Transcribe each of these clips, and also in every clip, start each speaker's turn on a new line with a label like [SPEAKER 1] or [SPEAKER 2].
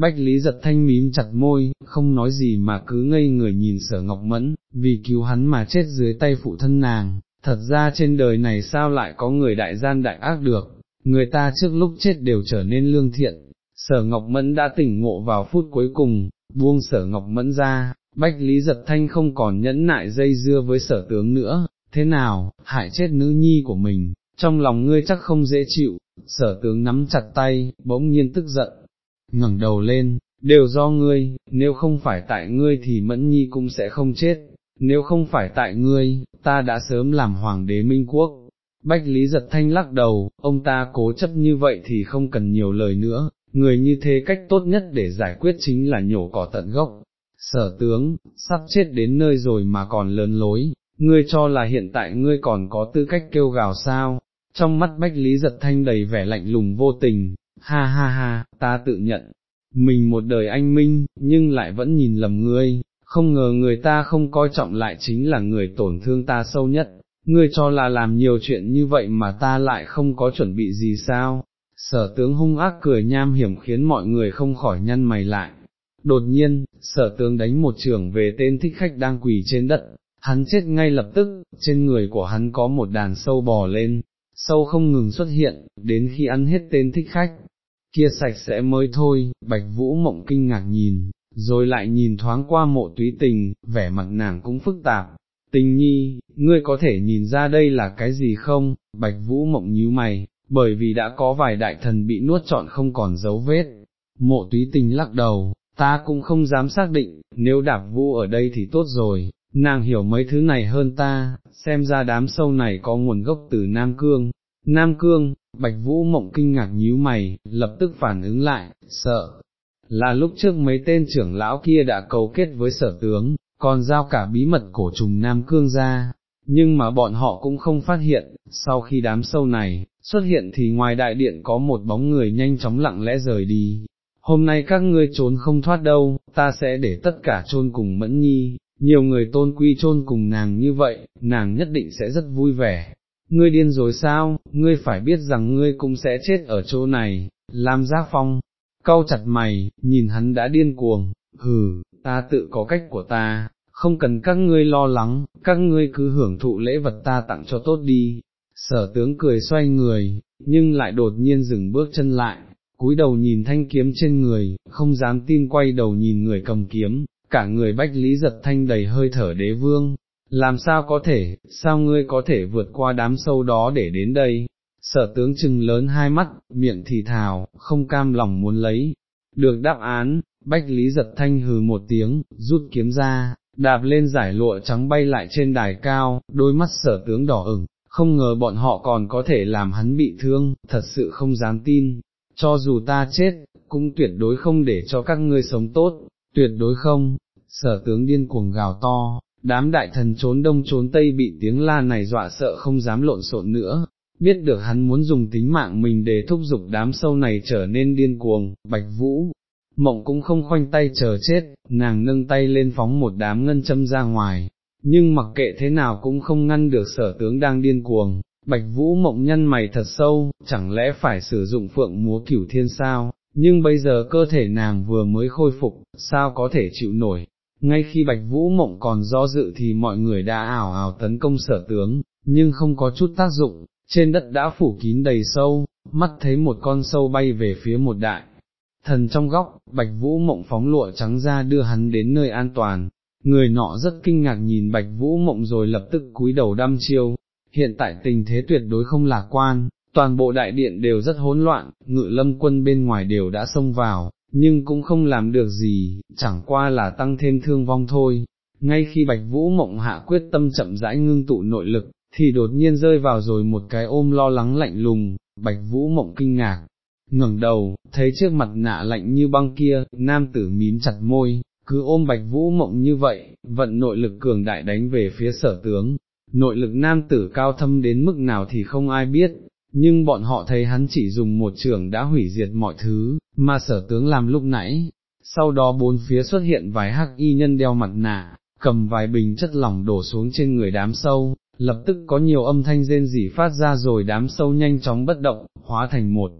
[SPEAKER 1] Bách Lý giật thanh mím chặt môi, không nói gì mà cứ ngây người nhìn sở ngọc mẫn, vì cứu hắn mà chết dưới tay phụ thân nàng, thật ra trên đời này sao lại có người đại gian đại ác được, người ta trước lúc chết đều trở nên lương thiện. Sở Ngọc Mẫn đã tỉnh ngộ vào phút cuối cùng, buông sở Ngọc Mẫn ra, Bách Lý Giật Thanh không còn nhẫn nại dây dưa với sở tướng nữa, thế nào, hại chết nữ nhi của mình, trong lòng ngươi chắc không dễ chịu, sở tướng nắm chặt tay, bỗng nhiên tức giận, ngẩng đầu lên, đều do ngươi, nếu không phải tại ngươi thì mẫn nhi cũng sẽ không chết, nếu không phải tại ngươi, ta đã sớm làm hoàng đế minh quốc. Bách Lý giật thanh lắc đầu, ông ta cố chấp như vậy thì không cần nhiều lời nữa, người như thế cách tốt nhất để giải quyết chính là nhổ cỏ tận gốc. Sở tướng, sắp chết đến nơi rồi mà còn lớn lối, ngươi cho là hiện tại ngươi còn có tư cách kêu gào sao, trong mắt Bách Lý giật thanh đầy vẻ lạnh lùng vô tình, ha ha ha, ta tự nhận, mình một đời anh minh, nhưng lại vẫn nhìn lầm ngươi, không ngờ người ta không coi trọng lại chính là người tổn thương ta sâu nhất, ngươi cho là làm nhiều chuyện như vậy mà ta lại không có chuẩn bị gì sao, sở tướng hung ác cười nham hiểm khiến mọi người không khỏi nhăn mày lại. Đột nhiên, sở tướng đánh một trường về tên thích khách đang quỳ trên đất, hắn chết ngay lập tức, trên người của hắn có một đàn sâu bò lên, sâu không ngừng xuất hiện, đến khi ăn hết tên thích khách, kia sạch sẽ mới thôi, bạch vũ mộng kinh ngạc nhìn, rồi lại nhìn thoáng qua mộ túy tình, vẻ mặt nàng cũng phức tạp. Tình nhi, ngươi có thể nhìn ra đây là cái gì không, bạch vũ mộng nhíu mày, bởi vì đã có vài đại thần bị nuốt trọn không còn dấu vết. Mộ túy tình lắc đầu, ta cũng không dám xác định, nếu đạp vũ ở đây thì tốt rồi, nàng hiểu mấy thứ này hơn ta, xem ra đám sâu này có nguồn gốc từ Nam Cương. Nam Cương, Bạch Vũ mộng kinh ngạc nhíu mày, lập tức phản ứng lại, sợ, là lúc trước mấy tên trưởng lão kia đã cấu kết với sở tướng, còn giao cả bí mật cổ trùng Nam Cương ra, nhưng mà bọn họ cũng không phát hiện, sau khi đám sâu này xuất hiện thì ngoài đại điện có một bóng người nhanh chóng lặng lẽ rời đi. Hôm nay các ngươi trốn không thoát đâu, ta sẽ để tất cả chôn cùng mẫn nhi, nhiều người tôn quy chôn cùng nàng như vậy, nàng nhất định sẽ rất vui vẻ. Ngươi điên rồi sao, ngươi phải biết rằng ngươi cũng sẽ chết ở chỗ này, Lam Giác Phong, cau chặt mày, nhìn hắn đã điên cuồng, hừ, ta tự có cách của ta, không cần các ngươi lo lắng, các ngươi cứ hưởng thụ lễ vật ta tặng cho tốt đi. Sở tướng cười xoay người, nhưng lại đột nhiên dừng bước chân lại, cúi đầu nhìn thanh kiếm trên người, không dám tin quay đầu nhìn người cầm kiếm, cả người bách lý giật thanh đầy hơi thở đế vương, làm sao có thể, sao ngươi có thể vượt qua đám sâu đó để đến đây, sở tướng chừng lớn hai mắt, miệng thì thào, không cam lòng muốn lấy, được đáp án, bách lý giật thanh hừ một tiếng, rút kiếm ra, đạp lên giải lụa trắng bay lại trên đài cao, đôi mắt sở tướng đỏ ửng, không ngờ bọn họ còn có thể làm hắn bị thương, thật sự không dám tin, cho dù ta chết, cũng tuyệt đối không để cho các ngươi sống tốt, tuyệt đối không, sở tướng điên cuồng gào to, đám đại thần trốn đông trốn tây bị tiếng la này dọa sợ không dám lộn xộn nữa, biết được hắn muốn dùng tính mạng mình để thúc giục đám sâu này trở nên điên cuồng, bạch vũ. Mộng cũng không khoanh tay chờ chết, nàng nâng tay lên phóng một đám ngân châm ra ngoài, nhưng mặc kệ thế nào cũng không ngăn được sở tướng đang điên cuồng, bạch vũ mộng nhân mày thật sâu, chẳng lẽ phải sử dụng phượng múa cửu thiên sao, nhưng bây giờ cơ thể nàng vừa mới khôi phục, sao có thể chịu nổi, ngay khi bạch vũ mộng còn do dự thì mọi người đã ảo ảo tấn công sở tướng, nhưng không có chút tác dụng, trên đất đã phủ kín đầy sâu, mắt thấy một con sâu bay về phía một đại. Thần trong góc, bạch vũ mộng phóng lụa trắng ra đưa hắn đến nơi an toàn, người nọ rất kinh ngạc nhìn bạch vũ mộng rồi lập tức cúi đầu đăm chiêu, hiện tại tình thế tuyệt đối không lạc quan, toàn bộ đại điện đều rất hỗn loạn, ngự lâm quân bên ngoài đều đã xông vào, nhưng cũng không làm được gì, chẳng qua là tăng thêm thương vong thôi. Ngay khi Bạch Vũ Mộng hạ quyết tâm chậm rãi ngưng tụ nội lực, thì đột nhiên rơi vào rồi một cái ôm lo lắng lạnh lùng, Bạch Vũ Mộng kinh ngạc, ngẩng đầu, thấy trước mặt nạ lạnh như băng kia, nam tử mím chặt môi, cứ ôm Bạch Vũ Mộng như vậy, vận nội lực cường đại đánh về phía sở tướng. Nội lực nam tử cao thâm đến mức nào thì không ai biết, nhưng bọn họ thấy hắn chỉ dùng một trường đã hủy diệt mọi thứ, mà sở tướng làm lúc nãy, sau đó bốn phía xuất hiện vài hắc y nhân đeo mặt nạ, cầm vài bình chất lỏng đổ xuống trên người đám sâu, lập tức có nhiều âm thanh rên rỉ phát ra rồi đám sâu nhanh chóng bất động, hóa thành một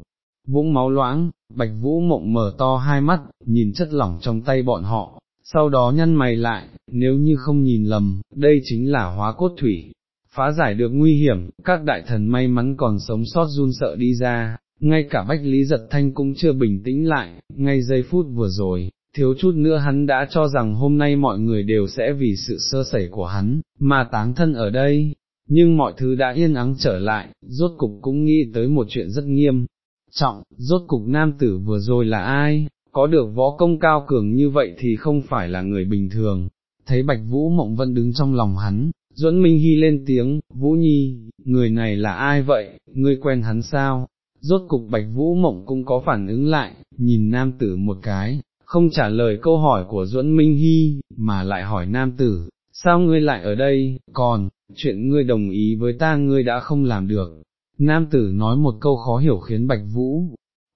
[SPEAKER 1] vũng máu loãng, bạch vũ mộng mở to hai mắt, nhìn chất lỏng trong tay bọn họ, sau đó nhăn mày lại, nếu như không nhìn lầm, đây chính là hóa cốt thủy. Phá giải được nguy hiểm, các đại thần may mắn còn sống sót run sợ đi ra, ngay cả Bách Lý Giật Thanh cũng chưa bình tĩnh lại, ngay giây phút vừa rồi, thiếu chút nữa hắn đã cho rằng hôm nay mọi người đều sẽ vì sự sơ sẩy của hắn, mà táng thân ở đây, nhưng mọi thứ đã yên ắng trở lại, rốt cục cũng nghĩ tới một chuyện rất nghiêm. Trọng, rốt cục nam tử vừa rồi là ai, có được võ công cao cường như vậy thì không phải là người bình thường, thấy bạch vũ mộng vân đứng trong lòng hắn, duẫn minh hy lên tiếng, vũ nhi, người này là ai vậy, ngươi quen hắn sao, rốt cục bạch vũ mộng cũng có phản ứng lại, nhìn nam tử một cái, không trả lời câu hỏi của duẫn minh hy, mà lại hỏi nam tử, sao ngươi lại ở đây, còn, chuyện ngươi đồng ý với ta ngươi đã không làm được. Nam tử nói một câu khó hiểu khiến Bạch Vũ,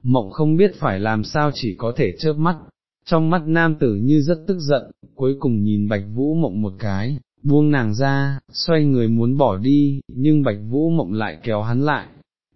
[SPEAKER 1] mộng không biết phải làm sao chỉ có thể chớp mắt, trong mắt nam tử như rất tức giận, cuối cùng nhìn Bạch Vũ mộng một cái, buông nàng ra, xoay người muốn bỏ đi, nhưng Bạch Vũ mộng lại kéo hắn lại.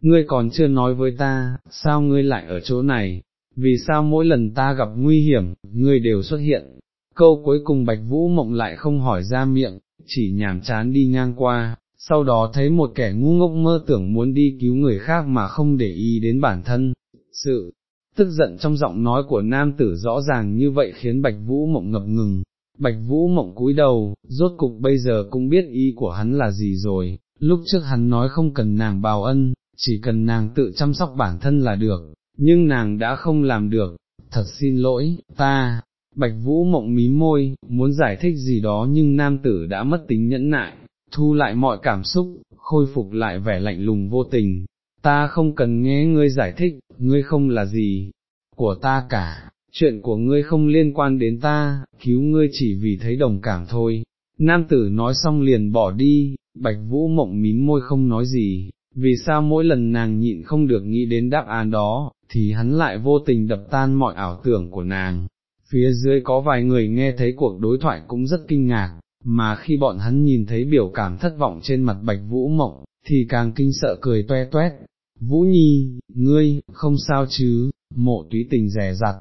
[SPEAKER 1] Ngươi còn chưa nói với ta, sao ngươi lại ở chỗ này, vì sao mỗi lần ta gặp nguy hiểm, ngươi đều xuất hiện. Câu cuối cùng Bạch Vũ mộng lại không hỏi ra miệng, chỉ nhảm chán đi ngang qua, sau đó thấy một kẻ ngu ngốc mơ tưởng muốn đi cứu người khác mà không để ý đến bản thân, sự tức giận trong giọng nói của nam tử rõ ràng như vậy khiến Bạch Vũ Mộng ngập ngừng, Bạch Vũ Mộng cúi đầu, rốt cục bây giờ cũng biết ý của hắn là gì rồi, lúc trước hắn nói không cần nàng bào ân, chỉ cần nàng tự chăm sóc bản thân là được, nhưng nàng đã không làm được, thật xin lỗi, ta, Bạch Vũ Mộng mí môi, muốn giải thích gì đó nhưng nam tử đã mất tính nhẫn nại, thu lại mọi cảm xúc, khôi phục lại vẻ lạnh lùng vô tình, ta không cần nghe ngươi giải thích, ngươi không là gì của ta cả, chuyện của ngươi không liên quan đến ta, cứu ngươi chỉ vì thấy đồng cảm thôi. Nam tử nói xong liền bỏ đi, bạch vũ mộng mím môi không nói gì, vì sao mỗi lần nàng nhịn không được nghĩ đến đáp án đó, thì hắn lại vô tình đập tan mọi ảo tưởng của nàng. Phía dưới có vài người nghe thấy cuộc đối thoại cũng rất kinh ngạc, mà khi bọn hắn nhìn thấy biểu cảm thất vọng trên mặt bạch vũ mộng, thì càng kinh sợ cười toe toét, Vũ Nhi, ngươi, không sao chứ, mộ túy tình rè rặt,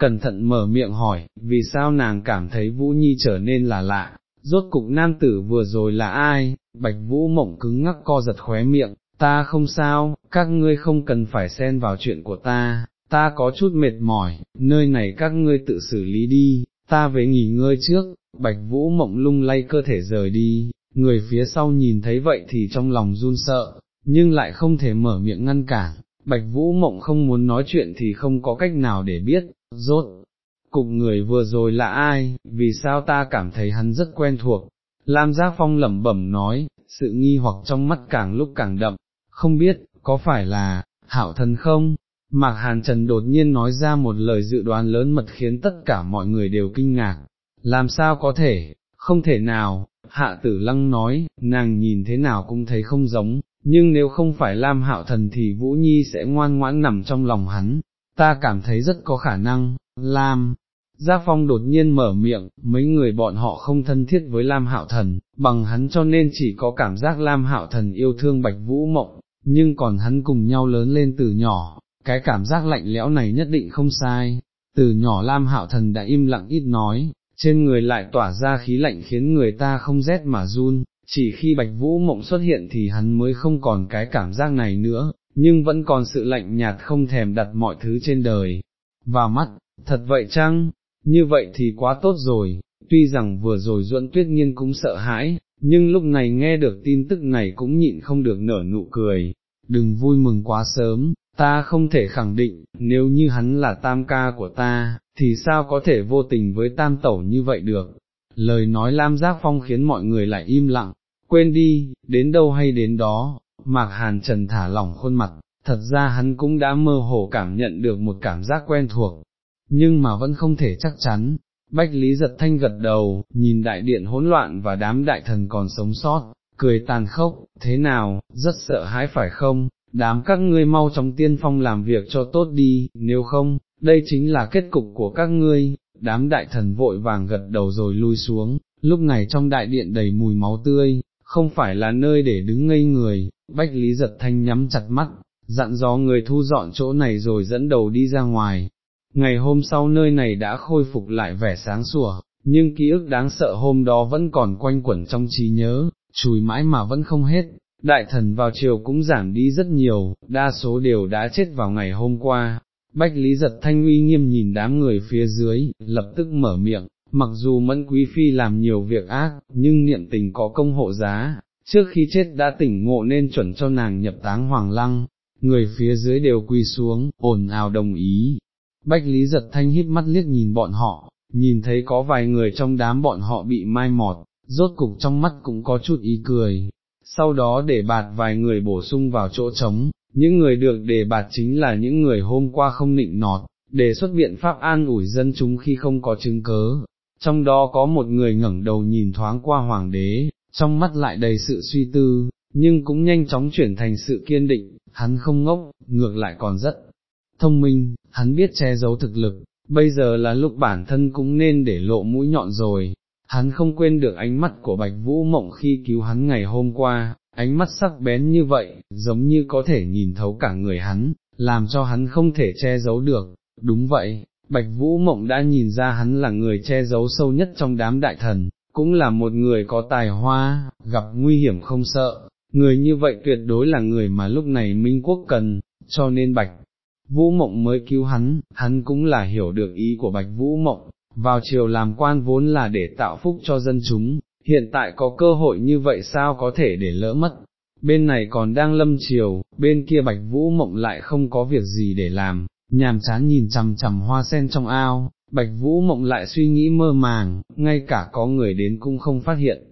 [SPEAKER 1] cẩn thận mở miệng hỏi, vì sao nàng cảm thấy Vũ Nhi trở nên là lạ, rốt cục nam tử vừa rồi là ai, bạch Vũ mộng cứng ngắc co giật khóe miệng, ta không sao, các ngươi không cần phải xen vào chuyện của ta, ta có chút mệt mỏi, nơi này các ngươi tự xử lý đi, ta về nghỉ ngơi trước, bạch Vũ mộng lung lay cơ thể rời đi, người phía sau nhìn thấy vậy thì trong lòng run sợ, nhưng lại không thể mở miệng ngăn cản, Bạch Vũ Mộng không muốn nói chuyện thì không có cách nào để biết, rốt, cục người vừa rồi là ai, vì sao ta cảm thấy hắn rất quen thuộc, Lam Giác Phong lẩm bẩm nói, sự nghi hoặc trong mắt càng lúc càng đậm, không biết, có phải là, hảo thần không? Mạc Hàn Trần đột nhiên nói ra một lời dự đoán lớn mật khiến tất cả mọi người đều kinh ngạc, làm sao có thể, không thể nào, hạ tử lăng nói, nàng nhìn thế nào cũng thấy không giống, nhưng nếu không phải Lam Hạo Thần thì Vũ Nhi sẽ ngoan ngoãn nằm trong lòng hắn, ta cảm thấy rất có khả năng, Lam. Gia Phong đột nhiên mở miệng, mấy người bọn họ không thân thiết với Lam Hạo Thần, bằng hắn cho nên chỉ có cảm giác Lam Hạo Thần yêu thương Bạch Vũ Mộng, nhưng còn hắn cùng nhau lớn lên từ nhỏ, cái cảm giác lạnh lẽo này nhất định không sai. Từ nhỏ Lam Hạo Thần đã im lặng ít nói, trên người lại tỏa ra khí lạnh khiến người ta không rét mà run, chỉ khi bạch vũ mộng xuất hiện thì hắn mới không còn cái cảm giác này nữa, nhưng vẫn còn sự lạnh nhạt không thèm đặt mọi thứ trên đời, vào mắt, thật vậy chăng, như vậy thì quá tốt rồi, tuy rằng vừa rồi duẫn tuyết nhiên cũng sợ hãi, nhưng lúc này nghe được tin tức này cũng nhịn không được nở nụ cười, đừng vui mừng quá sớm, ta không thể khẳng định, nếu như hắn là tam ca của ta, thì sao có thể vô tình với tam tẩu như vậy được. Lời nói Lam Giác Phong khiến mọi người lại im lặng, quên đi, đến đâu hay đến đó, Mạc Hàn Trần thả lỏng khuôn mặt, thật ra hắn cũng đã mơ hồ cảm nhận được một cảm giác quen thuộc, nhưng mà vẫn không thể chắc chắn. Bách Lý giật thanh gật đầu, nhìn đại điện hỗn loạn và đám đại thần còn sống sót, cười tàn khốc, thế nào, rất sợ hãi phải không, đám các ngươi mau chóng tiên phong làm việc cho tốt đi, nếu không, đây chính là kết cục của các ngươi, đám đại thần vội vàng gật đầu rồi lui xuống, lúc này trong đại điện đầy mùi máu tươi, không phải là nơi để đứng ngây người, bách lý giật thanh nhắm chặt mắt, dặn dò người thu dọn chỗ này rồi dẫn đầu đi ra ngoài. Ngày hôm sau nơi này đã khôi phục lại vẻ sáng sủa, nhưng ký ức đáng sợ hôm đó vẫn còn quanh quẩn trong trí nhớ, chùi mãi mà vẫn không hết. Đại thần vào chiều cũng giảm đi rất nhiều, đa số đều đã chết vào ngày hôm qua. Bách Lý giật thanh uy nghiêm nhìn đám người phía dưới, lập tức mở miệng, mặc dù mẫn quý phi làm nhiều việc ác, nhưng niệm tình có công hộ giá, trước khi chết đã tỉnh ngộ nên chuẩn cho nàng nhập táng hoàng lăng, người phía dưới đều quỳ xuống, ồn ào đồng ý. Bách Lý giật thanh híp mắt liếc nhìn bọn họ, nhìn thấy có vài người trong đám bọn họ bị mai mọt, rốt cục trong mắt cũng có chút ý cười, sau đó để bạt vài người bổ sung vào chỗ trống, những người được đề bạt chính là những người hôm qua không nịnh nọt, đề xuất biện pháp an ủi dân chúng khi không có chứng cớ, trong đó có một người ngẩng đầu nhìn thoáng qua hoàng đế, trong mắt lại đầy sự suy tư, nhưng cũng nhanh chóng chuyển thành sự kiên định, hắn không ngốc, ngược lại còn rất thông minh, hắn biết che giấu thực lực, bây giờ là lúc bản thân cũng nên để lộ mũi nhọn rồi, hắn không quên được ánh mắt của Bạch Vũ Mộng khi cứu hắn ngày hôm qua, ánh mắt sắc bén như vậy, giống như có thể nhìn thấu cả người hắn, làm cho hắn không thể che giấu được, đúng vậy, Bạch Vũ Mộng đã nhìn ra hắn là người che giấu sâu nhất trong đám đại thần, cũng là một người có tài hoa, gặp nguy hiểm không sợ, người như vậy tuyệt đối là người mà lúc này Minh Quốc cần, cho nên Bạch Vũ Mộng mới cứu hắn, hắn cũng là hiểu được ý của Bạch Vũ Mộng, vào chiều làm quan vốn là để tạo phúc cho dân chúng, hiện tại có cơ hội như vậy sao có thể để lỡ mất. Bên này còn đang lâm chiều, bên kia Bạch Vũ Mộng lại không có việc gì để làm, nhàm chán nhìn chằm chằm hoa sen trong ao, Bạch Vũ Mộng lại suy nghĩ mơ màng, ngay cả có người đến cũng không phát hiện.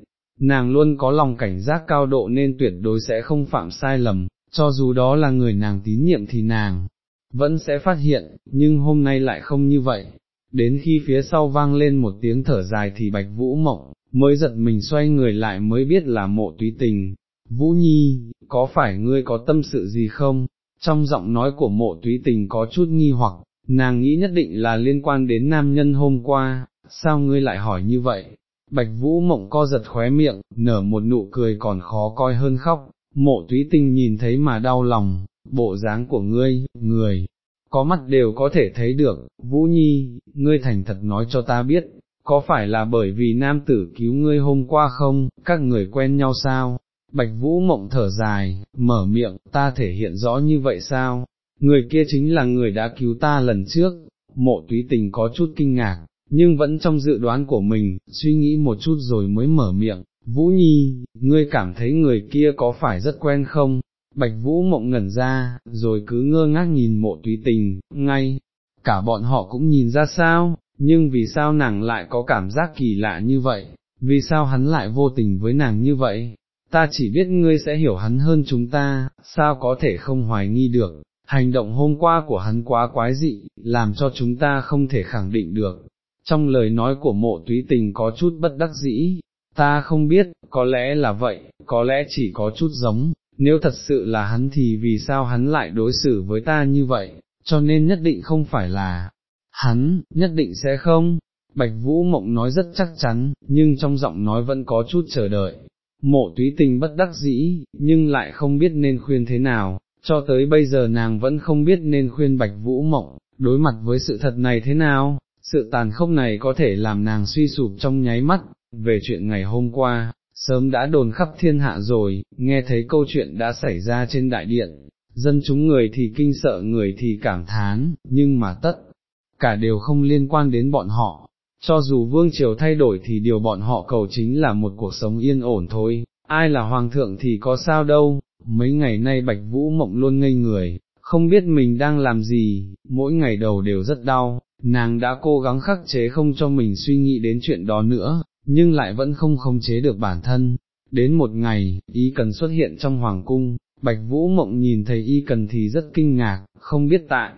[SPEAKER 1] Nàng luôn có lòng cảnh giác cao độ nên tuyệt đối sẽ không phạm sai lầm, cho dù đó là người nàng tín nhiệm thì nàng vẫn sẽ phát hiện, nhưng hôm nay lại không như vậy. Đến khi phía sau vang lên một tiếng thở dài thì Bạch Vũ Mộng, mới giật mình xoay người lại mới biết là mộ túy tình. Vũ Nhi, có phải ngươi có tâm sự gì không? Trong giọng nói của mộ túy tình có chút nghi hoặc, nàng nghĩ nhất định là liên quan đến nam nhân hôm qua, sao ngươi lại hỏi như vậy? Bạch Vũ Mộng co giật khóe miệng, nở một nụ cười còn khó coi hơn khóc, mộ túy tinh nhìn thấy mà đau lòng, bộ dáng của ngươi, người, có mắt đều có thể thấy được, Vũ Nhi, ngươi thành thật nói cho ta biết, có phải là bởi vì nam tử cứu ngươi hôm qua không, các người quen nhau sao? Bạch Vũ mộng thở dài, mở miệng, ta thể hiện rõ như vậy sao? Người kia chính là người đã cứu ta lần trước, mộ túy tình có chút kinh ngạc, nhưng vẫn trong dự đoán của mình, suy nghĩ một chút rồi mới mở miệng, Vũ Nhi, ngươi cảm thấy người kia có phải rất quen không? Bạch Vũ mộng ngẩn ra, rồi cứ ngơ ngác nhìn mộ túy tình, ngay, cả bọn họ cũng nhìn ra sao, nhưng vì sao nàng lại có cảm giác kỳ lạ như vậy, vì sao hắn lại vô tình với nàng như vậy, ta chỉ biết ngươi sẽ hiểu hắn hơn chúng ta, sao có thể không hoài nghi được, hành động hôm qua của hắn quá quái dị, làm cho chúng ta không thể khẳng định được. Trong lời nói của mộ túy tình có chút bất đắc dĩ, ta không biết, có lẽ là vậy, có lẽ chỉ có chút giống, nếu thật sự là hắn thì vì sao hắn lại đối xử với ta như vậy, cho nên nhất định không phải là hắn, nhất định sẽ không. Bạch Vũ Mộng nói rất chắc chắn, nhưng trong giọng nói vẫn có chút chờ đợi. Mộ túy tình bất đắc dĩ, nhưng lại không biết nên khuyên thế nào, cho tới bây giờ nàng vẫn không biết nên khuyên Bạch Vũ Mộng, đối mặt với sự thật này thế nào, sự tàn khốc này có thể làm nàng suy sụp trong nháy mắt, về chuyện ngày hôm qua, sớm đã đồn khắp thiên hạ rồi, nghe thấy câu chuyện đã xảy ra trên đại điện, dân chúng người thì kinh sợ người thì cảm thán, nhưng mà tất, cả đều không liên quan đến bọn họ, cho dù vương triều thay đổi thì điều bọn họ cầu chính là một cuộc sống yên ổn thôi, ai là hoàng thượng thì có sao đâu, mấy ngày nay Bạch Vũ Mộng luôn ngây người, không biết mình đang làm gì, mỗi ngày đầu đều rất đau, nàng đã cố gắng khắc chế không cho mình suy nghĩ đến chuyện đó nữa, nhưng lại vẫn không khống chế được bản thân. Đến một ngày, y cần xuất hiện trong hoàng cung, Bạch Vũ Mộng nhìn thấy y cần thì rất kinh ngạc, không biết tại,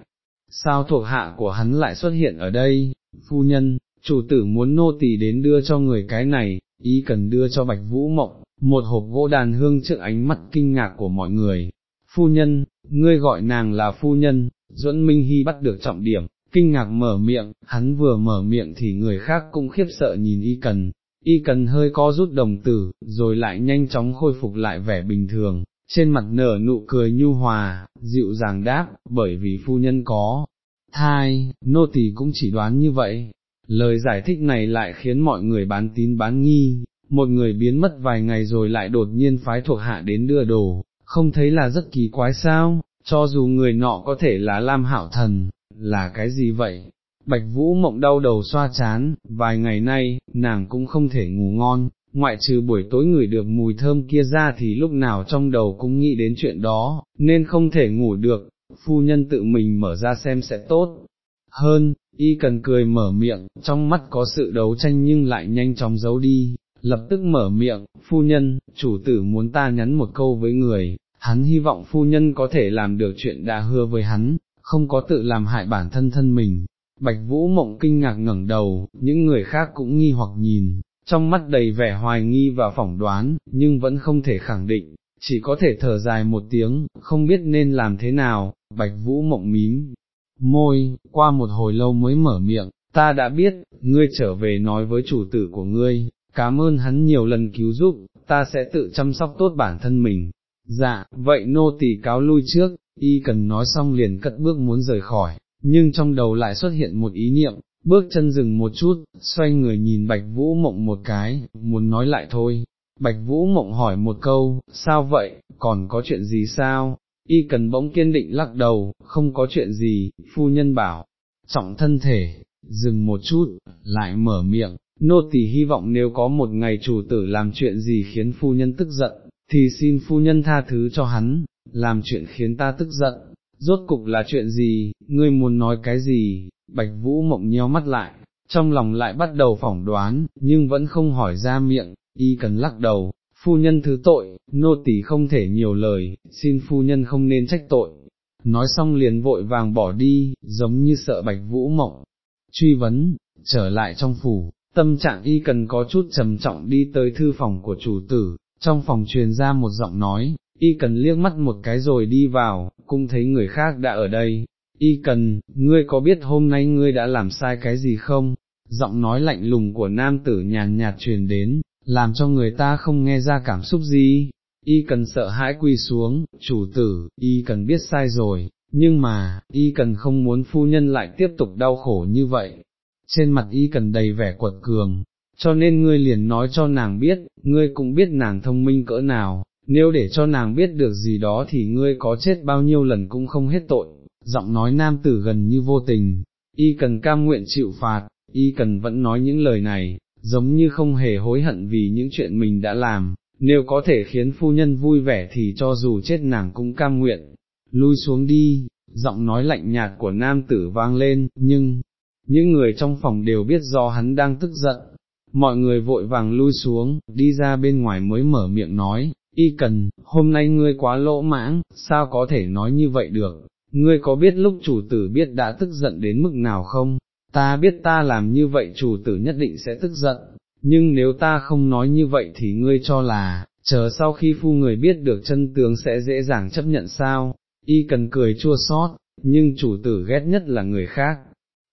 [SPEAKER 1] sao thuộc hạ của hắn lại xuất hiện ở đây, phu nhân, chủ tử muốn nô tỳ đến đưa cho người cái này, y cần đưa cho Bạch Vũ Mộng, một hộp gỗ đàn hương trước ánh mắt kinh ngạc của mọi người. Phu nhân, ngươi gọi nàng là phu nhân, Duẫn Minh Hy bắt được trọng điểm, kinh ngạc mở miệng, hắn vừa mở miệng thì người khác cũng khiếp sợ nhìn y cần, y cần hơi co rút đồng tử, rồi lại nhanh chóng khôi phục lại vẻ bình thường, trên mặt nở nụ cười nhu hòa, dịu dàng đáp, bởi vì phu nhân có thai, nô tỳ cũng chỉ đoán như vậy. Lời giải thích này lại khiến mọi người bán tín bán nghi, một người biến mất vài ngày rồi lại đột nhiên phái thuộc hạ đến đưa đồ, không thấy là rất kỳ quái sao, cho dù người nọ có thể là Lam Hảo Thần, là cái gì vậy? Bạch Vũ mộng đau đầu xoa chán, vài ngày nay, nàng cũng không thể ngủ ngon, ngoại trừ buổi tối ngửi được mùi thơm kia ra thì lúc nào trong đầu cũng nghĩ đến chuyện đó, nên không thể ngủ được, phu nhân tự mình mở ra xem sẽ tốt. Hơn, y cần cười mở miệng, trong mắt có sự đấu tranh nhưng lại nhanh chóng giấu đi, lập tức mở miệng, phu nhân, chủ tử muốn ta nhắn một câu với người, hắn hy vọng phu nhân có thể làm được chuyện đã hứa với hắn, không có tự làm hại bản thân thân mình. Bạch Vũ mộng kinh ngạc ngẩng đầu, những người khác cũng nghi hoặc nhìn, trong mắt đầy vẻ hoài nghi và phỏng đoán, nhưng vẫn không thể khẳng định, chỉ có thể thở dài một tiếng, không biết nên làm thế nào, Bạch Vũ mộng mím, môi, qua một hồi lâu mới mở miệng, ta đã biết, ngươi trở về nói với chủ tử của ngươi, cảm ơn hắn nhiều lần cứu giúp, ta sẽ tự chăm sóc tốt bản thân mình. Dạ, vậy nô tỳ cáo lui trước, y cần nói xong liền cất bước muốn rời khỏi, nhưng trong đầu lại xuất hiện một ý niệm, bước chân dừng một chút, xoay người nhìn Bạch Vũ Mộng một cái, muốn nói lại thôi. Bạch Vũ Mộng hỏi một câu, sao vậy, còn có chuyện gì sao? Y cần bỗng kiên định lắc đầu, không có chuyện gì, phu nhân bảo, trọng thân thể, dừng một chút, lại mở miệng, nô tỳ hy vọng nếu có một ngày chủ tử làm chuyện gì khiến phu nhân tức giận, thì xin phu nhân tha thứ cho hắn, làm chuyện khiến ta tức giận, rốt cục là chuyện gì, ngươi muốn nói cái gì, bạch vũ mộng nheo mắt lại, trong lòng lại bắt đầu phỏng đoán, nhưng vẫn không hỏi ra miệng, y cần lắc đầu, phu nhân thứ tội, nô tỳ không thể nhiều lời, xin phu nhân không nên trách tội. Nói xong liền vội vàng bỏ đi, giống như sợ bạch vũ mộng. Truy vấn, trở lại trong phủ, tâm trạng y cần có chút trầm trọng đi tới thư phòng của chủ tử, trong phòng truyền ra một giọng nói, y cần liếc mắt một cái rồi đi vào, cũng thấy người khác đã ở đây, y cần, ngươi có biết hôm nay ngươi đã làm sai cái gì không? Giọng nói lạnh lùng của nam tử nhàn nhạt truyền đến, làm cho người ta không nghe ra cảm xúc gì, y cần sợ hãi quy xuống, chủ tử, y cần biết sai rồi, nhưng mà, y cần không muốn phu nhân lại tiếp tục đau khổ như vậy. Trên mặt y cần đầy vẻ quật cường, cho nên ngươi liền nói cho nàng biết, ngươi cũng biết nàng thông minh cỡ nào, nếu để cho nàng biết được gì đó thì ngươi có chết bao nhiêu lần cũng không hết tội, giọng nói nam tử gần như vô tình, y cần cam nguyện chịu phạt, y cần vẫn nói những lời này, giống như không hề hối hận vì những chuyện mình đã làm, nếu có thể khiến phu nhân vui vẻ thì cho dù chết nàng cũng cam nguyện, lui xuống đi, giọng nói lạnh nhạt của nam tử vang lên, nhưng, những người trong phòng đều biết do hắn đang tức giận, mọi người vội vàng lui xuống, đi ra bên ngoài mới mở miệng nói, y cần, hôm nay ngươi quá lỗ mãng, sao có thể nói như vậy được, ngươi có biết lúc chủ tử biết đã tức giận đến mức nào không, ta biết ta làm như vậy chủ tử nhất định sẽ tức giận, nhưng nếu ta không nói như vậy thì ngươi cho là, chờ sau khi phu người biết được chân tướng sẽ dễ dàng chấp nhận sao, y cần cười chua xót, nhưng chủ tử ghét nhất là người khác,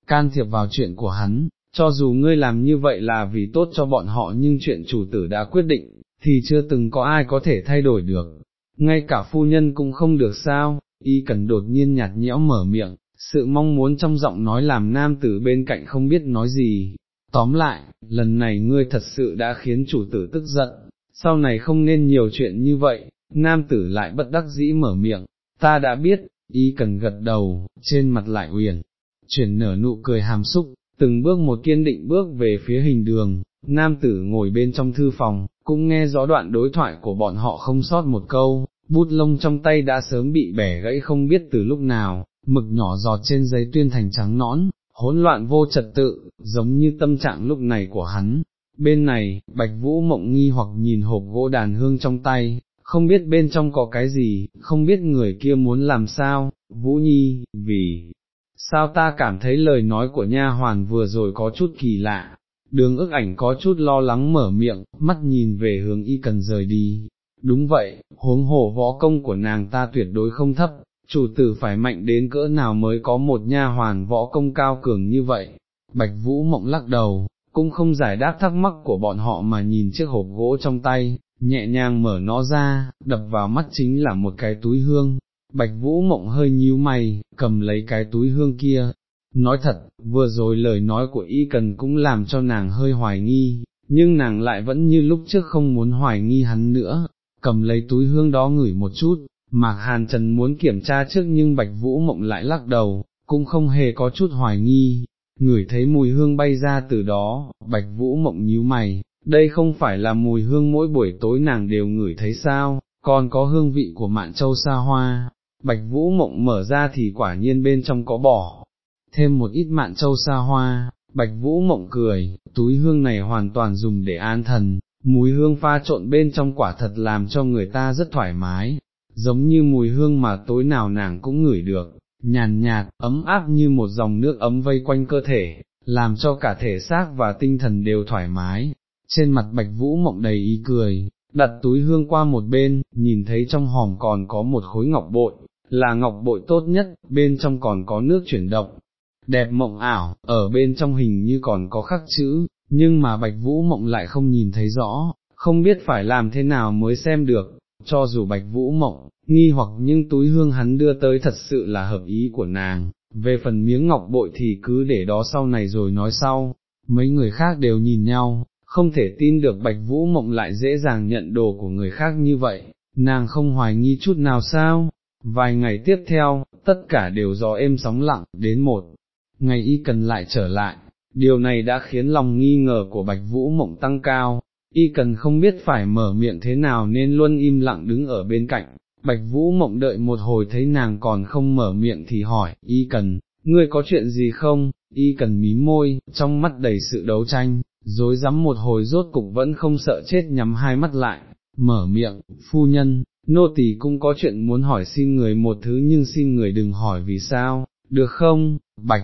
[SPEAKER 1] can thiệp vào chuyện của hắn, cho dù ngươi làm như vậy là vì tốt cho bọn họ nhưng chuyện chủ tử đã quyết định, thì chưa từng có ai có thể thay đổi được, ngay cả phu nhân cũng không được sao, y cần đột nhiên nhạt nhẽo mở miệng, sự mong muốn trong giọng nói làm nam tử bên cạnh không biết nói gì. Tóm lại, lần này ngươi thật sự đã khiến chủ tử tức giận, sau này không nên nhiều chuyện như vậy, nam tử lại bất đắc dĩ mở miệng, ta đã biết, y cần gật đầu, trên mặt lại uyển, chuyển nở nụ cười hàm xúc, từng bước một kiên định bước về phía hình đường, nam tử ngồi bên trong thư phòng, cũng nghe rõ đoạn đối thoại của bọn họ không sót một câu, bút lông trong tay đã sớm bị bẻ gãy không biết từ lúc nào, mực nhỏ giọt trên giấy tuyên thành trắng nõn, hỗn loạn vô trật tự, giống như tâm trạng lúc này của hắn. Bên này, Bạch Vũ mộng nghi hoặc nhìn hộp gỗ đàn hương trong tay, không biết bên trong có cái gì, không biết người kia muốn làm sao, Vũ Nhi, vì, sao ta cảm thấy lời nói của nha hoàn vừa rồi có chút kỳ lạ, đường ức ảnh có chút lo lắng mở miệng, mắt nhìn về hướng y cần rời đi, đúng vậy, huống hồ võ công của nàng ta tuyệt đối không thấp, chủ tử phải mạnh đến cỡ nào mới có một nha hoàn võ công cao cường như vậy, bạch vũ mộng lắc đầu, cũng không giải đáp thắc mắc của bọn họ mà nhìn chiếc hộp gỗ trong tay, nhẹ nhàng mở nó ra, đập vào mắt chính là một cái túi hương, bạch vũ mộng hơi nhíu mày, cầm lấy cái túi hương kia. Nói thật, vừa rồi lời nói của y cần cũng làm cho nàng hơi hoài nghi, nhưng nàng lại vẫn như lúc trước không muốn hoài nghi hắn nữa, cầm lấy túi hương đó ngửi một chút, Mạc Hàn Trần muốn kiểm tra trước nhưng Bạch Vũ Mộng lại lắc đầu, cũng không hề có chút hoài nghi, ngửi thấy mùi hương bay ra từ đó, Bạch Vũ Mộng nhíu mày, đây không phải là mùi hương mỗi buổi tối nàng đều ngửi thấy sao, còn có hương vị của mạn châu sa hoa, Bạch Vũ Mộng mở ra thì quả nhiên bên trong có bỏ, thêm một ít mạn châu sa hoa, Bạch Vũ Mộng cười, túi hương này hoàn toàn dùng để an thần, mùi hương pha trộn bên trong quả thật làm cho người ta rất thoải mái, giống như mùi hương mà tối nào nàng cũng ngửi được, nhàn nhạt, ấm áp như một dòng nước ấm vây quanh cơ thể, làm cho cả thể xác và tinh thần đều thoải mái. Trên mặt bạch vũ mộng đầy ý cười, đặt túi hương qua một bên, nhìn thấy trong hòm còn có một khối ngọc bội, là ngọc bội tốt nhất, bên trong còn có nước chuyển động. Đẹp mộng ảo, ở bên trong hình như còn có khắc chữ, nhưng mà bạch vũ mộng lại không nhìn thấy rõ, không biết phải làm thế nào mới xem được, cho dù bạch vũ mộng, nghi hoặc nhưng túi hương hắn đưa tới thật sự là hợp ý của nàng, về phần miếng ngọc bội thì cứ để đó sau này rồi nói sau, mấy người khác đều nhìn nhau, không thể tin được bạch vũ mộng lại dễ dàng nhận đồ của người khác như vậy, nàng không hoài nghi chút nào sao, vài ngày tiếp theo, tất cả đều gió êm sóng lặng, đến một. Ngày y cần lại trở lại, điều này đã khiến lòng nghi ngờ của bạch vũ mộng tăng cao, y cần không biết phải mở miệng thế nào nên luôn im lặng đứng ở bên cạnh, bạch vũ mộng đợi một hồi thấy nàng còn không mở miệng thì hỏi, y cần, ngươi có chuyện gì không, y cần mí môi, trong mắt đầy sự đấu tranh, dối rắm một hồi rốt cục vẫn không sợ chết nhắm hai mắt lại, mở miệng, phu nhân, nô tỳ cũng có chuyện muốn hỏi xin người một thứ nhưng xin người đừng hỏi vì sao, được không, bạch.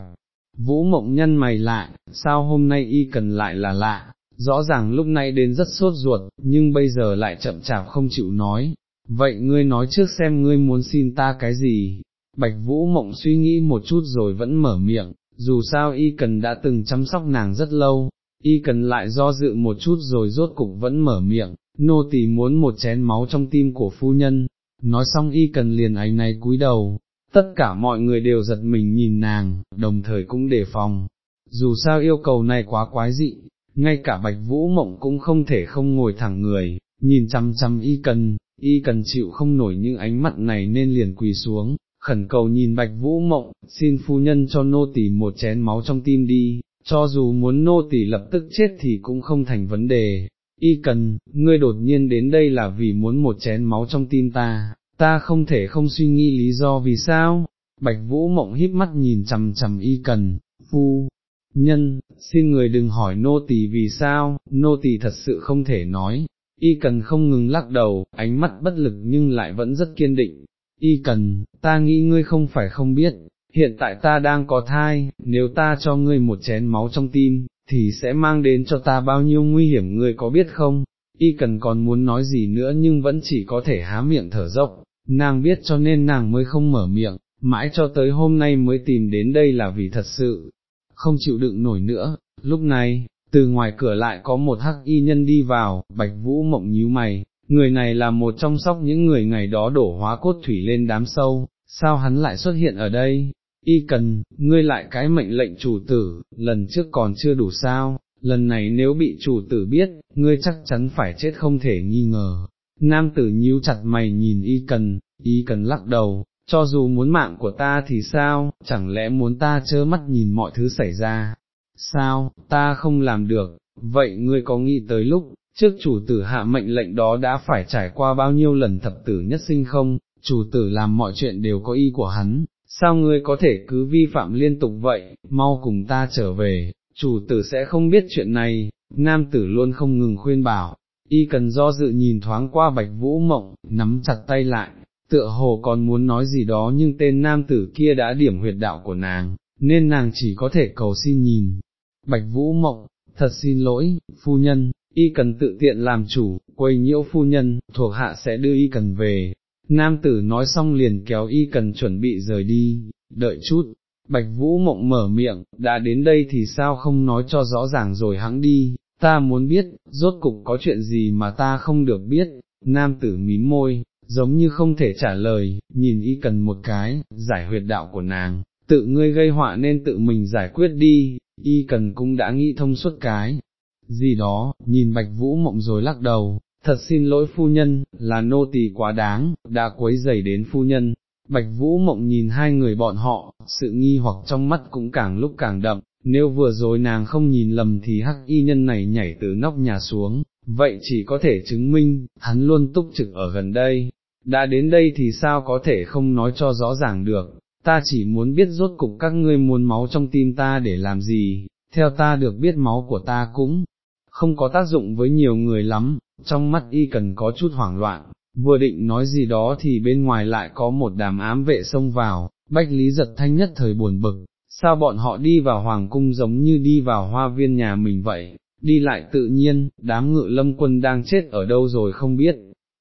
[SPEAKER 1] Vũ mộng nhân mày lại, sao hôm nay y cần lại là lạ, rõ ràng lúc này đến rất sốt ruột, nhưng bây giờ lại chậm chạp không chịu nói, vậy ngươi nói trước xem ngươi muốn xin ta cái gì, bạch vũ mộng suy nghĩ một chút rồi vẫn mở miệng, dù sao y cần đã từng chăm sóc nàng rất lâu, y cần lại do dự một chút rồi rốt cục vẫn mở miệng, nô tỳ muốn một chén máu trong tim của phu nhân, nói xong y cần liền ánh này cúi đầu, tất cả mọi người đều giật mình nhìn nàng, đồng thời cũng đề phòng, dù sao yêu cầu này quá quái dị, ngay cả bạch vũ mộng cũng không thể không ngồi thẳng người, nhìn chăm chăm y cần, y cần chịu không nổi những ánh mắt này nên liền quỳ xuống, khẩn cầu nhìn bạch vũ mộng, xin phu nhân cho nô tỳ một chén máu trong tim đi, cho dù muốn nô tỳ lập tức chết thì cũng không thành vấn đề. Y cần, ngươi đột nhiên đến đây là vì muốn một chén máu trong tim ta, ta không thể không suy nghĩ lý do vì sao, bạch vũ mộng híp mắt nhìn chằm chằm y cần, phu, nhân, xin người đừng hỏi nô tỳ vì sao, nô tỳ thật sự không thể nói, y cần không ngừng lắc đầu, ánh mắt bất lực nhưng lại vẫn rất kiên định, y cần, ta nghĩ ngươi không phải không biết, hiện tại ta đang có thai, nếu ta cho ngươi một chén máu trong tim, thì sẽ mang đến cho ta bao nhiêu nguy hiểm ngươi có biết không? Y cần còn muốn nói gì nữa nhưng vẫn chỉ có thể há miệng thở dốc, nàng biết cho nên nàng mới không mở miệng, mãi cho tới hôm nay mới tìm đến đây là vì thật sự, không chịu đựng nổi nữa, lúc này, từ ngoài cửa lại có một hắc y nhân đi vào, bạch vũ mộng nhíu mày, người này là một trong sóc những người ngày đó đổ hóa cốt thủy lên đám sâu, sao hắn lại xuất hiện ở đây, y cần, ngươi lại cái mệnh lệnh chủ tử, lần trước còn chưa đủ sao, lần này nếu bị chủ tử biết, ngươi chắc chắn phải chết không thể nghi ngờ. Nam tử nhíu chặt mày nhìn y cần, y cần lắc đầu, cho dù muốn mạng của ta thì sao, chẳng lẽ muốn ta chớ mắt nhìn mọi thứ xảy ra, sao, ta không làm được, vậy ngươi có nghĩ tới lúc, trước chủ tử hạ mệnh lệnh đó đã phải trải qua bao nhiêu lần thập tử nhất sinh không, chủ tử làm mọi chuyện đều có ý của hắn, sao ngươi có thể cứ vi phạm liên tục vậy, mau cùng ta trở về, chủ tử sẽ không biết chuyện này, nam tử luôn không ngừng khuyên bảo, y cần do dự nhìn thoáng qua bạch vũ mộng, nắm chặt tay lại, tựa hồ còn muốn nói gì đó nhưng tên nam tử kia đã điểm huyệt đạo của nàng, nên nàng chỉ có thể cầu xin nhìn. Bạch Vũ Mộng, thật xin lỗi, phu nhân, y cần tự tiện làm chủ, quay nhiễu phu nhân, thuộc hạ sẽ đưa y cần về. Nam tử nói xong liền kéo y cần chuẩn bị rời đi, đợi chút, Bạch Vũ Mộng mở miệng, đã đến đây thì sao không nói cho rõ ràng rồi hắn đi, ta muốn biết, rốt cục có chuyện gì mà ta không được biết, nam tử mím môi, giống như không thể trả lời, nhìn y cần một cái, giải huyệt đạo của nàng, tự ngươi gây họa nên tự mình giải quyết đi, y cần cũng đã nghĩ thông suốt cái, gì đó, nhìn bạch vũ mộng rồi lắc đầu, thật xin lỗi phu nhân, là nô tỳ quá đáng, đã quấy rầy đến phu nhân. Bạch Vũ Mộng nhìn hai người bọn họ, sự nghi hoặc trong mắt cũng càng lúc càng đậm, nếu vừa rồi nàng không nhìn lầm thì hắc y nhân này nhảy từ nóc nhà xuống, vậy chỉ có thể chứng minh, hắn luôn túc trực ở gần đây, đã đến đây thì sao có thể không nói cho rõ ràng được, ta chỉ muốn biết rốt cục các ngươi muốn máu trong tim ta để làm gì, theo ta được biết máu của ta cũng không có tác dụng với nhiều người lắm, trong mắt y cần có chút hoảng loạn, vừa định nói gì đó thì bên ngoài lại có một đàm ám vệ xông vào, bách lý giật thanh nhất thời buồn bực, sao bọn họ đi vào hoàng cung giống như đi vào hoa viên nhà mình vậy, đi lại tự nhiên, đám ngự lâm quân đang chết ở đâu rồi không biết,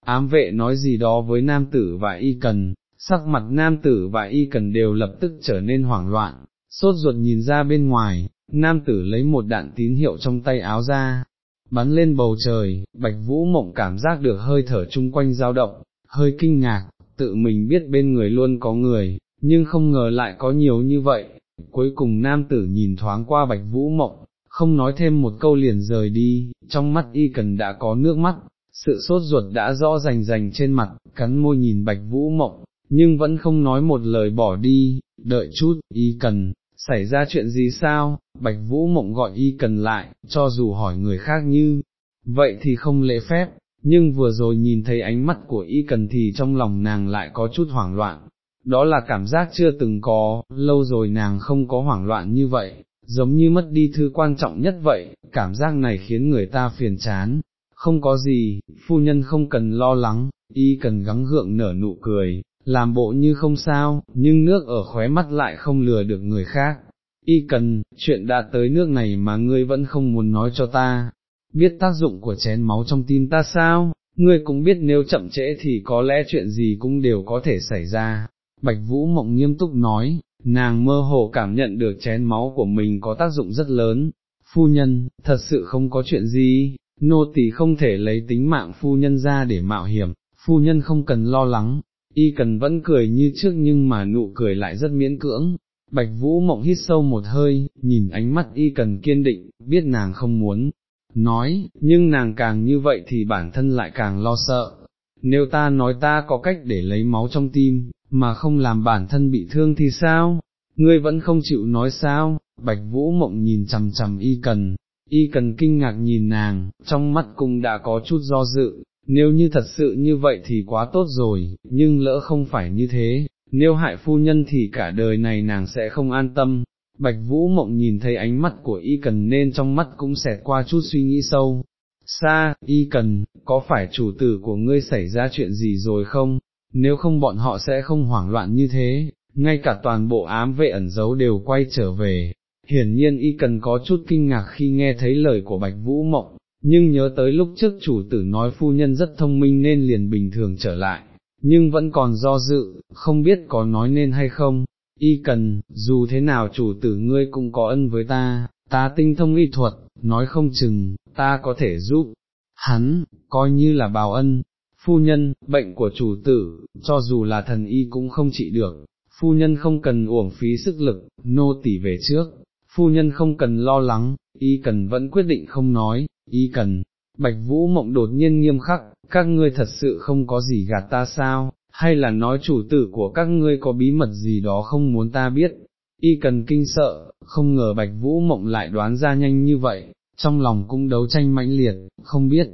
[SPEAKER 1] ám vệ nói gì đó với nam tử và y cần, sắc mặt nam tử và y cần đều lập tức trở nên hoảng loạn, sốt ruột nhìn ra bên ngoài, nam tử lấy một đạn tín hiệu trong tay áo ra, bắn lên bầu trời, bạch vũ mộng cảm giác được hơi thở chung quanh dao động, hơi kinh ngạc, tự mình biết bên người luôn có người, nhưng không ngờ lại có nhiều như vậy, cuối cùng nam tử nhìn thoáng qua bạch vũ mộng, không nói thêm một câu liền rời đi, trong mắt y cần đã có nước mắt, sự sốt ruột đã rõ rành rành trên mặt, cắn môi nhìn bạch vũ mộng, nhưng vẫn không nói một lời bỏ đi, đợi chút, y cần, xảy ra chuyện gì sao, bạch vũ mộng gọi y cần lại, cho dù hỏi người khác như, vậy thì không lễ phép, nhưng vừa rồi nhìn thấy ánh mắt của y cần thì trong lòng nàng lại có chút hoảng loạn, đó là cảm giác chưa từng có, lâu rồi nàng không có hoảng loạn như vậy, giống như mất đi thứ quan trọng nhất vậy, cảm giác này khiến người ta phiền chán, không có gì, phu nhân không cần lo lắng, y cần gắng gượng nở nụ cười, làm bộ như không sao, nhưng nước ở khóe mắt lại không lừa được người khác. Y cần, chuyện đã tới nước này mà ngươi vẫn không muốn nói cho ta, biết tác dụng của chén máu trong tim ta sao, ngươi cũng biết nếu chậm trễ thì có lẽ chuyện gì cũng đều có thể xảy ra. Bạch Vũ Mộng nghiêm túc nói, nàng mơ hồ cảm nhận được chén máu của mình có tác dụng rất lớn. Phu nhân, thật sự không có chuyện gì, nô tỳ không thể lấy tính mạng phu nhân ra để mạo hiểm, phu nhân không cần lo lắng, y cần vẫn cười như trước nhưng mà nụ cười lại rất miễn cưỡng. Bạch Vũ Mộng hít sâu một hơi, nhìn ánh mắt y cần kiên định, biết nàng không muốn nói, nhưng nàng càng như vậy thì bản thân lại càng lo sợ. Nếu ta nói ta có cách để lấy máu trong tim, mà không làm bản thân bị thương thì sao? Ngươi vẫn không chịu nói sao? Bạch Vũ Mộng nhìn chằm chằm y cần, y cần kinh ngạc nhìn nàng, trong mắt cũng đã có chút do dự, nếu như thật sự như vậy thì quá tốt rồi, nhưng lỡ không phải như thế, nếu hại phu nhân thì cả đời này nàng sẽ không an tâm. Bạch Vũ Mộng nhìn thấy ánh mắt của y cần nên trong mắt cũng xẹt qua chút suy nghĩ sâu. Sa, y cần, có phải chủ tử của ngươi xảy ra chuyện gì rồi không? Nếu không bọn họ sẽ không hoảng loạn như thế, ngay cả toàn bộ ám vệ ẩn giấu đều quay trở về. Hiển nhiên y cần có chút kinh ngạc khi nghe thấy lời của Bạch Vũ Mộng, nhưng nhớ tới lúc trước chủ tử nói phu nhân rất thông minh nên liền bình thường trở lại, nhưng vẫn còn do dự, không biết có nói nên hay không, y cần, dù thế nào chủ tử ngươi cũng có ân với ta, ta tinh thông y thuật, nói không chừng, ta có thể giúp, hắn, coi như là bào ân, phu nhân, bệnh của chủ tử, cho dù là thần y cũng không trị được, phu nhân không cần uổng phí sức lực, nô tỉ về trước, phu nhân không cần lo lắng, y cần vẫn quyết định không nói, y cần, bạch vũ mộng đột nhiên nghiêm khắc, các ngươi thật sự không có gì gạt ta sao, hay là nói chủ tử của các ngươi có bí mật gì đó không muốn ta biết, y cần kinh sợ, không ngờ bạch vũ mộng lại đoán ra nhanh như vậy, trong lòng cũng đấu tranh mãnh liệt, không biết,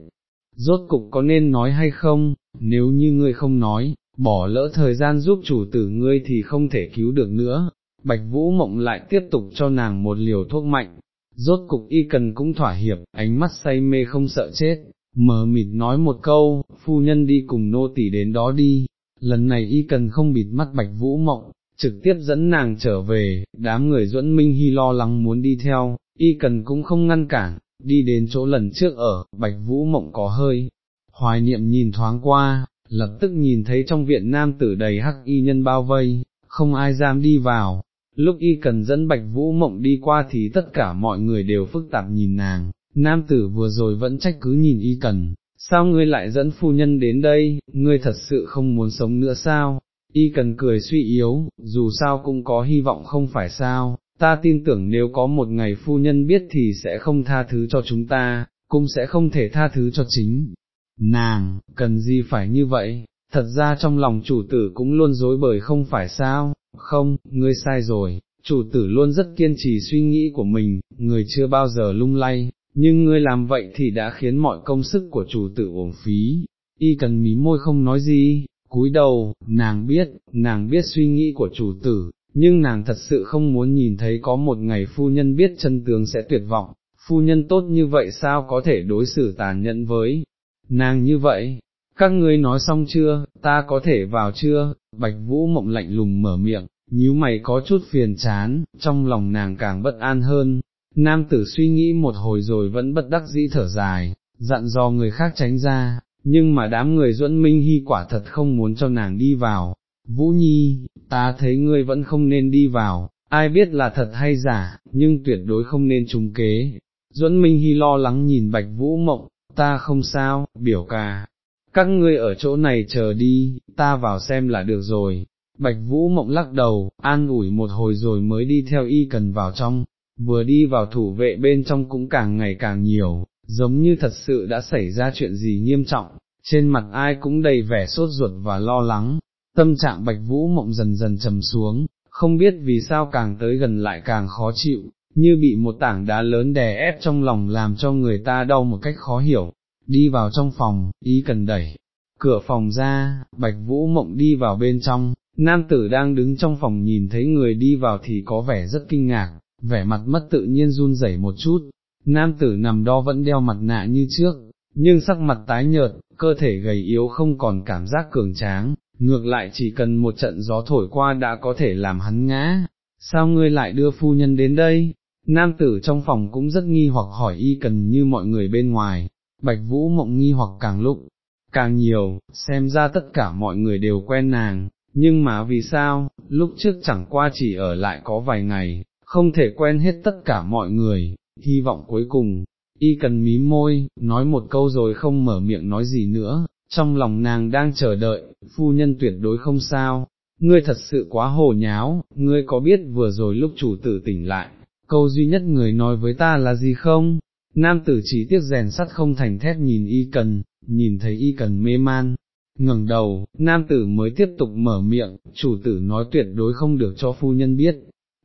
[SPEAKER 1] rốt cục có nên nói hay không, nếu như ngươi không nói, bỏ lỡ thời gian giúp chủ tử ngươi thì không thể cứu được nữa. Bạch Vũ Mộng lại tiếp tục cho nàng một liều thuốc mạnh, rốt cục y cần cũng thỏa hiệp, ánh mắt say mê không sợ chết, mờ mịt nói một câu, phu nhân đi cùng nô tỳ đến đó đi, lần này y cần không bịt mắt bạch vũ mộng, trực tiếp dẫn nàng trở về, đám người duẫn minh hy lo lắng muốn đi theo, y cần cũng không ngăn cản, đi đến chỗ lần trước ở, bạch vũ mộng có hơi, hoài niệm nhìn thoáng qua, lập tức nhìn thấy trong viện nam tử đầy hắc y nhân bao vây, không ai dám đi vào, lúc y cần dẫn bạch vũ mộng đi qua thì tất cả mọi người đều phức tạp nhìn nàng, nam tử vừa rồi vẫn trách cứ nhìn y cần, sao ngươi lại dẫn phu nhân đến đây, ngươi thật sự không muốn sống nữa sao, y cần cười suy yếu, dù sao cũng có hy vọng không phải sao, ta tin tưởng nếu có một ngày phu nhân biết thì sẽ không tha thứ cho chúng ta, cũng sẽ không thể tha thứ cho chính. Nàng, cần gì phải như vậy, thật ra trong lòng chủ tử cũng luôn dối bời không phải sao, không, ngươi sai rồi, chủ tử luôn rất kiên trì suy nghĩ của mình, người chưa bao giờ lung lay, nhưng ngươi làm vậy thì đã khiến mọi công sức của chủ tử uổng phí, y cần mí môi không nói gì, cúi đầu, nàng biết, nàng biết suy nghĩ của chủ tử, nhưng nàng thật sự không muốn nhìn thấy có một ngày phu nhân biết chân tướng sẽ tuyệt vọng, phu nhân tốt như vậy sao có thể đối xử tàn nhẫn với nàng như vậy, các ngươi nói xong chưa, ta có thể vào chưa, bạch vũ mộng lạnh lùng mở miệng, nhíu mày có chút phiền chán, trong lòng nàng càng bất an hơn, nam tử suy nghĩ một hồi rồi vẫn bất đắc dĩ thở dài, dặn dò người khác tránh ra, nhưng mà đám người duẫn minh hy quả thật không muốn cho nàng đi vào, Vũ Nhi, ta thấy ngươi vẫn không nên đi vào, ai biết là thật hay giả, nhưng tuyệt đối không nên trùng kế. Duẫn Minh Hy lo lắng nhìn Bạch Vũ Mộng, ta không sao, biểu ca, các ngươi ở chỗ này chờ đi, ta vào xem là được rồi. Bạch Vũ Mộng lắc đầu, an ủi một hồi rồi mới đi theo y cần vào trong, vừa đi vào thủ vệ bên trong cũng càng ngày càng nhiều, giống như thật sự đã xảy ra chuyện gì nghiêm trọng, trên mặt ai cũng đầy vẻ sốt ruột và lo lắng, tâm trạng bạch vũ mộng dần dần trầm xuống, không biết vì sao càng tới gần lại càng khó chịu, như bị một tảng đá lớn đè ép trong lòng làm cho người ta đau một cách khó hiểu, đi vào trong phòng, ý cần đẩy, cửa phòng ra, bạch vũ mộng đi vào bên trong, nam tử đang đứng trong phòng nhìn thấy người đi vào thì có vẻ rất kinh ngạc, vẻ mặt mất tự nhiên run rẩy một chút, nam tử nằm đo vẫn đeo mặt nạ như trước, nhưng sắc mặt tái nhợt, cơ thể gầy yếu không còn cảm giác cường tráng, ngược lại chỉ cần một trận gió thổi qua đã có thể làm hắn ngã, sao ngươi lại đưa phu nhân đến đây? Nam tử trong phòng cũng rất nghi hoặc hỏi y cần như mọi người bên ngoài, bạch vũ mộng nghi hoặc càng lúc, càng nhiều, xem ra tất cả mọi người đều quen nàng, nhưng mà vì sao, lúc trước chẳng qua chỉ ở lại có vài ngày, không thể quen hết tất cả mọi người, hy vọng cuối cùng, y cần mí môi, nói một câu rồi không mở miệng nói gì nữa, trong lòng nàng đang chờ đợi, phu nhân tuyệt đối không sao, ngươi thật sự quá hồ nháo, ngươi có biết vừa rồi lúc chủ tử tỉnh lại, câu duy nhất người nói với ta là gì không? Nam tử chỉ tiếc rèn sắt không thành thép nhìn y cần, nhìn thấy y cần mê man, ngẩng đầu, nam tử mới tiếp tục mở miệng, chủ tử nói tuyệt đối không được cho phu nhân biết.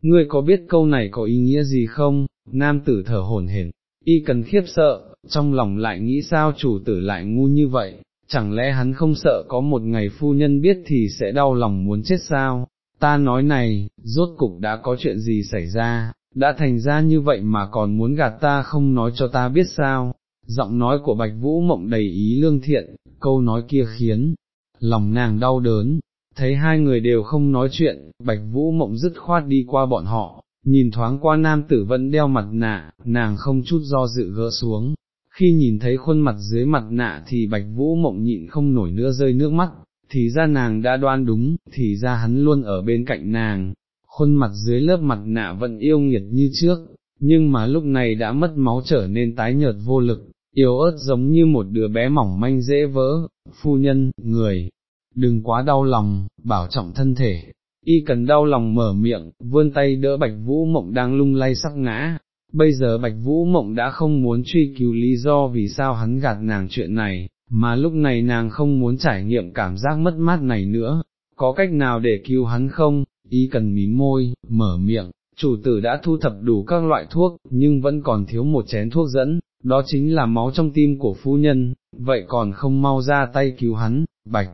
[SPEAKER 1] Ngươi có biết câu này có ý nghĩa gì không? Nam tử thở hổn hển, y cần khiếp sợ, trong lòng lại nghĩ sao chủ tử lại ngu như vậy, chẳng lẽ hắn không sợ có một ngày phu nhân biết thì sẽ đau lòng muốn chết sao, ta nói này, rốt cục đã có chuyện gì xảy ra, đã thành ra như vậy mà còn muốn gạt ta không nói cho ta biết sao, giọng nói của Bạch Vũ Mộng đầy ý lương thiện, câu nói kia khiến lòng nàng đau đớn, thấy hai người đều không nói chuyện, Bạch Vũ Mộng dứt khoát đi qua bọn họ, nhìn thoáng qua nam tử vẫn đeo mặt nạ, nàng không chút do dự gỡ xuống, khi nhìn thấy khuôn mặt dưới mặt nạ thì bạch vũ mộng nhịn không nổi nữa rơi nước mắt, thì ra nàng đã đoan đúng, thì ra hắn luôn ở bên cạnh nàng, khuôn mặt dưới lớp mặt nạ vẫn yêu nghiệt như trước, nhưng mà lúc này đã mất máu trở nên tái nhợt vô lực, yếu ớt giống như một đứa bé mỏng manh dễ vỡ, phu nhân, người, đừng quá đau lòng, bảo trọng thân thể. Y cần đau lòng mở miệng, vươn tay đỡ bạch vũ mộng đang lung lay sắc ngã, bây giờ Bạch Vũ Mộng đã không muốn truy cứu lý do vì sao hắn gạt nàng chuyện này, mà lúc này nàng không muốn trải nghiệm cảm giác mất mát này nữa, có cách nào để cứu hắn không, ý cần mím môi, mở miệng, chủ tử đã thu thập đủ các loại thuốc, nhưng vẫn còn thiếu một chén thuốc dẫn, đó chính là máu trong tim của phu nhân, vậy còn không mau ra tay cứu hắn, Bạch.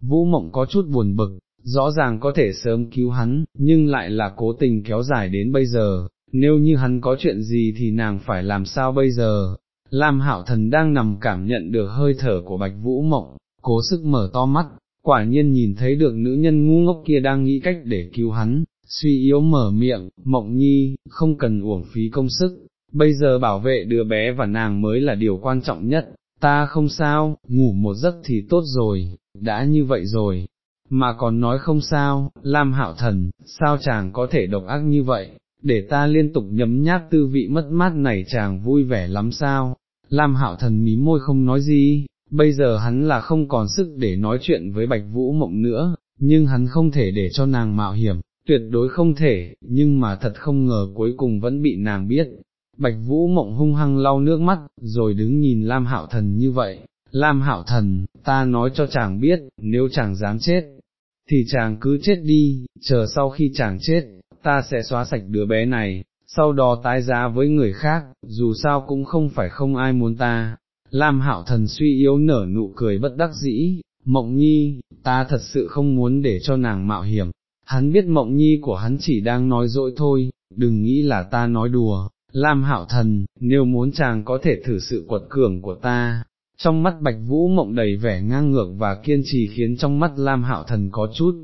[SPEAKER 1] Vũ Mộng có chút buồn bực, rõ ràng có thể sớm cứu hắn, nhưng lại là cố tình kéo dài đến bây giờ, nếu như hắn có chuyện gì thì nàng phải làm sao bây giờ, Lam Hạo Thần đang nằm cảm nhận được hơi thở của Bạch Vũ Mộng, cố sức mở to mắt, quả nhiên nhìn thấy được nữ nhân ngu ngốc kia đang nghĩ cách để cứu hắn, suy yếu mở miệng, Mộng Nhi, không cần uổng phí công sức, bây giờ bảo vệ đứa bé và nàng mới là điều quan trọng nhất, ta không sao, ngủ một giấc thì tốt rồi, đã như vậy rồi, mà còn nói không sao, Lam Hạo Thần, sao chàng có thể độc ác như vậy, để ta liên tục nhấm nháp tư vị mất mát này chàng vui vẻ lắm sao, Lam Hạo Thần mí môi không nói gì, bây giờ hắn là không còn sức để nói chuyện với Bạch Vũ Mộng nữa, nhưng hắn không thể để cho nàng mạo hiểm, tuyệt đối không thể, nhưng mà thật không ngờ cuối cùng vẫn bị nàng biết. Bạch Vũ Mộng hung hăng lau nước mắt, rồi đứng nhìn Lam Hạo Thần như vậy, Lam Hạo Thần, ta nói cho chàng biết, nếu chàng dám chết, thì chàng cứ chết đi, chờ sau khi chàng chết, ta sẽ xóa sạch đứa bé này, sau đó tái giá với người khác, dù sao cũng không phải không ai muốn ta. Lam Hạo Thần suy yếu nở nụ cười bất đắc dĩ, Mộng Nhi, ta thật sự không muốn để cho nàng mạo hiểm, hắn biết Mộng Nhi của hắn chỉ đang nói dỗi thôi, đừng nghĩ là ta nói đùa, Lam Hạo Thần, nếu muốn chàng có thể thử sự quật cường của ta. Trong mắt Bạch Vũ Mộng đầy vẻ ngang ngược và kiên trì khiến trong mắt Lam Hạo Thần có chút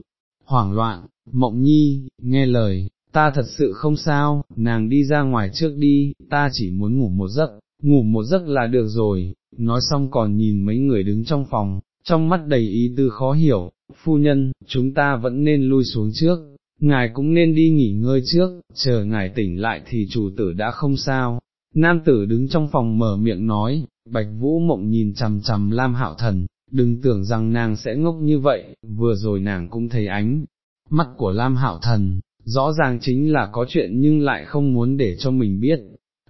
[SPEAKER 1] hoảng loạn, Mộng Nhi, nghe lời, ta thật sự không sao, nàng đi ra ngoài trước đi, ta chỉ muốn ngủ một giấc, ngủ một giấc là được rồi, nói xong còn nhìn mấy người đứng trong phòng, trong mắt đầy ý tư khó hiểu, phu nhân, chúng ta vẫn nên lui xuống trước, ngài cũng nên đi nghỉ ngơi trước, chờ ngài tỉnh lại thì chủ tử đã không sao. Nam tử đứng trong phòng mở miệng nói, Bạch Vũ Mộng nhìn chằm chằm Lam Hạo Thần, đừng tưởng rằng nàng sẽ ngốc như vậy, vừa rồi nàng cũng thấy ánh mắt của Lam Hạo Thần, rõ ràng chính là có chuyện nhưng lại không muốn để cho mình biết.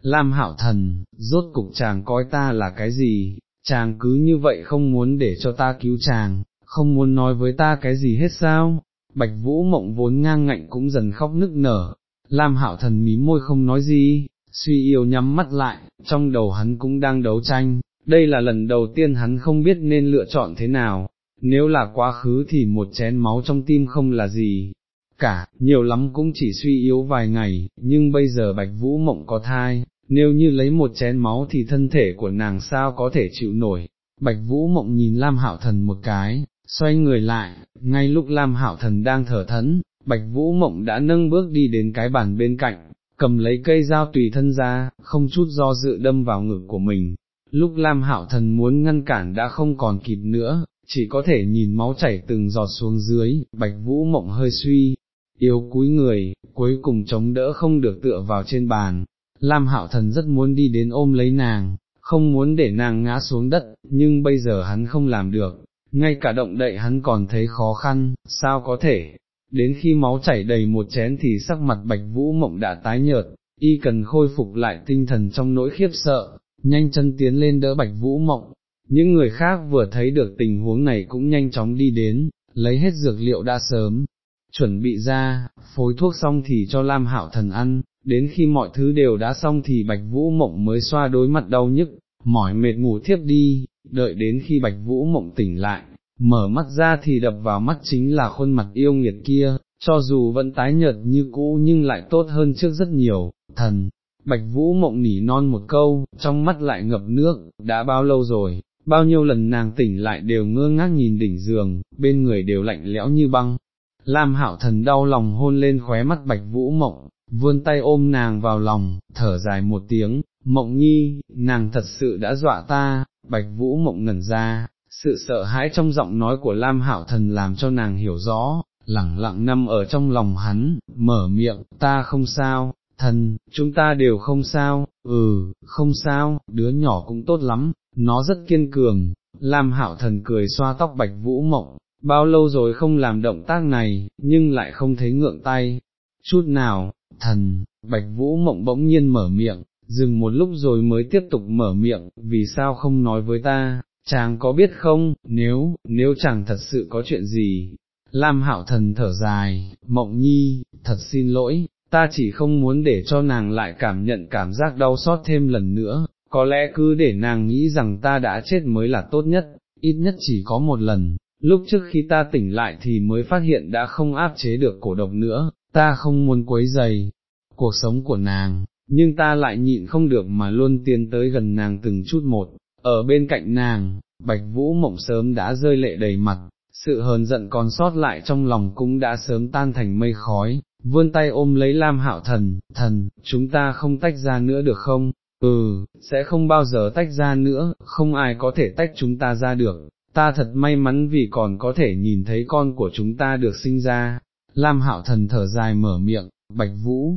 [SPEAKER 1] Lam Hảo thần, rốt cục chàng coi ta là cái gì, chàng cứ như vậy không muốn để cho ta cứu chàng, không muốn nói với ta cái gì hết sao, bạch vũ mộng vốn ngang ngạnh cũng dần khóc nức nở, Lam Hảo thần mí môi không nói gì, suy yêu nhắm mắt lại, trong đầu hắn cũng đang đấu tranh, đây là lần đầu tiên hắn không biết nên lựa chọn thế nào, nếu là quá khứ thì một chén máu trong tim không là gì, cả, nhiều lắm cũng chỉ suy yếu vài ngày, nhưng bây giờ Bạch Vũ Mộng có thai, nếu như lấy một chén máu thì thân thể của nàng sao có thể chịu nổi. Bạch Vũ Mộng nhìn Lam Hạo Thần một cái, xoay người lại, ngay lúc Lam Hạo Thần đang thở thẫn, Bạch Vũ Mộng đã nâng bước đi đến cái bàn bên cạnh, cầm lấy cây dao tùy thân ra, không chút do dự đâm vào ngực của mình. Lúc Lam Hạo Thần muốn ngăn cản đã không còn kịp nữa, chỉ có thể nhìn máu chảy từng giọt xuống dưới, Bạch Vũ Mộng hơi suy, yếu cúi người, cuối cùng chống đỡ không được tựa vào trên bàn. Lam Hạo Thần rất muốn đi đến ôm lấy nàng, không muốn để nàng ngã xuống đất, nhưng bây giờ hắn không làm được, ngay cả động đậy hắn còn thấy khó khăn, sao có thể, đến khi máu chảy đầy một chén thì sắc mặt bạch vũ mộng đã tái nhợt, y cần khôi phục lại tinh thần trong nỗi khiếp sợ, nhanh chân tiến lên đỡ bạch vũ mộng, những người khác vừa thấy được tình huống này cũng nhanh chóng đi đến, lấy hết dược liệu đã sớm, chuẩn bị ra, phối thuốc xong thì cho Lam Hạo Thần ăn, đến khi mọi thứ đều đã xong thì Bạch Vũ Mộng mới xoa đối mặt đau nhức, mỏi mệt ngủ thiếp đi, đợi đến khi Bạch Vũ Mộng tỉnh lại, mở mắt ra thì đập vào mắt chính là khuôn mặt yêu nghiệt kia, cho dù vẫn tái nhợt như cũ nhưng lại tốt hơn trước rất nhiều, thần. Bạch Vũ mộng nỉ non một câu, trong mắt lại ngập nước, đã bao lâu rồi, bao nhiêu lần nàng tỉnh lại đều ngơ ngác nhìn đỉnh giường, bên người đều lạnh lẽo như băng, Lam hạo thần đau lòng hôn lên khóe mắt bạch vũ mộng, vươn tay ôm nàng vào lòng, thở dài một tiếng, mộng nhi, nàng thật sự đã dọa ta, bạch vũ mộng ngẩn ra, sự sợ hãi trong giọng nói của Lam hạo thần làm cho nàng hiểu rõ, lẳng lặng nằm ở trong lòng hắn, mở miệng, ta không sao, thần, chúng ta đều không sao, ừ, không sao, đứa nhỏ cũng tốt lắm, nó rất kiên cường, Lam hạo thần cười xoa tóc bạch vũ mộng, bao lâu rồi không làm động tác này, nhưng lại không thấy ngượng tay, chút nào, thần, bạch vũ mộng bỗng nhiên mở miệng, dừng một lúc rồi mới tiếp tục mở miệng, vì sao không nói với ta, chàng có biết không, nếu, nếu chàng thật sự có chuyện gì, Lam hạo thần thở dài, mộng nhi, thật xin lỗi, ta chỉ không muốn để cho nàng lại cảm nhận cảm giác đau xót thêm lần nữa, có lẽ cứ để nàng nghĩ rằng ta đã chết mới là tốt nhất, ít nhất chỉ có một lần, lúc trước khi ta tỉnh lại thì mới phát hiện đã không áp chế được cổ độc nữa, ta không muốn quấy dày cuộc sống của nàng, nhưng ta lại nhịn không được mà luôn tiến tới gần nàng từng chút một, ở bên cạnh nàng, bạch vũ mộng sớm đã rơi lệ đầy mặt, sự hờn giận còn sót lại trong lòng cũng đã sớm tan thành mây khói, vươn tay ôm lấy Lam Hạo Thần, thần, chúng ta không tách ra nữa được không? Ừ, sẽ không bao giờ tách ra nữa, không ai có thể tách chúng ta ra được, ta thật may mắn vì còn có thể nhìn thấy con của chúng ta được sinh ra. Lam hạo thần thở dài mở miệng, bạch vũ,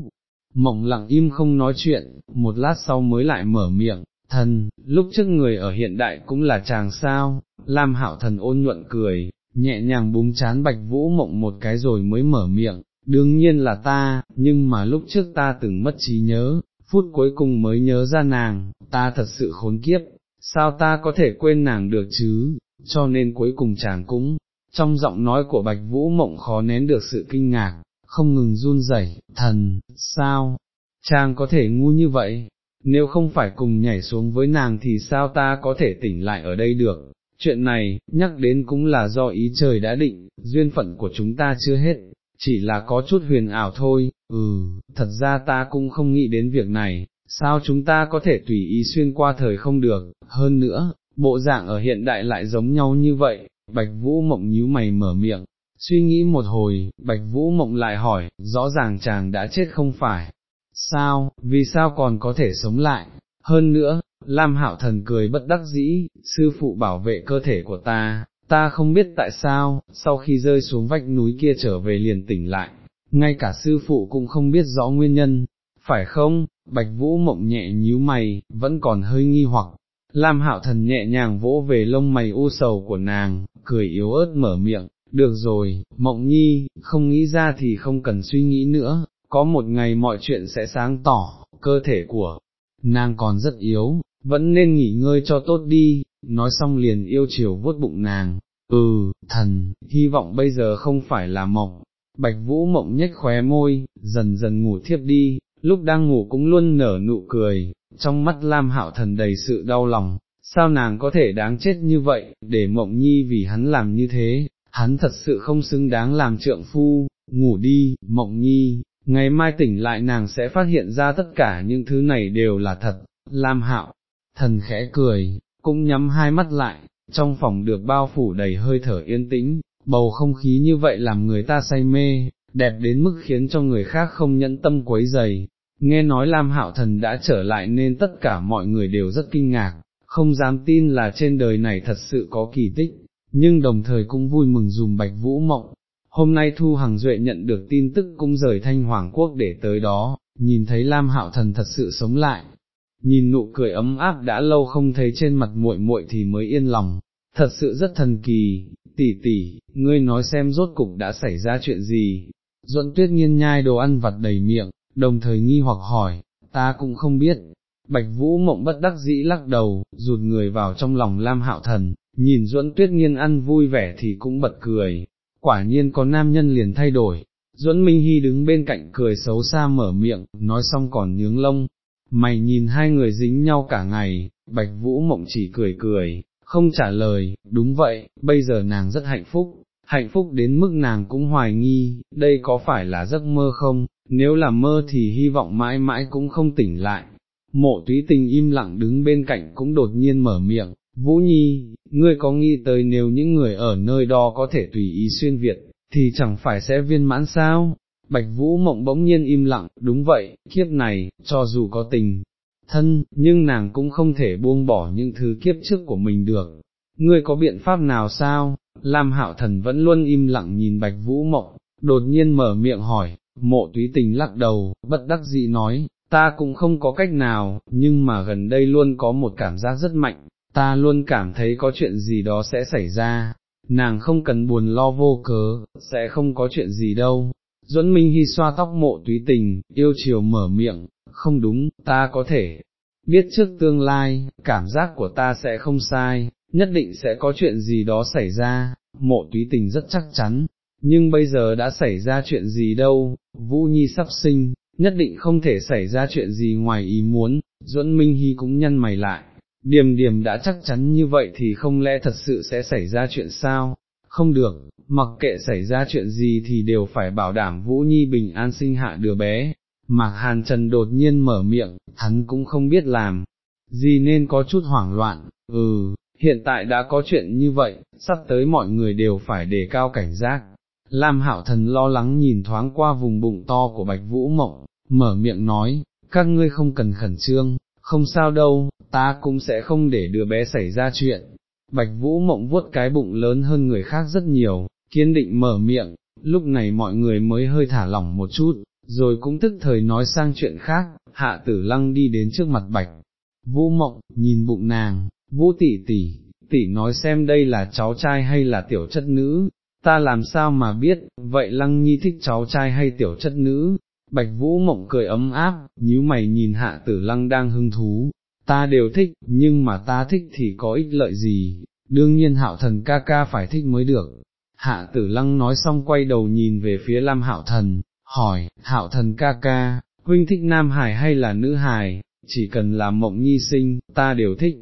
[SPEAKER 1] mộng lặng im không nói chuyện, một lát sau mới lại mở miệng, thần, lúc trước người ở hiện đại cũng là chàng sao, Lam hạo thần ôn nhuận cười, nhẹ nhàng búng chán bạch vũ mộng một cái rồi mới mở miệng, đương nhiên là ta, nhưng mà lúc trước ta từng mất trí nhớ, phút cuối cùng mới nhớ ra nàng, ta thật sự khốn kiếp, sao ta có thể quên nàng được chứ, cho nên cuối cùng chàng cũng, trong giọng nói của bạch vũ mộng khó nén được sự kinh ngạc, không ngừng run rẩy, thần, sao, chàng có thể ngu như vậy, nếu không phải cùng nhảy xuống với nàng thì sao ta có thể tỉnh lại ở đây được, chuyện này, nhắc đến cũng là do ý trời đã định, duyên phận của chúng ta chưa hết, chỉ là có chút huyền ảo thôi, ừ, thật ra ta cũng không nghĩ đến việc này, sao chúng ta có thể tùy ý xuyên qua thời không được, hơn nữa, bộ dạng ở hiện đại lại giống nhau như vậy, Bạch Vũ Mộng nhíu mày mở miệng, suy nghĩ một hồi, Bạch Vũ Mộng lại hỏi, rõ ràng chàng đã chết không phải, sao, vì sao còn có thể sống lại, hơn nữa, Lam Hạo Thần cười bất đắc dĩ, sư phụ bảo vệ cơ thể của ta, ta không biết tại sao, sau khi rơi xuống vách núi kia trở về liền tỉnh lại, ngay cả sư phụ cũng không biết rõ nguyên nhân, phải không, Bạch Vũ mộng nhẹ nhíu mày, vẫn còn hơi nghi hoặc. Lam Hạo Thần nhẹ nhàng vỗ về lông mày u sầu của nàng, cười yếu ớt mở miệng, được rồi, mộng nhi, không nghĩ ra thì không cần suy nghĩ nữa, có một ngày mọi chuyện sẽ sáng tỏ, cơ thể của nàng còn rất yếu, vẫn nên nghỉ ngơi cho tốt đi, nói xong liền yêu chiều vuốt bụng nàng, ừ, thần, hy vọng bây giờ không phải là mộng, bạch vũ mộng nhếch khóe môi, dần dần ngủ thiếp đi, lúc đang ngủ cũng luôn nở nụ cười, trong mắt Lam Hạo Thần đầy sự đau lòng, sao nàng có thể đáng chết như vậy, để mộng nhi vì hắn làm như thế, hắn thật sự không xứng đáng làm trượng phu, ngủ đi, mộng nhi, ngày mai tỉnh lại nàng sẽ phát hiện ra tất cả những thứ này đều là thật, Lam Hạo, thần khẽ cười, cũng nhắm hai mắt lại, trong phòng được bao phủ đầy hơi thở yên tĩnh, bầu không khí như vậy làm người ta say mê, đẹp đến mức khiến cho người khác không nhẫn tâm quấy dày. Nghe nói Lam Hạo Thần đã trở lại nên tất cả mọi người đều rất kinh ngạc, không dám tin là trên đời này thật sự có kỳ tích, nhưng đồng thời cũng vui mừng dùm Bạch Vũ Mộng. Hôm nay Thu Hằng Duệ nhận được tin tức cũng rời Thanh Hoàng Quốc để tới đó, nhìn thấy Lam Hạo Thần thật sự sống lại, nhìn nụ cười ấm áp đã lâu không thấy trên mặt muội muội thì mới yên lòng, thật sự rất thần kỳ, tỷ tỷ, ngươi nói xem rốt cục đã xảy ra chuyện gì, duẫn tuyết nhiên nhai đồ ăn vặt đầy miệng, đồng thời nghi hoặc hỏi, ta cũng không biết, bạch vũ mộng bất đắc dĩ lắc đầu, rụt người vào trong lòng lam hạo thần, nhìn duẫn tuyết nghiên ăn vui vẻ thì cũng bật cười, quả nhiên có nam nhân liền thay đổi. Duẫn Minh Hy đứng bên cạnh cười xấu xa mở miệng, nói xong còn nhướng lông, mày nhìn hai người dính nhau cả ngày, bạch vũ mộng chỉ cười cười, không trả lời, đúng vậy, bây giờ nàng rất hạnh phúc, hạnh phúc đến mức nàng cũng hoài nghi, đây có phải là giấc mơ không, nếu là mơ thì hy vọng mãi mãi cũng không tỉnh lại. Mộ túy tình im lặng đứng bên cạnh cũng đột nhiên mở miệng, Vũ Nhi, ngươi có nghĩ tới nếu những người ở nơi đó có thể tùy ý xuyên Việt, thì chẳng phải sẽ viên mãn sao? Bạch Vũ Mộng bỗng nhiên im lặng, đúng vậy, kiếp này, cho dù có tình, thân, nhưng nàng cũng không thể buông bỏ những thứ kiếp trước của mình được. Ngươi có biện pháp nào sao? Lam Hạo Thần vẫn luôn im lặng nhìn Bạch Vũ Mộng, đột nhiên mở miệng hỏi, mộ túy tình lắc đầu, bất đắc dĩ nói, ta cũng không có cách nào, nhưng mà gần đây luôn có một cảm giác rất mạnh, ta luôn cảm thấy có chuyện gì đó sẽ xảy ra, nàng không cần buồn lo vô cớ, sẽ không có chuyện gì đâu. Duẫn Minh Hy xoa tóc mộ túy tình, yêu chiều mở miệng, không đúng, ta có thể biết trước tương lai, cảm giác của ta sẽ không sai, nhất định sẽ có chuyện gì đó xảy ra, mộ túy tình rất chắc chắn, nhưng bây giờ đã xảy ra chuyện gì đâu, Vũ Nhi sắp sinh, nhất định không thể xảy ra chuyện gì ngoài ý muốn, Duẫn Minh Hy cũng nhăn mày lại, điềm điềm đã chắc chắn như vậy thì không lẽ thật sự sẽ xảy ra chuyện sao, không được, mặc kệ xảy ra chuyện gì thì đều phải bảo đảm Vũ Nhi bình an sinh hạ đứa bé. Mạc Hàn Trần đột nhiên mở miệng, hắn cũng không biết làm, gì nên có chút hoảng loạn, ừ, hiện tại đã có chuyện như vậy, sắp tới mọi người đều phải đề cao cảnh giác. Lam Hạo Thần lo lắng nhìn thoáng qua vùng bụng to của Bạch Vũ Mộng, mở miệng nói, các ngươi không cần khẩn trương, không sao đâu, ta cũng sẽ không để đứa bé xảy ra chuyện. Bạch Vũ Mộng vuốt cái bụng lớn hơn người khác rất nhiều, kiên định mở miệng, lúc này mọi người mới hơi thả lỏng một chút, rồi cũng tức thời nói sang chuyện khác, hạ tử lăng đi đến trước mặt bạch, vũ mộng, nhìn bụng nàng, vũ tỷ tỷ, tỷ nói xem đây là cháu trai hay là tiểu chất nữ, ta làm sao mà biết, vậy lăng nhi thích cháu trai hay tiểu chất nữ, bạch vũ mộng cười ấm áp, nhíu mày nhìn hạ tử lăng đang hưng thú, ta đều thích, nhưng mà ta thích thì có ích lợi gì, đương nhiên hạo thần ca ca phải thích mới được. Hạ tử lăng nói xong quay đầu nhìn về phía Lam hạo thần, hỏi, hạo thần ca ca, huynh thích nam hài hay là nữ hài? chỉ cần là mộng nhi sinh, ta đều thích.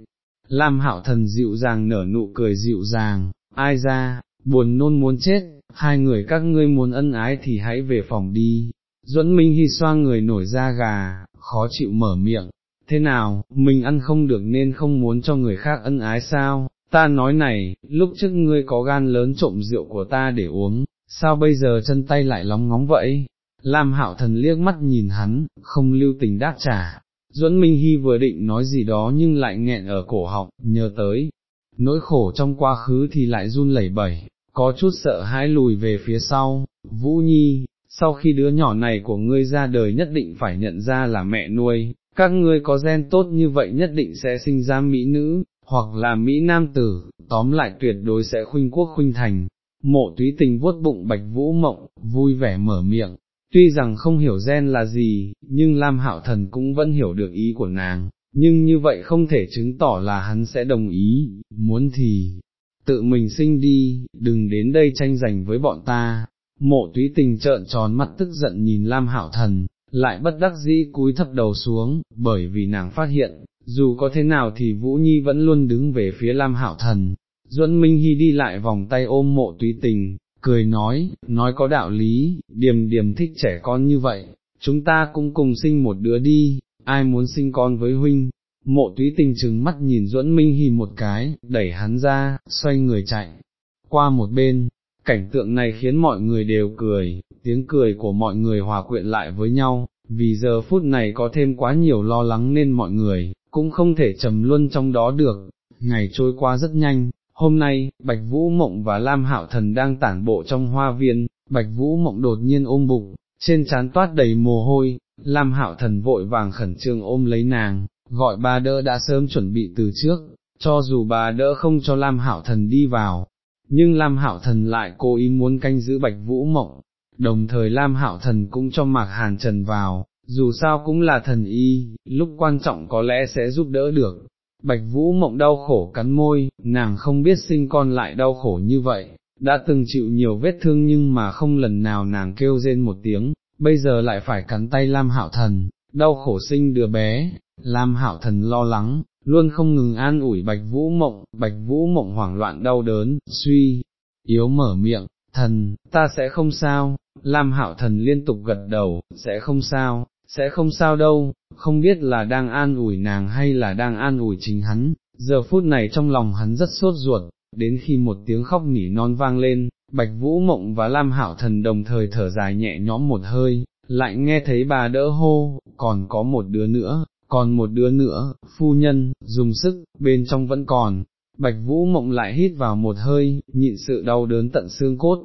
[SPEAKER 1] Lam hạo thần dịu dàng nở nụ cười dịu dàng, ai ra, buồn nôn muốn chết, hai người các ngươi muốn ân ái thì hãy về phòng đi. Duẫn Minh Hy xoa người nổi da gà, khó chịu mở miệng, thế nào, mình ăn không được nên không muốn cho người khác ân ái sao, ta nói này, lúc trước ngươi có gan lớn trộm rượu của ta để uống, sao bây giờ chân tay lại lóng ngóng vậy? Lam hạo thần liếc mắt nhìn hắn, không lưu tình đáp trả. Duẫn Minh Hy vừa định nói gì đó nhưng lại nghẹn ở cổ họng, nhớ tới, nỗi khổ trong quá khứ thì lại run lẩy bẩy, có chút sợ hãi lùi về phía sau, Vũ Nhi, sau khi đứa nhỏ này của ngươi ra đời nhất định phải nhận ra là mẹ nuôi, các ngươi có gen tốt như vậy nhất định sẽ sinh ra mỹ nữ, hoặc là mỹ nam tử, tóm lại tuyệt đối sẽ khuynh quốc khuynh thành. Mộ túy tình vuốt bụng bạch vũ mộng, vui vẻ mở miệng, tuy rằng không hiểu gen là gì, nhưng Lam Hạo Thần cũng vẫn hiểu được ý của nàng, nhưng như vậy không thể chứng tỏ là hắn sẽ đồng ý, muốn thì, tự mình sinh đi, đừng đến đây tranh giành với bọn ta. Mộ túy tình trợn tròn mắt tức giận nhìn Lam Hạo Thần, lại bất đắc dĩ cúi thấp đầu xuống, bởi vì nàng phát hiện, dù có thế nào thì Vũ Nhi vẫn luôn đứng về phía Lam Hạo Thần. Duẫn Minh Hy đi lại vòng tay ôm mộ túy tình, cười nói, nói có đạo lý, điềm điềm thích trẻ con như vậy, chúng ta cũng cùng sinh một đứa đi, ai muốn sinh con với huynh. Mộ túy tình trừng mắt nhìn Duẫn Minh hì một cái, đẩy hắn ra, xoay người chạy, qua một bên, cảnh tượng này khiến mọi người đều cười, tiếng cười của mọi người hòa quyện lại với nhau, vì giờ phút này có thêm quá nhiều lo lắng nên mọi người, cũng không thể trầm luân trong đó được, ngày trôi qua rất nhanh, hôm nay, Bạch Vũ Mộng và Lam Hạo Thần đang tản bộ trong hoa viên, Bạch Vũ Mộng đột nhiên ôm bụng, trên trán toát đầy mồ hôi, Lam Hạo Thần vội vàng khẩn trương ôm lấy nàng, gọi bà đỡ đã sớm chuẩn bị từ trước, cho dù bà đỡ không cho Lam Hạo Thần đi vào, nhưng Lam Hạo Thần lại cố ý muốn canh giữ Bạch Vũ Mộng, đồng thời Lam Hạo Thần cũng cho Mạc Hàn Trần vào, dù sao cũng là thần y, lúc quan trọng có lẽ sẽ giúp đỡ được. Bạch Vũ Mộng đau khổ cắn môi, nàng không biết sinh con lại đau khổ như vậy, đã từng chịu nhiều vết thương nhưng mà không lần nào nàng kêu rên một tiếng, bây giờ lại phải cắn tay Lam Hạo Thần, đau khổ sinh đứa bé, Lam Hạo Thần lo lắng, luôn không ngừng an ủi Bạch Vũ Mộng, Bạch Vũ Mộng hoảng loạn đau đớn, suy, yếu mở miệng, thần, ta sẽ không sao, Lam Hạo Thần liên tục gật đầu, sẽ không sao, sẽ không sao đâu, không biết là đang an ủi nàng hay là đang an ủi chính hắn, giờ phút này trong lòng hắn rất sốt ruột, đến khi một tiếng khóc nỉ non vang lên, Bạch Vũ Mộng và Lam Hảo Thần đồng thời thở dài nhẹ nhõm một hơi, lại nghe thấy bà đỡ hô, còn có một đứa nữa, còn một đứa nữa, phu nhân, dùng sức, bên trong vẫn còn, Bạch Vũ Mộng lại hít vào một hơi, nhịn sự đau đớn tận xương cốt.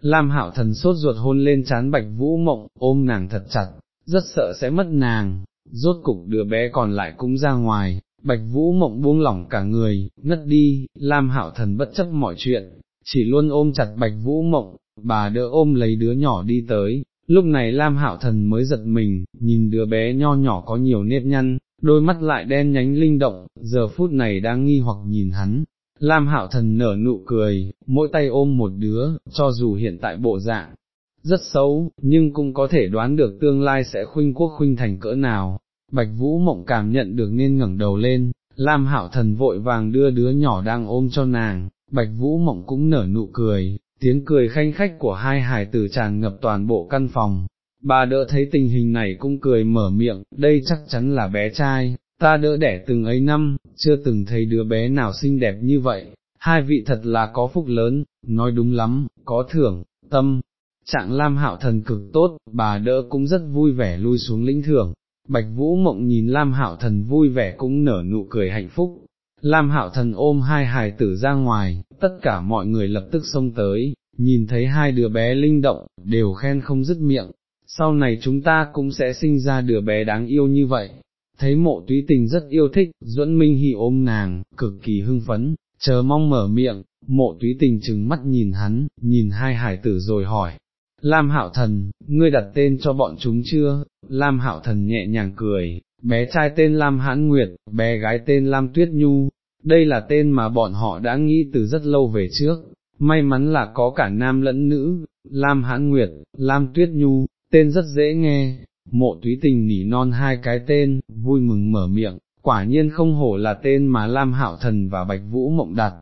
[SPEAKER 1] Lam Hạo Thần sốt ruột hôn lên chán Bạch Vũ Mộng, ôm nàng thật chặt, rất sợ sẽ mất nàng, rốt cục đứa bé còn lại cũng ra ngoài, Bạch Vũ Mộng buông lỏng cả người, ngất đi, Lam Hạo Thần bất chấp mọi chuyện, chỉ luôn ôm chặt Bạch Vũ Mộng, bà đỡ ôm lấy đứa nhỏ đi tới, lúc này Lam Hạo Thần mới giật mình, nhìn đứa bé nho nhỏ có nhiều nếp nhăn, đôi mắt lại đen nhánh linh động, giờ phút này đang nghi hoặc nhìn hắn. Lam Hạo Thần nở nụ cười, mỗi tay ôm một đứa, cho dù hiện tại bộ dạng rất xấu, nhưng cũng có thể đoán được tương lai sẽ khuynh quốc khuynh thành cỡ nào. Bạch Vũ Mộng cảm nhận được nên ngẩng đầu lên, Lam Hạo Thần vội vàng đưa đứa nhỏ đang ôm cho nàng, Bạch Vũ Mộng cũng nở nụ cười, tiếng cười khanh khách của hai hài tử tràn ngập toàn bộ căn phòng. Bà đỡ thấy tình hình này cũng cười mở miệng, đây chắc chắn là bé trai, ta đỡ đẻ từng ấy năm, chưa từng thấy đứa bé nào xinh đẹp như vậy, hai vị thật là có phúc lớn, nói đúng lắm, có thưởng, tâm, trạng lam hạo thần cực tốt, bà đỡ cũng rất vui vẻ lui xuống lĩnh thưởng, bạch vũ mộng nhìn lam hạo thần vui vẻ cũng nở nụ cười hạnh phúc, lam hạo thần ôm hai hài tử ra ngoài, tất cả mọi người lập tức xông tới, nhìn thấy hai đứa bé linh động, đều khen không dứt miệng, sau này chúng ta cũng sẽ sinh ra đứa bé đáng yêu như vậy. Thấy mộ túy tình rất yêu thích, duẫn minh hy ôm nàng, cực kỳ hưng phấn, chờ mong mở miệng, mộ túy tình chừng mắt nhìn hắn, nhìn hai hải tử rồi hỏi. Lam hạo thần, ngươi đặt tên cho bọn chúng chưa? Lam hạo thần nhẹ nhàng cười, bé trai tên Lam hãn nguyệt, bé gái tên Lam tuyết nhu, đây là tên mà bọn họ đã nghĩ từ rất lâu về trước, may mắn là có cả nam lẫn nữ, Lam hãn nguyệt, Lam tuyết nhu, tên rất dễ nghe, mộ túy tình nỉ non hai cái tên, vui mừng mở miệng, quả nhiên không hổ là tên mà Lam Hạo Thần và Bạch Vũ Mộng đặt.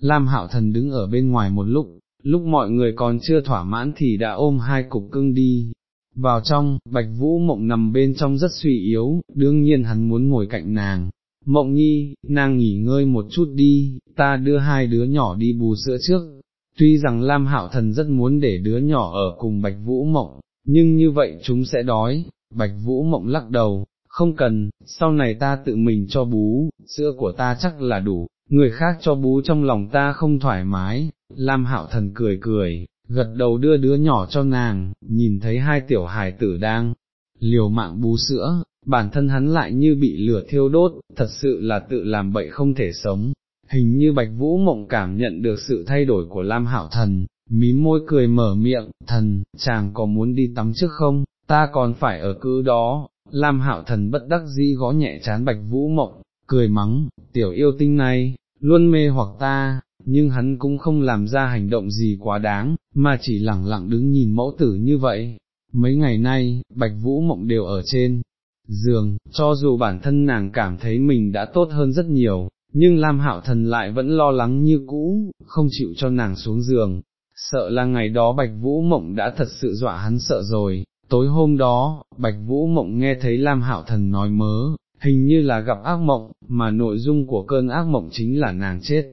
[SPEAKER 1] Lam Hạo Thần đứng ở bên ngoài một lúc, lúc mọi người còn chưa thỏa mãn thì đã ôm hai cục cưng đi. Vào trong, Bạch Vũ Mộng nằm bên trong rất suy yếu, đương nhiên hắn muốn ngồi cạnh nàng. Mộng nhi, nàng nghỉ ngơi một chút đi, ta đưa hai đứa nhỏ đi bù sữa trước. Tuy rằng Lam Hạo Thần rất muốn để đứa nhỏ ở cùng Bạch Vũ Mộng, nhưng như vậy chúng sẽ đói, Bạch Vũ Mộng lắc đầu, không cần, sau này ta tự mình cho bú, sữa của ta chắc là đủ, người khác cho bú trong lòng ta không thoải mái, Lam Hạo Thần cười cười, gật đầu đưa đứa nhỏ cho nàng, nhìn thấy hai tiểu hài tử đang liều mạng bú sữa, bản thân hắn lại như bị lửa thiêu đốt, thật sự là tự làm bậy không thể sống. Hình như Bạch Vũ Mộng cảm nhận được sự thay đổi của Lam Hạo Thần, mím môi cười mở miệng, thần, chàng có muốn đi tắm trước không, ta còn phải ở cứ đó, Lam hạo thần bất đắc dĩ gõ nhẹ chán bạch vũ mộng, cười mắng, tiểu yêu tinh này, luôn mê hoặc ta, nhưng hắn cũng không làm ra hành động gì quá đáng, mà chỉ lẳng lặng đứng nhìn mẫu tử như vậy. Mấy ngày nay, bạch vũ mộng đều ở trên giường, cho dù bản thân nàng cảm thấy mình đã tốt hơn rất nhiều, nhưng Lam Hạo Thần lại vẫn lo lắng như cũ, không chịu cho nàng xuống giường, sợ là ngày đó Bạch Vũ Mộng đã thật sự dọa hắn sợ rồi, tối hôm đó, Bạch Vũ Mộng nghe thấy Lam Hạo Thần nói mớ, hình như là gặp ác mộng, mà nội dung của cơn ác mộng chính là nàng chết.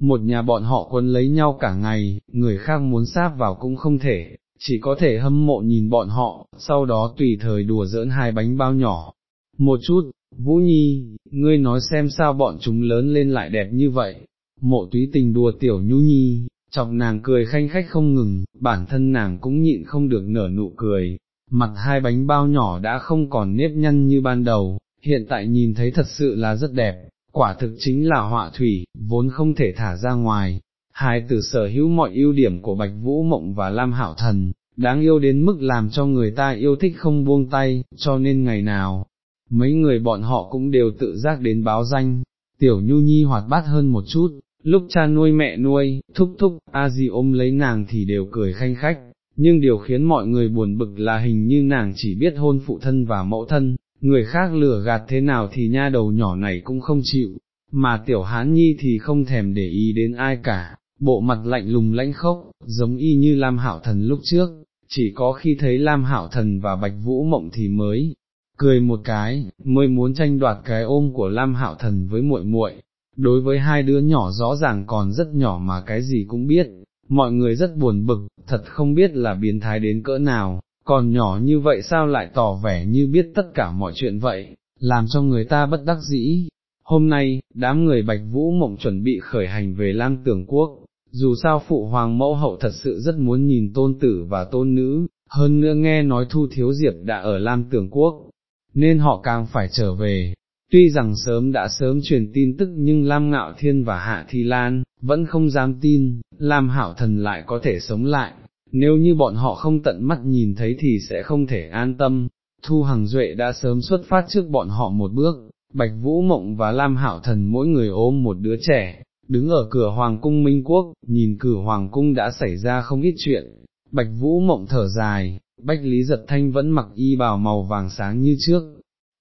[SPEAKER 1] Một nhà bọn họ quân lấy nhau cả ngày, người khác muốn sáp vào cũng không thể, chỉ có thể hâm mộ nhìn bọn họ, sau đó tùy thời đùa giỡn hai bánh bao nhỏ. Một chút, Vũ Nhi, ngươi nói xem sao bọn chúng lớn lên lại đẹp như vậy, mộ túy tình đùa tiểu Nhu Nhi, chọc nàng cười khanh khách không ngừng, bản thân nàng cũng nhịn không được nở nụ cười, mặt hai bánh bao nhỏ đã không còn nếp nhăn như ban đầu, hiện tại nhìn thấy thật sự là rất đẹp, quả thực chính là họa thủy, vốn không thể thả ra ngoài. Hai tử sở hữu mọi ưu điểm của Bạch Vũ Mộng và Lam hảo Thần, đáng yêu đến mức làm cho người ta yêu thích không buông tay, cho nên ngày nào, mấy người bọn họ cũng đều tự giác đến báo danh, tiểu nhu nhi hoạt bát hơn một chút, lúc cha nuôi mẹ nuôi, thúc thúc, a di ôm lấy nàng thì đều cười khanh khách, nhưng điều khiến mọi người buồn bực là hình như nàng chỉ biết hôn phụ thân và mẫu thân, người khác lừa gạt thế nào thì nha đầu nhỏ này cũng không chịu, mà tiểu hán nhi thì không thèm để ý đến ai cả, bộ mặt lạnh lùng lãnh khốc, giống y như Lam hảo Thần lúc trước, chỉ có khi thấy Lam hảo Thần và Bạch Vũ Mộng thì mới cười một cái, mới muốn tranh đoạt cái ôm của Lam hảo Thần với muội muội. Đối với hai đứa nhỏ rõ ràng còn rất nhỏ mà cái gì cũng biết, mọi người rất buồn bực, thật không biết là biến thái đến cỡ nào, còn nhỏ như vậy sao lại tỏ vẻ như biết tất cả mọi chuyện vậy, làm cho người ta bất đắc dĩ. Hôm nay, đám người Bạch Vũ Mộng chuẩn bị khởi hành về lang tường quốc, dù sao phụ hoàng mẫu hậu thật sự rất muốn nhìn tôn tử và tôn nữ, hơn nữa nghe nói Thu Thiếu Diệp đã ở Lam tường Quốc, nên họ càng phải trở về, Tuy rằng sớm đã sớm truyền tin tức nhưng Lam Ngạo Thiên và Hạ Thi Lan, vẫn không dám tin, Lam Hảo Thần lại có thể sống lại, nếu như bọn họ không tận mắt nhìn thấy thì sẽ không thể an tâm. Thu Hằng Duệ đã sớm xuất phát trước bọn họ một bước, Bạch Vũ Mộng và Lam Hảo Thần mỗi người ôm một đứa trẻ, đứng ở cửa Hoàng cung Minh Quốc, nhìn cửa Hoàng cung đã xảy ra không ít chuyện. Bạch Vũ Mộng thở dài, Bách Lý Giật Thanh vẫn mặc y bào màu vàng sáng như trước,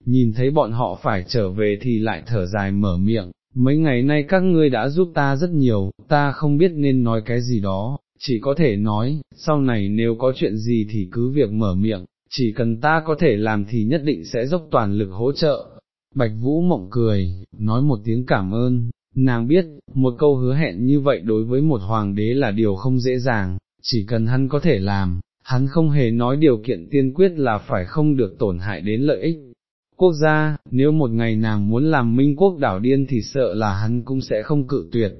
[SPEAKER 1] nhìn thấy bọn họ phải trở về thì lại thở dài mở miệng, mấy ngày nay các ngươi đã giúp ta rất nhiều, ta không biết nên nói cái gì đó, chỉ có thể nói, sau này nếu có chuyện gì thì cứ việc mở miệng, chỉ cần ta có thể làm thì nhất định sẽ dốc toàn lực hỗ trợ. Bạch Vũ mộng cười, nói một tiếng cảm ơn, nàng biết, một câu hứa hẹn như vậy đối với một hoàng đế là điều không dễ dàng, chỉ cần hắn có thể làm, hắn không hề nói điều kiện tiên quyết là phải không được tổn hại đến lợi ích. Quốc gia, nếu một ngày nàng muốn làm minh quốc đảo điên thì sợ là hắn cũng sẽ không cự tuyệt,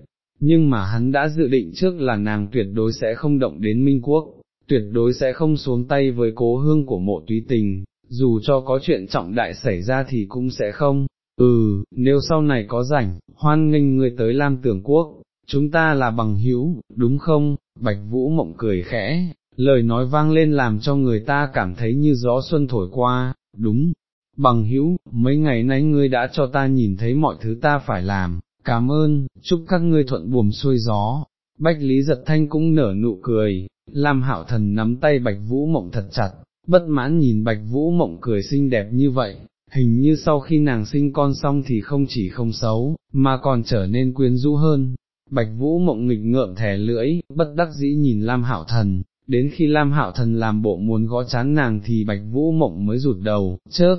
[SPEAKER 1] nhưng mà hắn đã dự định trước là nàng tuyệt đối sẽ không động đến minh quốc, tuyệt đối sẽ không xuống tay với cố hương của mộ túy tình, dù cho có chuyện trọng đại xảy ra thì cũng sẽ không. Ừ, nếu sau này có rảnh, hoan nghênh người tới Lam Tưởng Quốc, chúng ta là bằng hữu, đúng không? Bạch Vũ Mộng cười khẽ, lời nói vang lên làm cho người ta cảm thấy như gió xuân thổi qua, đúng. Bằng hữu, mấy ngày nay ngươi đã cho ta nhìn thấy mọi thứ ta phải làm, cảm ơn, chúc các ngươi thuận buồm xuôi gió. Bách Lý Giật Thanh cũng nở nụ cười, Lam Hạo Thần nắm tay Bạch Vũ Mộng thật chặt, bất mãn nhìn Bạch Vũ Mộng cười xinh đẹp như vậy, hình như sau khi nàng sinh con xong thì không chỉ không xấu, mà còn trở nên quyến rũ hơn. Bạch Vũ Mộng nghịch ngợm thẻ lưỡi, bất đắc dĩ nhìn Lam Hạo Thần, đến khi Lam Hạo Thần làm bộ muốn gõ chán nàng thì Bạch Vũ Mộng mới rụt đầu, chớp,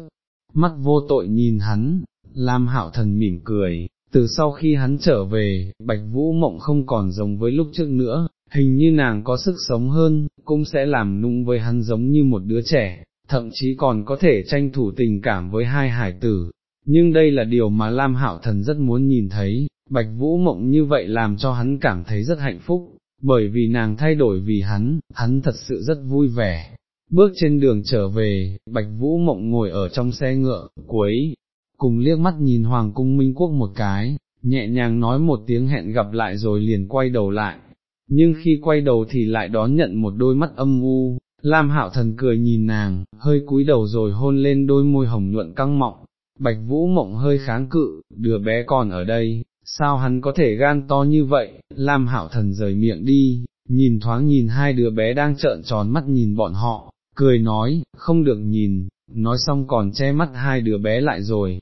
[SPEAKER 1] mắt vô tội nhìn hắn, Lam Hạo Thần mỉm cười, từ sau khi hắn trở về, Bạch Vũ Mộng không còn giống với lúc trước nữa, hình như nàng có sức sống hơn, cũng sẽ làm nung với hắn giống như một đứa trẻ, thậm chí còn có thể tranh thủ tình cảm với hai hải tử. Nhưng đây là điều mà Lam Hạo Thần rất muốn nhìn thấy, Bạch Vũ Mộng như vậy làm cho hắn cảm thấy rất hạnh phúc, bởi vì nàng thay đổi vì hắn, hắn thật sự rất vui vẻ. Bước trên đường trở về, Bạch Vũ Mộng ngồi ở trong xe ngựa, cuối, cùng liếc mắt nhìn Hoàng cung Minh Quốc một cái, nhẹ nhàng nói một tiếng hẹn gặp lại rồi liền quay đầu lại, nhưng khi quay đầu thì lại đón nhận một đôi mắt âm u, Lam Hạo Thần cười nhìn nàng, hơi cúi đầu rồi hôn lên đôi môi hồng nhuận căng mọng, Bạch Vũ Mộng hơi kháng cự, đứa bé còn ở đây, sao hắn có thể gan to như vậy, Lam Hạo Thần rời miệng đi, nhìn thoáng nhìn hai đứa bé đang trợn tròn mắt nhìn bọn họ, cười nói, không được nhìn, nói xong còn che mắt hai đứa bé lại rồi,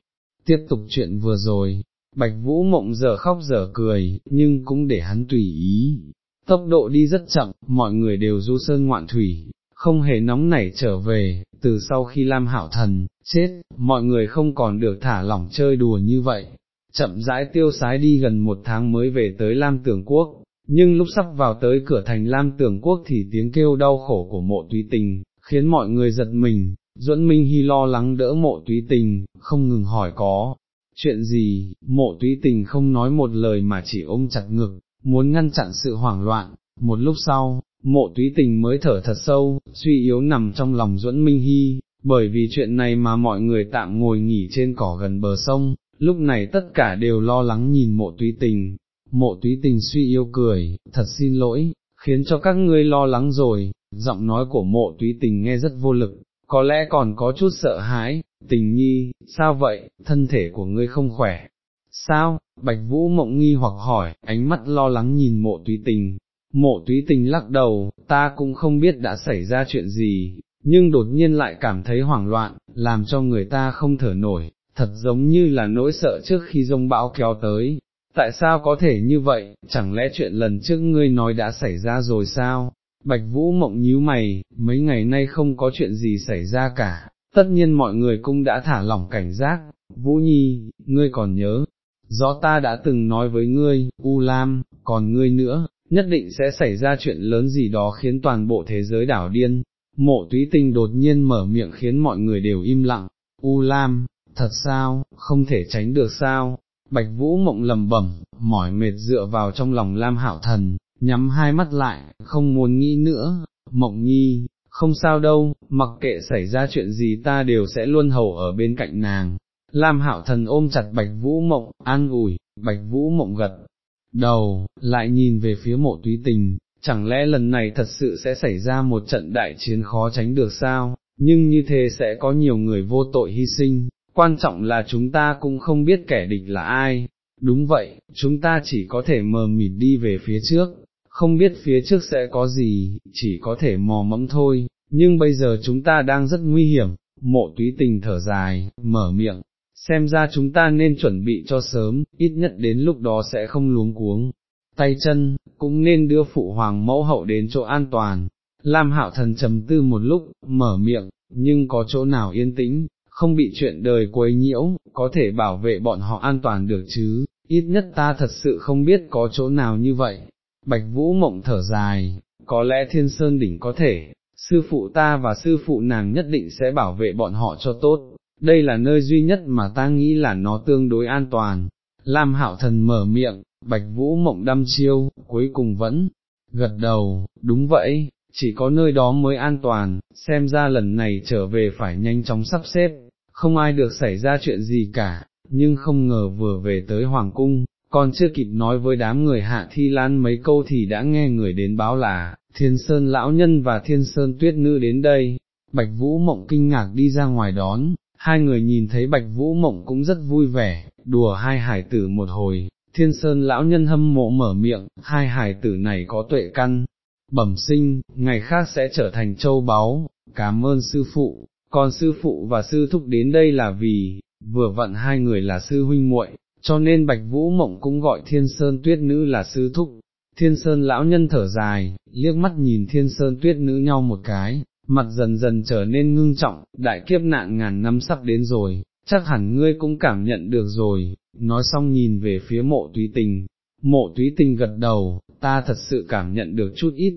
[SPEAKER 1] tiếp tục chuyện vừa rồi, Bạch Vũ Mộng giờ khóc giờ cười, nhưng cũng để hắn tùy ý, tốc độ đi rất chậm, mọi người đều du sơn ngoạn thủy, không hề nóng nảy trở về, từ sau khi Lam Hảo Thần, chết, mọi người không còn được thả lỏng chơi đùa như vậy, chậm rãi tiêu sái đi gần một tháng mới về tới Lam Tưởng Quốc, nhưng lúc sắp vào tới cửa thành Lam Tưởng Quốc thì tiếng kêu đau khổ của mộ tùy tình, khiến mọi người giật mình, Duẫn Minh Hy lo lắng đỡ mộ túy tình, không ngừng hỏi có, chuyện gì, mộ túy tình không nói một lời mà chỉ ôm chặt ngực, muốn ngăn chặn sự hoảng loạn, một lúc sau, mộ túy tình mới thở thật sâu, suy yếu nằm trong lòng Duẫn Minh Hy, bởi vì chuyện này mà mọi người tạm ngồi nghỉ trên cỏ gần bờ sông, lúc này tất cả đều lo lắng nhìn mộ túy tình, mộ túy tình suy yếu cười, thật xin lỗi, khiến cho các ngươi lo lắng rồi, giọng nói của mộ túy tình nghe rất vô lực, có lẽ còn có chút sợ hãi, tình nhi, sao vậy, thân thể của ngươi không khỏe, sao, Bạch Vũ mộng nghi hoặc hỏi, ánh mắt lo lắng nhìn mộ túy tình, mộ túy tình lắc đầu, ta cũng không biết đã xảy ra chuyện gì, nhưng đột nhiên lại cảm thấy hoảng loạn, làm cho người ta không thở nổi, thật giống như là nỗi sợ trước khi rông bão kéo tới. Tại sao có thể như vậy, chẳng lẽ chuyện lần trước ngươi nói đã xảy ra rồi sao? Bạch Vũ mộng nhíu mày, mấy ngày nay không có chuyện gì xảy ra cả, tất nhiên mọi người cũng đã thả lỏng cảnh giác. Vũ Nhi, ngươi còn nhớ, Do ta đã từng nói với ngươi, U Lam, còn ngươi nữa, nhất định sẽ xảy ra chuyện lớn gì đó khiến toàn bộ thế giới đảo điên. Mộ túy Tinh đột nhiên mở miệng khiến mọi người đều im lặng, U Lam, thật sao, không thể tránh được sao, Bạch Vũ mộng lầm bẩm, mỏi mệt dựa vào trong lòng Lam Hảo Thần, nhắm hai mắt lại, không muốn nghĩ nữa, mộng nhi, không sao đâu, mặc kệ xảy ra chuyện gì ta đều sẽ luôn hầu ở bên cạnh nàng. Lam Hạo Thần ôm chặt Bạch Vũ Mộng, an ủi, Bạch Vũ Mộng gật đầu, lại nhìn về phía mộ túy tình, chẳng lẽ lần này thật sự sẽ xảy ra một trận đại chiến khó tránh được sao, nhưng như thế sẽ có nhiều người vô tội hy sinh, quan trọng là chúng ta cũng không biết kẻ địch là ai, đúng vậy, chúng ta chỉ có thể mờ mịt đi về phía trước, không biết phía trước sẽ có gì, chỉ có thể mò mẫm thôi, nhưng bây giờ chúng ta đang rất nguy hiểm, mộ túy tình thở dài, mở miệng, xem ra chúng ta nên chuẩn bị cho sớm, ít nhất đến lúc đó sẽ không luống cuống. Tay chân, cũng nên đưa phụ hoàng mẫu hậu đến chỗ an toàn. Lam hạo thần trầm tư một lúc, mở miệng, nhưng có chỗ nào yên tĩnh, không bị chuyện đời quấy nhiễu, có thể bảo vệ bọn họ an toàn được chứ, ít nhất ta thật sự không biết có chỗ nào như vậy. Bạch Vũ mộng thở dài, có lẽ thiên sơn đỉnh có thể, sư phụ ta và sư phụ nàng nhất định sẽ bảo vệ bọn họ cho tốt, đây là nơi duy nhất mà ta nghĩ là nó tương đối an toàn. Lam hạo thần mở miệng, bạch vũ mộng đăm chiêu, cuối cùng vẫn gật đầu, đúng vậy, chỉ có nơi đó mới an toàn, xem ra lần này trở về phải nhanh chóng sắp xếp, không ai được xảy ra chuyện gì cả, nhưng không ngờ vừa về tới Hoàng Cung, còn chưa kịp nói với đám người hạ thi lan mấy câu thì đã nghe người đến báo là, Thiên Sơn Lão Nhân và Thiên Sơn Tuyết Nữ đến đây, Bạch Vũ Mộng kinh ngạc đi ra ngoài đón, hai người nhìn thấy Bạch Vũ Mộng cũng rất vui vẻ, đùa hai hải tử một hồi, Thiên Sơn Lão Nhân hâm mộ mở miệng, hai hải tử này có tuệ căn, bẩm sinh, ngày khác sẽ trở thành châu báu, cảm ơn sư phụ, còn sư phụ và sư thúc đến đây là vì, vừa vặn hai người là sư huynh muội, cho nên Bạch Vũ Mộng cũng gọi Thiên Sơn Tuyết Nữ là sư thúc. Thiên Sơn lão nhân thở dài, liếc mắt nhìn Thiên Sơn Tuyết Nữ nhau một cái, mặt dần dần trở nên ngưng trọng, đại kiếp nạn ngàn năm sắp đến rồi, chắc hẳn ngươi cũng cảm nhận được rồi, nói xong nhìn về phía mộ túy tình, mộ túy tình gật đầu, ta thật sự cảm nhận được chút ít,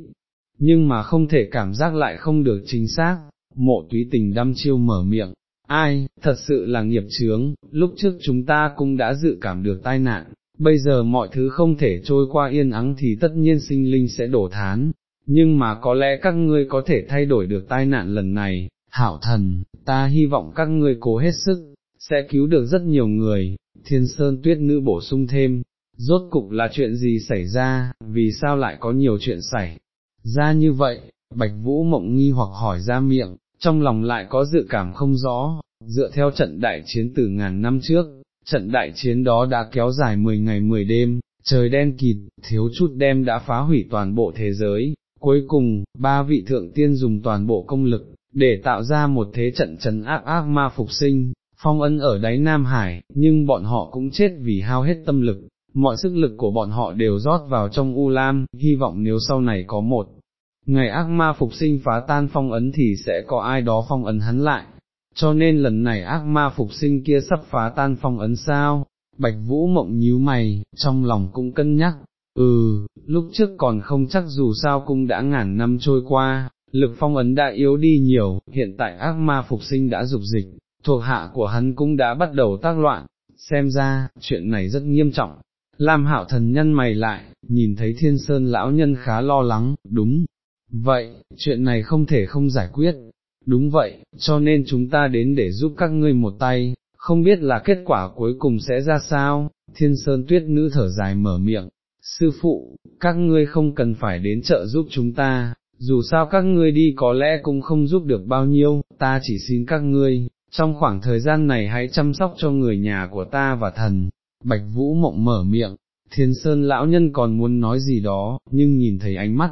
[SPEAKER 1] nhưng mà không thể cảm giác lại không được chính xác, mộ túy tình đăm chiêu mở miệng, ai, thật sự là nghiệp chướng, lúc trước chúng ta cũng đã dự cảm được tai nạn, bây giờ mọi thứ không thể trôi qua yên ắng thì tất nhiên sinh linh sẽ đổ thán, nhưng mà có lẽ các ngươi có thể thay đổi được tai nạn lần này, hảo thần, ta hy vọng các ngươi cố hết sức, sẽ cứu được rất nhiều người, thiên sơn tuyết nữ bổ sung thêm, rốt cục là chuyện gì xảy ra, vì sao lại có nhiều chuyện xảy ra như vậy, bạch vũ mộng nghi hoặc hỏi ra miệng, trong lòng lại có dự cảm không rõ, dựa theo trận đại chiến từ ngàn năm trước, trận đại chiến đó đã kéo dài 10 ngày 10 đêm, trời đen kịt, thiếu chút đêm đã phá hủy toàn bộ thế giới, cuối cùng, ba vị thượng tiên dùng toàn bộ công lực, để tạo ra một thế trận trấn ác ác ma phục sinh, phong ân ở đáy Nam Hải, nhưng bọn họ cũng chết vì hao hết tâm lực, mọi sức lực của bọn họ đều rót vào trong U Lam, hy vọng nếu sau này có một ngày ác ma phục sinh phá tan phong ấn thì sẽ có ai đó phong ấn hắn lại, cho nên lần này ác ma phục sinh kia sắp phá tan phong ấn sao, bạch vũ mộng nhíu mày, trong lòng cũng cân nhắc, ừ, lúc trước còn không chắc dù sao cũng đã ngàn năm trôi qua, lực phong ấn đã yếu đi nhiều, hiện tại ác ma phục sinh đã dục dịch, thuộc hạ của hắn cũng đã bắt đầu tác loạn, xem ra, chuyện này rất nghiêm trọng. Lam hạo thần nhân mày lại, nhìn thấy thiên sơn lão nhân khá lo lắng, đúng, vậy, chuyện này không thể không giải quyết, đúng vậy, cho nên chúng ta đến để giúp các ngươi một tay, không biết là kết quả cuối cùng sẽ ra sao, thiên sơn tuyết nữ thở dài mở miệng, sư phụ, các ngươi không cần phải đến trợ giúp chúng ta, dù sao các ngươi đi có lẽ cũng không giúp được bao nhiêu, ta chỉ xin các ngươi, trong khoảng thời gian này hãy chăm sóc cho người nhà của ta và thần, bạch vũ mộng mở miệng, thiên sơn lão nhân còn muốn nói gì đó, nhưng nhìn thấy ánh mắt,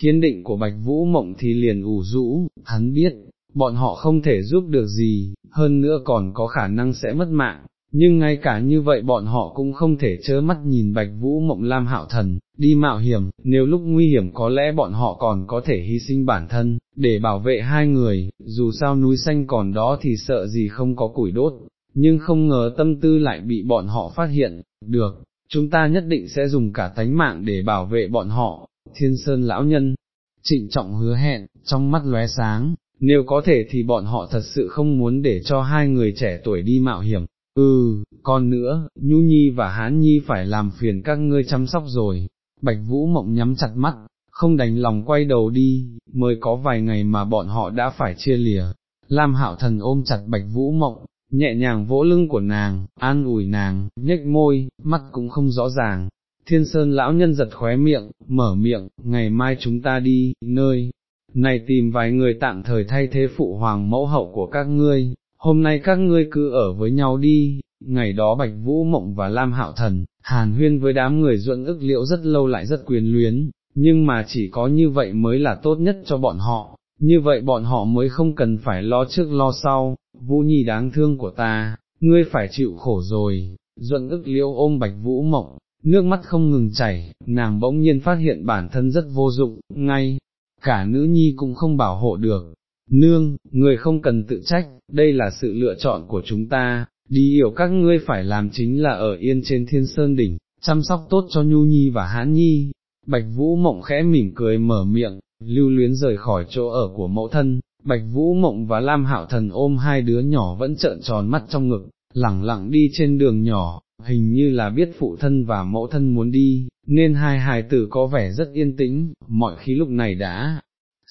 [SPEAKER 1] kiên định của Bạch Vũ Mộng thì liền ủ rũ, hắn biết, bọn họ không thể giúp được gì, hơn nữa còn có khả năng sẽ mất mạng, nhưng ngay cả như vậy bọn họ cũng không thể chớ mắt nhìn Bạch Vũ Mộng Lam Hạo Thần, đi mạo hiểm, nếu lúc nguy hiểm có lẽ bọn họ còn có thể hy sinh bản thân, để bảo vệ hai người, dù sao núi xanh còn đó thì sợ gì không có củi đốt, nhưng không ngờ tâm tư lại bị bọn họ phát hiện, được, chúng ta nhất định sẽ dùng cả tánh mạng để bảo vệ bọn họ, thiên sơn lão nhân, trịnh trọng hứa hẹn, trong mắt lóe sáng, nếu có thể thì bọn họ thật sự không muốn để cho hai người trẻ tuổi đi mạo hiểm, ừ, còn nữa, Nhu Nhi và Hán Nhi phải làm phiền các ngươi chăm sóc rồi, Bạch Vũ Mộng nhắm chặt mắt, không đành lòng quay đầu đi, mới có vài ngày mà bọn họ đã phải chia lìa, Lam Hạo Thần ôm chặt Bạch Vũ Mộng, nhẹ nhàng vỗ lưng của nàng, an ủi nàng, nhếch môi, mắt cũng không rõ ràng, thiên sơn lão nhân giật khóe miệng, mở miệng, ngày mai chúng ta đi, nơi, này tìm vài người tạm thời thay thế phụ hoàng mẫu hậu của các ngươi, hôm nay các ngươi cứ ở với nhau đi, ngày đó Bạch Vũ Mộng và Lam Hạo Thần, hàn huyên với đám người duẫn ức liệu rất lâu lại rất quyền luyến, nhưng mà chỉ có như vậy mới là tốt nhất cho bọn họ, như vậy bọn họ mới không cần phải lo trước lo sau, Vũ Nhi đáng thương của ta, ngươi phải chịu khổ rồi, duẫn ức liễu ôm Bạch Vũ Mộng, nước mắt không ngừng chảy, nàng bỗng nhiên phát hiện bản thân rất vô dụng, ngay, cả nữ nhi cũng không bảo hộ được. Nương, người không cần tự trách, đây là sự lựa chọn của chúng ta, đi hiểu các ngươi phải làm chính là ở yên trên thiên sơn đỉnh, chăm sóc tốt cho Nhu Nhi và hán Nhi. Bạch Vũ Mộng khẽ mỉm cười mở miệng, lưu luyến rời khỏi chỗ ở của mẫu thân, Bạch Vũ Mộng và Lam Hạo Thần ôm hai đứa nhỏ vẫn trợn tròn mắt trong ngực, lẳng lặng đi trên đường nhỏ, hình như là biết phụ thân và mẫu thân muốn đi, nên hai hài tử có vẻ rất yên tĩnh, mọi khí lúc này đã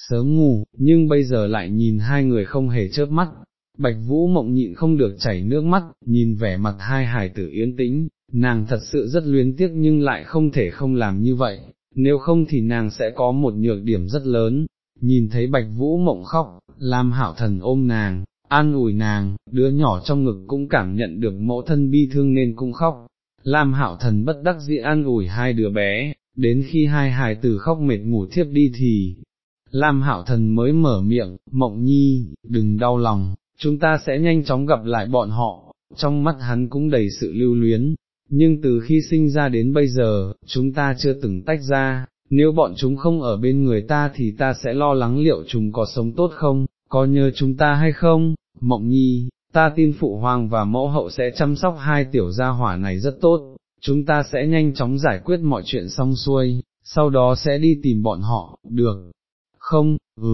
[SPEAKER 1] sớm ngủ, nhưng bây giờ lại nhìn hai người không hề chớp mắt. Bạch Vũ mộng nhịn không được chảy nước mắt, nhìn vẻ mặt hai hài tử yên tĩnh, nàng thật sự rất luyến tiếc nhưng lại không thể không làm như vậy, nếu không thì nàng sẽ có một nhược điểm rất lớn. Nhìn thấy Bạch Vũ mộng khóc, Lam Hảo Thần ôm nàng, an ủi nàng, đứa nhỏ trong ngực cũng cảm nhận được mẫu thân bi thương nên cũng khóc. Lam Hạo Thần bất đắc dĩ an ủi hai đứa bé, đến khi hai hài tử khóc mệt ngủ thiếp đi thì, Lam Hạo Thần mới mở miệng, Mộng Nhi, đừng đau lòng, chúng ta sẽ nhanh chóng gặp lại bọn họ, trong mắt hắn cũng đầy sự lưu luyến, nhưng từ khi sinh ra đến bây giờ, chúng ta chưa từng tách ra, nếu bọn chúng không ở bên người ta thì ta sẽ lo lắng liệu chúng có sống tốt không, có nhớ chúng ta hay không, Mộng Nhi, ta tin Phụ Hoàng và Mẫu Hậu sẽ chăm sóc hai tiểu gia hỏa này rất tốt, chúng ta sẽ nhanh chóng giải quyết mọi chuyện xong xuôi, sau đó sẽ đi tìm bọn họ, được, không, ừ,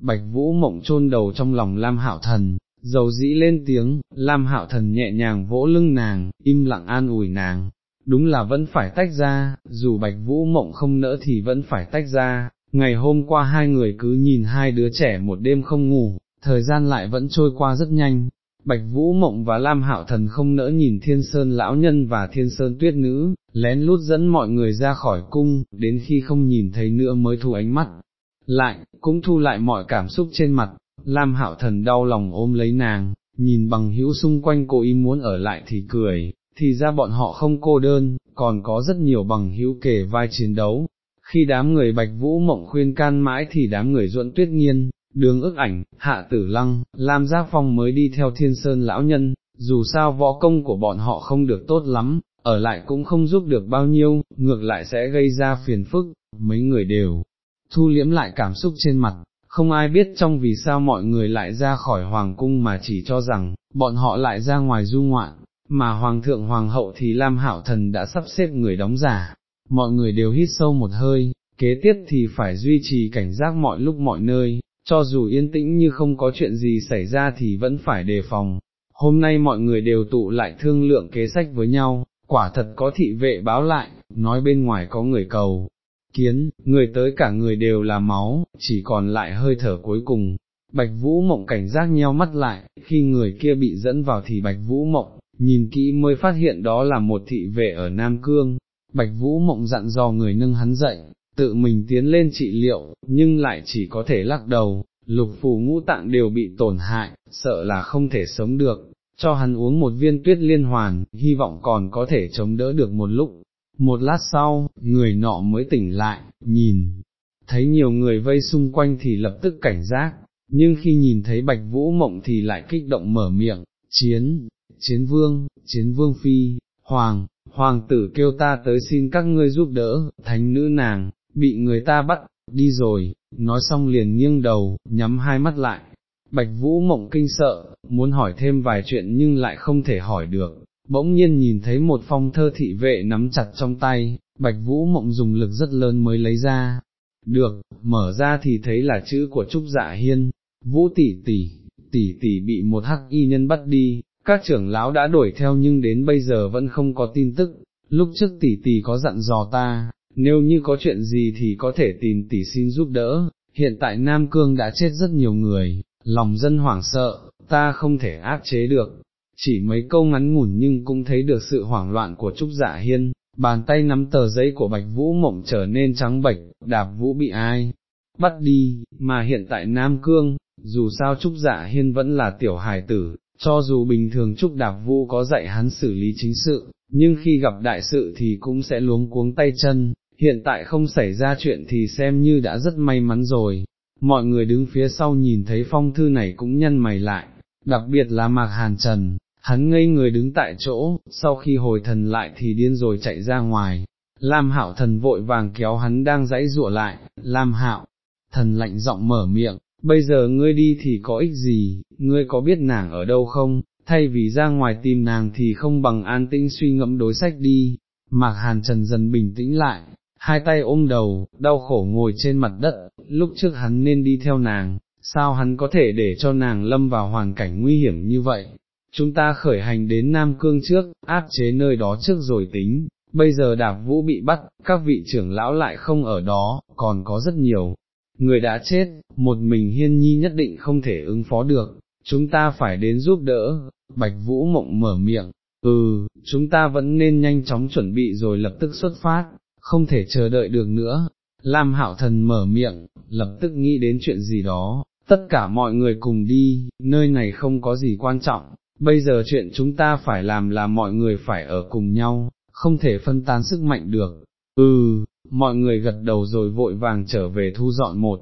[SPEAKER 1] bạch vũ mộng chôn đầu trong lòng Lam Hạo Thần, dầu dĩ lên tiếng, Lam Hạo Thần nhẹ nhàng vỗ lưng nàng, im lặng an ủi nàng, đúng là vẫn phải tách ra, dù bạch vũ mộng không nỡ thì vẫn phải tách ra, ngày hôm qua hai người cứ nhìn hai đứa trẻ một đêm không ngủ, thời gian lại vẫn trôi qua rất nhanh, Bạch Vũ Mộng và Lam Hạo Thần không nỡ nhìn Thiên Sơn Lão Nhân và Thiên Sơn Tuyết Nữ, lén lút dẫn mọi người ra khỏi cung, đến khi không nhìn thấy nữa mới thu ánh mắt. Lại, cũng thu lại mọi cảm xúc trên mặt, Lam Hạo Thần đau lòng ôm lấy nàng, nhìn bằng hữu xung quanh cô ý muốn ở lại thì cười, thì ra bọn họ không cô đơn, còn có rất nhiều bằng hữu kể vai chiến đấu. Khi đám người Bạch Vũ Mộng khuyên can mãi thì đám người Duẫn Tuyết Nghiên, đường ức ảnh, hạ tử lăng, Lam Giác Phong mới đi theo thiên sơn lão nhân, dù sao võ công của bọn họ không được tốt lắm, ở lại cũng không giúp được bao nhiêu, ngược lại sẽ gây ra phiền phức, mấy người đều thu liễm lại cảm xúc trên mặt, không ai biết trong vì sao mọi người lại ra khỏi hoàng cung mà chỉ cho rằng, bọn họ lại ra ngoài du ngoạn, mà hoàng thượng hoàng hậu thì Lam hảo Thần đã sắp xếp người đóng giả, mọi người đều hít sâu một hơi, kế tiếp thì phải duy trì cảnh giác mọi lúc mọi nơi, cho dù yên tĩnh như không có chuyện gì xảy ra thì vẫn phải đề phòng. Hôm nay mọi người đều tụ lại thương lượng kế sách với nhau, quả thật có thị vệ báo lại, nói bên ngoài có người cầu. Kiến, người tới cả người đều là máu, chỉ còn lại hơi thở cuối cùng. Bạch Vũ Mộng cảnh giác nheo mắt lại, khi người kia bị dẫn vào thì Bạch Vũ Mộng, nhìn kỹ mới phát hiện đó là một thị vệ ở Nam Cương. Bạch Vũ Mộng dặn dò người nâng hắn dậy, tự mình tiến lên trị liệu, nhưng lại chỉ có thể lắc đầu, lục phủ ngũ tạng đều bị tổn hại, sợ là không thể sống được, cho hắn uống một viên tuyết liên hoàn, hy vọng còn có thể chống đỡ được một lúc. Một lát sau, người nọ mới tỉnh lại, nhìn, thấy nhiều người vây xung quanh thì lập tức cảnh giác, nhưng khi nhìn thấy bạch vũ mộng thì lại kích động mở miệng, chiến, chiến vương, chiến vương phi, hoàng, hoàng tử kêu ta tới xin các ngươi giúp đỡ, thánh nữ nàng, bị người ta bắt, đi rồi, nói xong liền nghiêng đầu, nhắm hai mắt lại. Bạch Vũ mộng kinh sợ, muốn hỏi thêm vài chuyện nhưng lại không thể hỏi được, bỗng nhiên nhìn thấy một phong thơ thị vệ nắm chặt trong tay, Bạch Vũ mộng dùng lực rất lớn mới lấy ra. Được, mở ra thì thấy là chữ của Trúc Dạ Hiên, Vũ tỷ tỷ, tỷ tỷ bị một hắc y nhân bắt đi, các trưởng lão đã đuổi theo nhưng đến bây giờ vẫn không có tin tức, lúc trước tỷ tỷ có dặn dò ta, nếu như có chuyện gì thì có thể tìm tỷ xin giúp đỡ, hiện tại Nam Cương đã chết rất nhiều người, lòng dân hoảng sợ, ta không thể áp chế được, chỉ mấy câu ngắn ngủn nhưng cũng thấy được sự hoảng loạn của Trúc Dạ Hiên, bàn tay nắm tờ giấy của Bạch Vũ Mộng trở nên trắng bệch, đạp Vũ bị ai? Bắt đi, mà hiện tại Nam Cương, dù sao Trúc Dạ Hiên vẫn là tiểu hài tử, cho dù bình thường Trúc Đạp Vũ có dạy hắn xử lý chính sự, nhưng khi gặp đại sự thì cũng sẽ luống cuống tay chân, hiện tại không xảy ra chuyện thì xem như đã rất may mắn rồi. Mọi người đứng phía sau nhìn thấy phong thư này cũng nhăn mày lại, đặc biệt là Mạc Hàn Trần, hắn ngây người đứng tại chỗ, sau khi hồi thần lại thì điên rồi chạy ra ngoài. Lam Hạo thần vội vàng kéo hắn đang dãy rụa lại, Lam Hạo, thần lạnh giọng mở miệng, bây giờ ngươi đi thì có ích gì, ngươi có biết nàng ở đâu không, thay vì ra ngoài tìm nàng thì không bằng an tĩnh suy ngẫm đối sách đi, Mạc Hàn Trần dần bình tĩnh lại, hai tay ôm đầu, đau khổ ngồi trên mặt đất, lúc trước hắn nên đi theo nàng, sao hắn có thể để cho nàng lâm vào hoàn cảnh nguy hiểm như vậy. Chúng ta khởi hành đến Nam Cương trước, áp chế nơi đó trước rồi tính, bây giờ đạp vũ bị bắt, các vị trưởng lão lại không ở đó, còn có rất nhiều người đã chết, một mình hiên nhi nhất định không thể ứng phó được, chúng ta phải đến giúp đỡ, bạch vũ mộng mở miệng, ừ, chúng ta vẫn nên nhanh chóng chuẩn bị rồi lập tức xuất phát, không thể chờ đợi được nữa. Lam hạo thần mở miệng, lập tức nghĩ đến chuyện gì đó, tất cả mọi người cùng đi, nơi này không có gì quan trọng, bây giờ chuyện chúng ta phải làm là mọi người phải ở cùng nhau, không thể phân tán sức mạnh được. Ừ, mọi người gật đầu rồi vội vàng trở về thu dọn một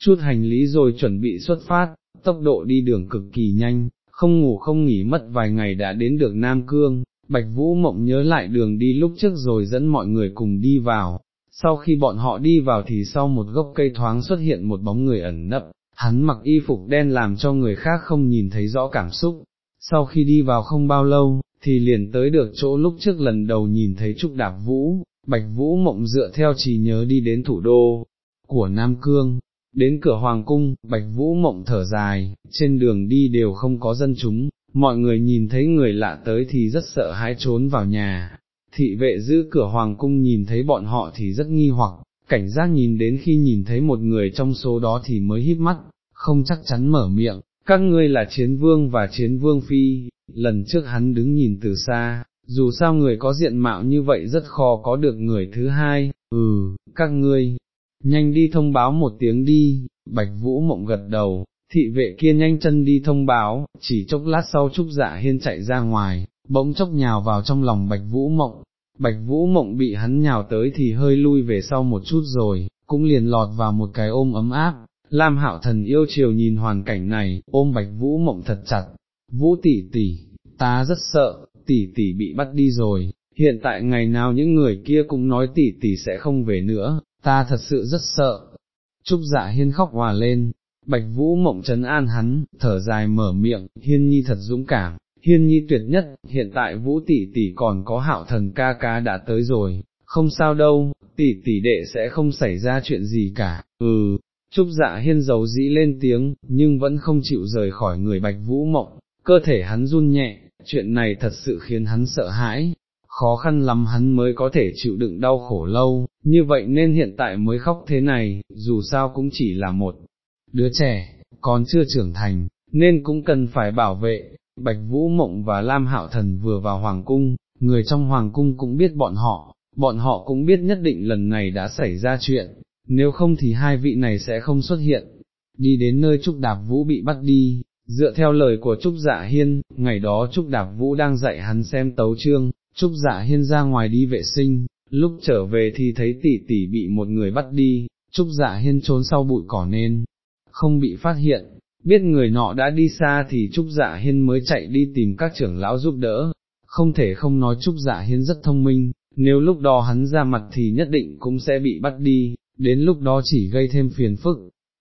[SPEAKER 1] chút hành lý rồi chuẩn bị xuất phát, tốc độ đi đường cực kỳ nhanh, không ngủ không nghỉ mất vài ngày đã đến được Nam Cương, Bạch Vũ Mộng nhớ lại đường đi lúc trước rồi dẫn mọi người cùng đi vào, sau khi bọn họ đi vào thì sau một gốc cây thoáng xuất hiện một bóng người ẩn nấp, hắn mặc y phục đen làm cho người khác không nhìn thấy rõ cảm xúc, sau khi đi vào không bao lâu, thì liền tới được chỗ lúc trước lần đầu nhìn thấy Trúc Đạp Vũ, Bạch Vũ Mộng dựa theo trí nhớ đi đến thủ đô của Nam Cương, đến cửa Hoàng Cung, Bạch Vũ Mộng thở dài, trên đường đi đều không có dân chúng, mọi người nhìn thấy người lạ tới thì rất sợ hãi trốn vào nhà, thị vệ giữ cửa Hoàng Cung nhìn thấy bọn họ thì rất nghi hoặc, cảnh giác nhìn đến khi nhìn thấy một người trong số đó thì mới híp mắt, không chắc chắn mở miệng, các ngươi là chiến vương và chiến vương phi, lần trước hắn đứng nhìn từ xa, dù sao người có diện mạo như vậy rất khó có được người thứ hai, ừ, các ngươi, nhanh đi thông báo một tiếng đi, bạch vũ mộng gật đầu, thị vệ kia nhanh chân đi thông báo, chỉ chốc lát sau trúc dạ hiên chạy ra ngoài, bỗng chốc nhào vào trong lòng bạch vũ mộng, bạch vũ mộng bị hắn nhào tới thì hơi lui về sau một chút rồi, cũng liền lọt vào một cái ôm ấm áp, Lam hạo thần yêu chiều nhìn hoàn cảnh này, ôm bạch vũ mộng thật chặt, vũ tỷ tỷ, ta rất sợ, tỷ tỷ bị bắt đi rồi, hiện tại ngày nào những người kia cũng nói tỷ tỷ sẽ không về nữa, ta thật sự rất sợ. Trúc dạ hiên khóc hòa lên, bạch vũ mộng trấn an hắn, thở dài mở miệng, hiên nhi thật dũng cảm, hiên nhi tuyệt nhất, hiện tại vũ tỷ tỷ còn có hạo thần ca ca đã tới rồi, không sao đâu, tỷ tỷ đệ sẽ không xảy ra chuyện gì cả, ừ, Trúc dạ hiên dầu dĩ lên tiếng, nhưng vẫn không chịu rời khỏi người bạch vũ mộng, cơ thể hắn run nhẹ, chuyện này thật sự khiến hắn sợ hãi, khó khăn lắm hắn mới có thể chịu đựng đau khổ lâu, như vậy nên hiện tại mới khóc thế này, dù sao cũng chỉ là một đứa trẻ, còn chưa trưởng thành, nên cũng cần phải bảo vệ. Bạch Vũ Mộng và Lam Hạo Thần vừa vào Hoàng Cung, người trong Hoàng Cung cũng biết bọn họ, bọn họ cũng biết nhất định lần này đã xảy ra chuyện, nếu không thì hai vị này sẽ không xuất hiện. Đi đến nơi Trúc Đạp Vũ bị bắt đi, dựa theo lời của Trúc Dạ Hiên, ngày đó Trúc Đạp Vũ đang dạy hắn xem tấu chương, Trúc Dạ Hiên ra ngoài đi vệ sinh, lúc trở về thì thấy tỷ tỷ bị một người bắt đi, Trúc Dạ Hiên trốn sau bụi cỏ nên, không bị phát hiện, biết người nọ đã đi xa thì Trúc Dạ Hiên mới chạy đi tìm các trưởng lão giúp đỡ, không thể không nói Trúc Dạ Hiên rất thông minh, nếu lúc đó hắn ra mặt thì nhất định cũng sẽ bị bắt đi, đến lúc đó chỉ gây thêm phiền phức.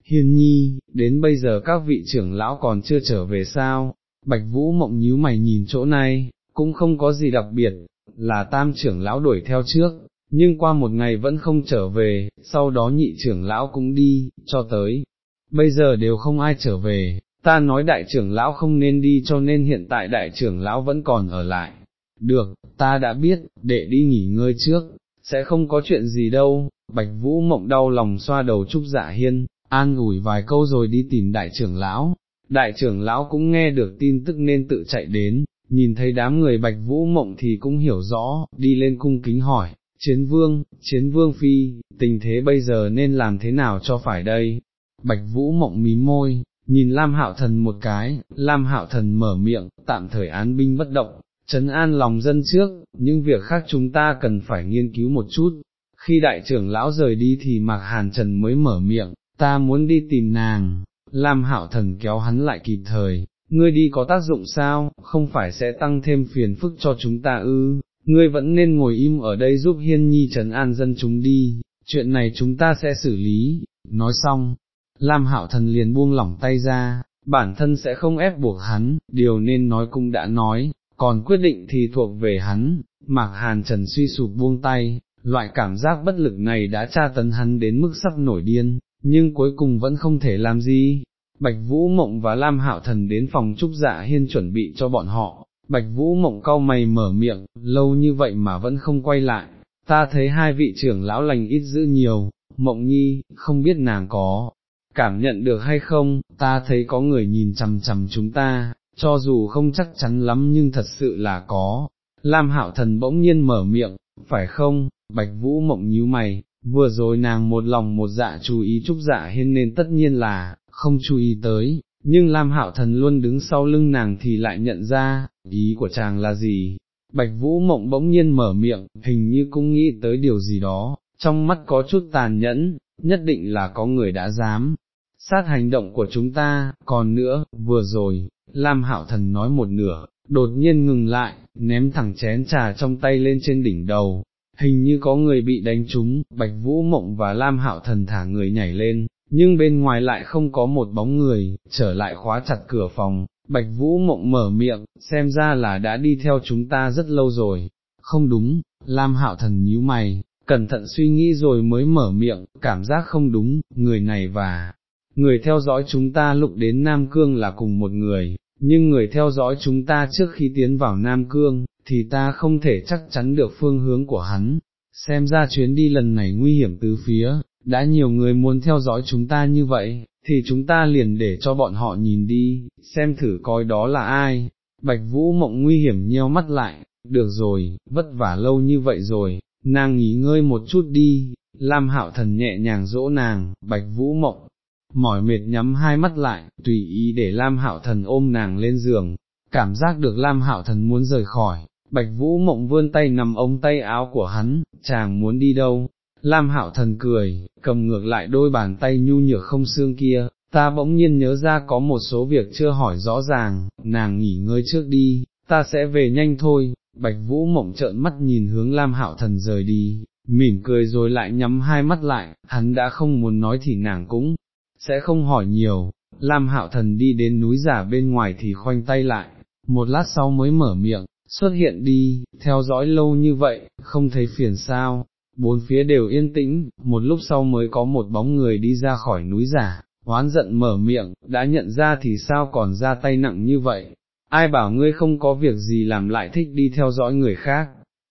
[SPEAKER 1] Hiên nhi, đến bây giờ các vị trưởng lão còn chưa trở về sao, Bạch Vũ mộng nhíu mày nhìn chỗ này, cũng không có gì đặc biệt, là tam trưởng lão đuổi theo trước, nhưng qua một ngày vẫn không trở về, sau đó nhị trưởng lão cũng đi, cho tới, bây giờ đều không ai trở về, ta nói đại trưởng lão không nên đi cho nên hiện tại đại trưởng lão vẫn còn ở lại. Được, ta đã biết, để đi nghỉ ngơi trước, sẽ không có chuyện gì đâu, Bạch Vũ mộng đau lòng xoa đầu Trúc Dạ Hiên, an ủi vài câu rồi đi tìm đại trưởng lão. Đại trưởng lão cũng nghe được tin tức nên tự chạy đến, nhìn thấy đám người Bạch Vũ mộng thì cũng hiểu rõ, đi lên cung kính hỏi, chiến vương, chiến vương phi, tình thế bây giờ nên làm thế nào cho phải đây? Bạch Vũ mộng mí môi, nhìn Lam Hạo Thần một cái, Lam Hạo Thần mở miệng, tạm thời án binh bất động, trấn an lòng dân trước, những việc khác chúng ta cần phải nghiên cứu một chút, khi đại trưởng lão rời đi thì Mạc Hàn Trần mới mở miệng, ta muốn đi tìm nàng, Lam Hạo Thần kéo hắn lại kịp thời, ngươi đi có tác dụng sao, không phải sẽ tăng thêm phiền phức cho chúng ta ư, ngươi vẫn nên ngồi im ở đây giúp hiên nhi trấn an dân chúng đi, chuyện này chúng ta sẽ xử lý, nói xong, Lam Hạo Thần liền buông lỏng tay ra, bản thân sẽ không ép buộc hắn, điều nên nói cũng đã nói, còn quyết định thì thuộc về hắn, Mạc Hàn Trần suy sụp buông tay, loại cảm giác bất lực này đã tra tấn hắn đến mức sắp nổi điên, nhưng cuối cùng vẫn không thể làm gì. Bạch Vũ Mộng và Lam Hạo Thần đến phòng trúc dạ hiên chuẩn bị cho bọn họ, Bạch Vũ Mộng cau mày mở miệng, lâu như vậy mà vẫn không quay lại, ta thấy hai vị trưởng lão lành ít giữ nhiều, Mộng Nhi, không biết nàng có, cảm nhận được hay không, ta thấy có người nhìn chằm chằm chúng ta, cho dù không chắc chắn lắm nhưng thật sự là có. Lam hạo thần bỗng nhiên mở miệng, phải không, bạch vũ mộng nhíu mày, vừa rồi nàng một lòng một dạ chú ý trúc dạ hiên nên tất nhiên là, không chú ý tới, nhưng Lam hạo thần luôn đứng sau lưng nàng thì lại nhận ra, ý của chàng là gì. Bạch Vũ Mộng bỗng nhiên mở miệng, hình như cũng nghĩ tới điều gì đó, trong mắt có chút tàn nhẫn, nhất định là có người đã dám, sát hành động của chúng ta, còn nữa, vừa rồi, Lam Hạo Thần nói một nửa, đột nhiên ngừng lại, ném thẳng chén trà trong tay lên trên đỉnh đầu, hình như có người bị đánh trúng, Bạch Vũ Mộng và Lam Hạo Thần thả người nhảy lên, nhưng bên ngoài lại không có một bóng người, trở lại khóa chặt cửa phòng, Bạch Vũ Mộng mở miệng, xem ra là đã đi theo chúng ta rất lâu rồi, không đúng, Lam Hạo Thần nhíu mày, cẩn thận suy nghĩ rồi mới mở miệng, cảm giác không đúng, người này và người theo dõi chúng ta lúc đến Nam Cương là cùng một người, nhưng người theo dõi chúng ta trước khi tiến vào Nam Cương, thì ta không thể chắc chắn được phương hướng của hắn, xem ra chuyến đi lần này nguy hiểm từ phía, đã nhiều người muốn theo dõi chúng ta như vậy, thì chúng ta liền để cho bọn họ nhìn đi, xem thử coi đó là ai. Bạch Vũ mộng nguy hiểm nheo mắt lại, được rồi, vất vả lâu như vậy rồi, nàng nghỉ ngơi một chút đi, Lam Hạo Thần nhẹ nhàng dỗ nàng, Bạch Vũ mộng, mỏi mệt nhắm hai mắt lại, tùy ý để Lam Hạo Thần ôm nàng lên giường, cảm giác được Lam Hạo Thần muốn rời khỏi, Bạch Vũ mộng vươn tay nằm ống tay áo của hắn, chàng muốn đi đâu, Lam Hạo Thần cười, cầm ngược lại đôi bàn tay nhu nhược không xương kia, ta bỗng nhiên nhớ ra có một số việc chưa hỏi rõ ràng, nàng nghỉ ngơi trước đi, ta sẽ về nhanh thôi, Bạch Vũ mộng trợn mắt nhìn hướng Lam Hạo Thần rời đi, mỉm cười rồi lại nhắm hai mắt lại, hắn đã không muốn nói thì nàng cũng sẽ không hỏi nhiều, Lam Hạo Thần đi đến núi giả bên ngoài thì khoanh tay lại, một lát sau mới mở miệng, xuất hiện đi, theo dõi lâu như vậy, không thấy phiền sao, bốn phía đều yên tĩnh, một lúc sau mới có một bóng người đi ra khỏi núi giả, hoán giận mở miệng, đã nhận ra thì sao còn ra tay nặng như vậy, ai bảo ngươi không có việc gì làm lại thích đi theo dõi người khác,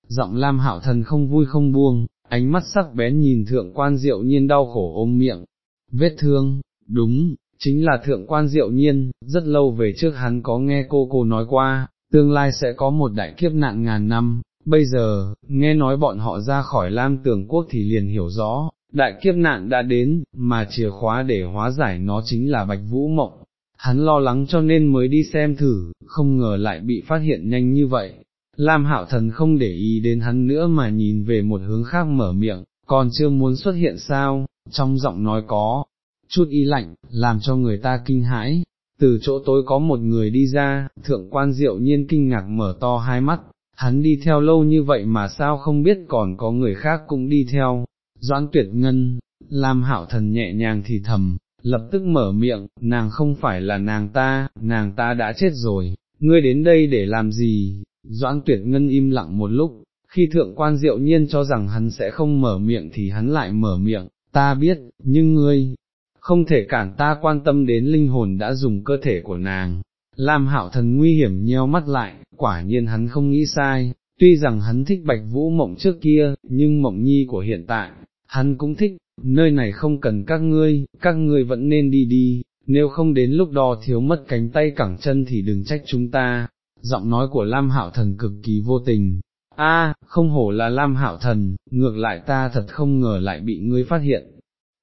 [SPEAKER 1] giọng Lam Hạo Thần không vui không buông, ánh mắt sắc bén nhìn thượng quan diệu nhiên đau khổ ôm miệng, vết thương, đúng, chính là thượng quan diệu nhiên, rất lâu về trước hắn có nghe cô cô nói qua, tương lai sẽ có một đại kiếp nạn ngàn năm, bây giờ, nghe nói bọn họ ra khỏi Lam Tường Quốc thì liền hiểu rõ, đại kiếp nạn đã đến, mà chìa khóa để hóa giải nó chính là Bạch Vũ Mộng. Hắn lo lắng cho nên mới đi xem thử, không ngờ lại bị phát hiện nhanh như vậy. Lam Hạo Thần không để ý đến hắn nữa mà nhìn về một hướng khác mở miệng, còn chưa muốn xuất hiện sao, trong giọng nói có, chút y lạnh, làm cho người ta kinh hãi. Từ chỗ tối có một người đi ra, thượng quan diệu nhiên kinh ngạc mở to hai mắt, hắn đi theo lâu như vậy mà sao không biết còn có người khác cũng đi theo, doãn tuyệt ngân, làm hạo thần nhẹ nhàng thì thầm, lập tức mở miệng, nàng không phải là nàng ta, nàng ta đã chết rồi, ngươi đến đây để làm gì, doãn tuyệt ngân im lặng một lúc, khi thượng quan diệu nhiên cho rằng hắn sẽ không mở miệng thì hắn lại mở miệng, ta biết, nhưng ngươi, không thể cản ta quan tâm đến linh hồn đã dùng cơ thể của nàng. Lam hạo thần nguy hiểm nheo mắt lại, quả nhiên hắn không nghĩ sai, tuy rằng hắn thích bạch vũ mộng trước kia, nhưng mộng nhi của hiện tại, hắn cũng thích, nơi này không cần các ngươi, các ngươi vẫn nên đi đi, nếu không đến lúc đó thiếu mất cánh tay cẳng chân thì đừng trách chúng ta. Giọng nói của Lam Hạo Thần cực kỳ vô tình, a, không hổ là Lam Hạo Thần, ngược lại ta thật không ngờ lại bị ngươi phát hiện.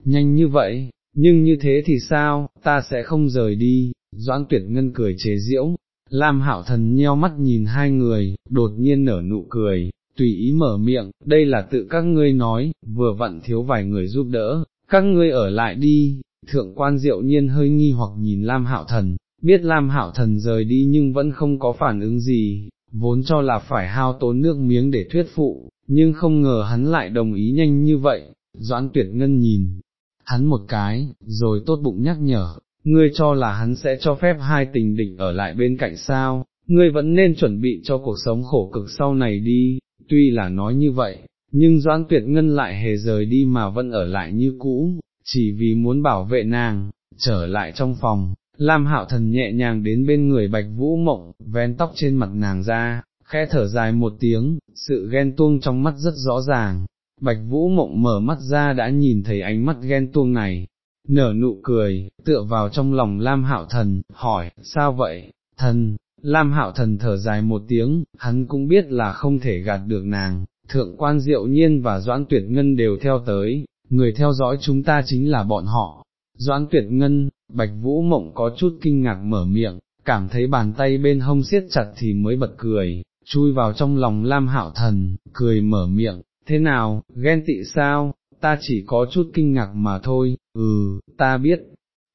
[SPEAKER 1] Nhanh như vậy, nhưng như thế thì sao, ta sẽ không rời đi, Doãn Tuyệt Ngân cười chế giễu, Lam Hạo Thần nheo mắt nhìn hai người, đột nhiên nở nụ cười, tùy ý mở miệng, đây là tự các ngươi nói, vừa vặn thiếu vài người giúp đỡ, các ngươi ở lại đi, thượng quan diệu nhiên hơi nghi hoặc nhìn Lam Hạo Thần, biết Lam Hạo Thần rời đi nhưng vẫn không có phản ứng gì, vốn cho là phải hao tốn nước miếng để thuyết phụ, nhưng không ngờ hắn lại đồng ý nhanh như vậy, Doãn Tuyệt Ngân nhìn, hắn một cái, rồi tốt bụng nhắc nhở, ngươi cho là hắn sẽ cho phép hai tình địch ở lại bên cạnh sao, ngươi vẫn nên chuẩn bị cho cuộc sống khổ cực sau này đi, tuy là nói như vậy, nhưng Doãn Tuyệt Ngân lại hề rời đi mà vẫn ở lại như cũ, chỉ vì muốn bảo vệ nàng, trở lại trong phòng, Lam Hạo Thần nhẹ nhàng đến bên người Bạch Vũ Mộng, ven tóc trên mặt nàng ra, khẽ thở dài một tiếng, sự ghen tuông trong mắt rất rõ ràng, Bạch Vũ Mộng mở mắt ra đã nhìn thấy ánh mắt ghen tuông này, nở nụ cười, tựa vào trong lòng Lam Hạo Thần, hỏi, sao vậy, thần, Lam Hạo Thần thở dài một tiếng, hắn cũng biết là không thể gạt được nàng, thượng quan diệu nhiên và Doãn Tuyệt Ngân đều theo tới, người theo dõi chúng ta chính là bọn họ. Doãn Tuyệt Ngân, Bạch Vũ Mộng có chút kinh ngạc mở miệng, cảm thấy bàn tay bên hông siết chặt thì mới bật cười, chui vào trong lòng Lam Hạo Thần, cười mở miệng, thế nào, ghen tị sao, ta chỉ có chút kinh ngạc mà thôi, ừ, ta biết.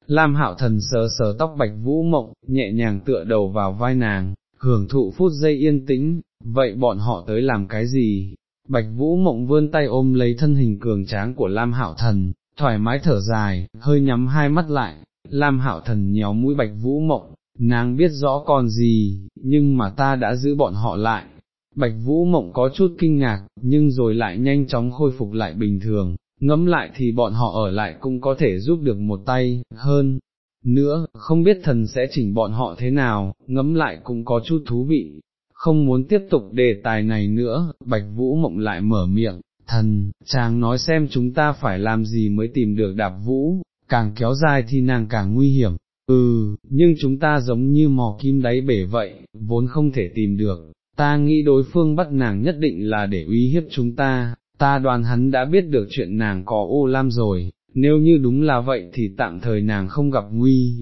[SPEAKER 1] Lam Hạo Thần sờ sờ tóc Bạch Vũ Mộng, nhẹ nhàng tựa đầu vào vai nàng, hưởng thụ phút giây yên tĩnh, vậy bọn họ tới làm cái gì? Bạch Vũ Mộng vươn tay ôm lấy thân hình cường tráng của Lam Hạo Thần, thoải mái thở dài, hơi nhắm hai mắt lại, Lam Hạo Thần nhéo mũi Bạch Vũ Mộng, nàng biết rõ còn gì, nhưng mà ta đã giữ bọn họ lại. Bạch Vũ Mộng có chút kinh ngạc, nhưng rồi lại nhanh chóng khôi phục lại bình thường, ngẫm lại thì bọn họ ở lại cũng có thể giúp được một tay, hơn. Nữa, không biết thần sẽ chỉnh bọn họ thế nào, ngẫm lại cũng có chút thú vị. Không muốn tiếp tục đề tài này nữa, Bạch Vũ Mộng lại mở miệng, thần, chàng nói xem chúng ta phải làm gì mới tìm được đạp vũ, càng kéo dài thì nàng càng nguy hiểm, Ừ, nhưng chúng ta giống như mò kim đáy bể vậy, vốn không thể tìm được, ta nghĩ đối phương bắt nàng nhất định là để uy hiếp chúng ta, ta đoàn hắn đã biết được chuyện nàng có ô lam rồi, nếu như đúng là vậy thì tạm thời nàng không gặp nguy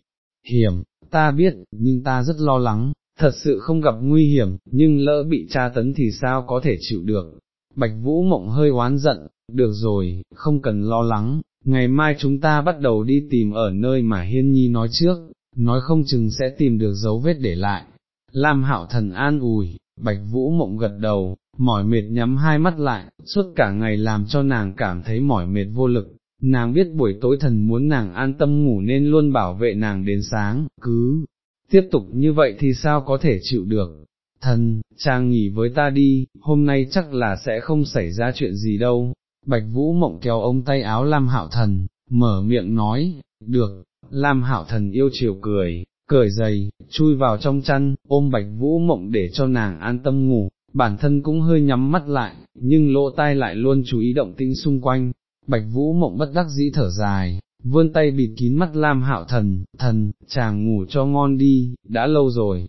[SPEAKER 1] hiểm, ta biết, nhưng ta rất lo lắng, thật sự không gặp nguy hiểm, nhưng lỡ bị tra tấn thì sao có thể chịu được. Bạch Vũ Mộng hơi oán giận, được rồi, không cần lo lắng, ngày mai chúng ta bắt đầu đi tìm ở nơi mà Hiên Nhi nói trước, nói không chừng sẽ tìm được dấu vết để lại. Lam Hạo Thần an ủi, Bạch Vũ Mộng gật đầu, mỏi mệt nhắm hai mắt lại, suốt cả ngày làm cho nàng cảm thấy mỏi mệt vô lực, nàng biết buổi tối thần muốn nàng an tâm ngủ nên luôn bảo vệ nàng đến sáng, cứ tiếp tục như vậy thì sao có thể chịu được. Thần, chàng nghỉ với ta đi, hôm nay chắc là sẽ không xảy ra chuyện gì đâu, Bạch Vũ Mộng kéo ông tay áo Lam Hạo Thần, mở miệng nói, được, Lam Hạo Thần yêu chiều cười, cởi giày, chui vào trong chăn, ôm Bạch Vũ Mộng để cho nàng an tâm ngủ, bản thân cũng hơi nhắm mắt lại, nhưng lỗ tai lại luôn chú ý động tĩnh xung quanh, Bạch Vũ Mộng bất đắc dĩ thở dài, vươn tay bịt kín mắt Lam Hạo Thần, thần, chàng ngủ cho ngon đi, đã lâu rồi,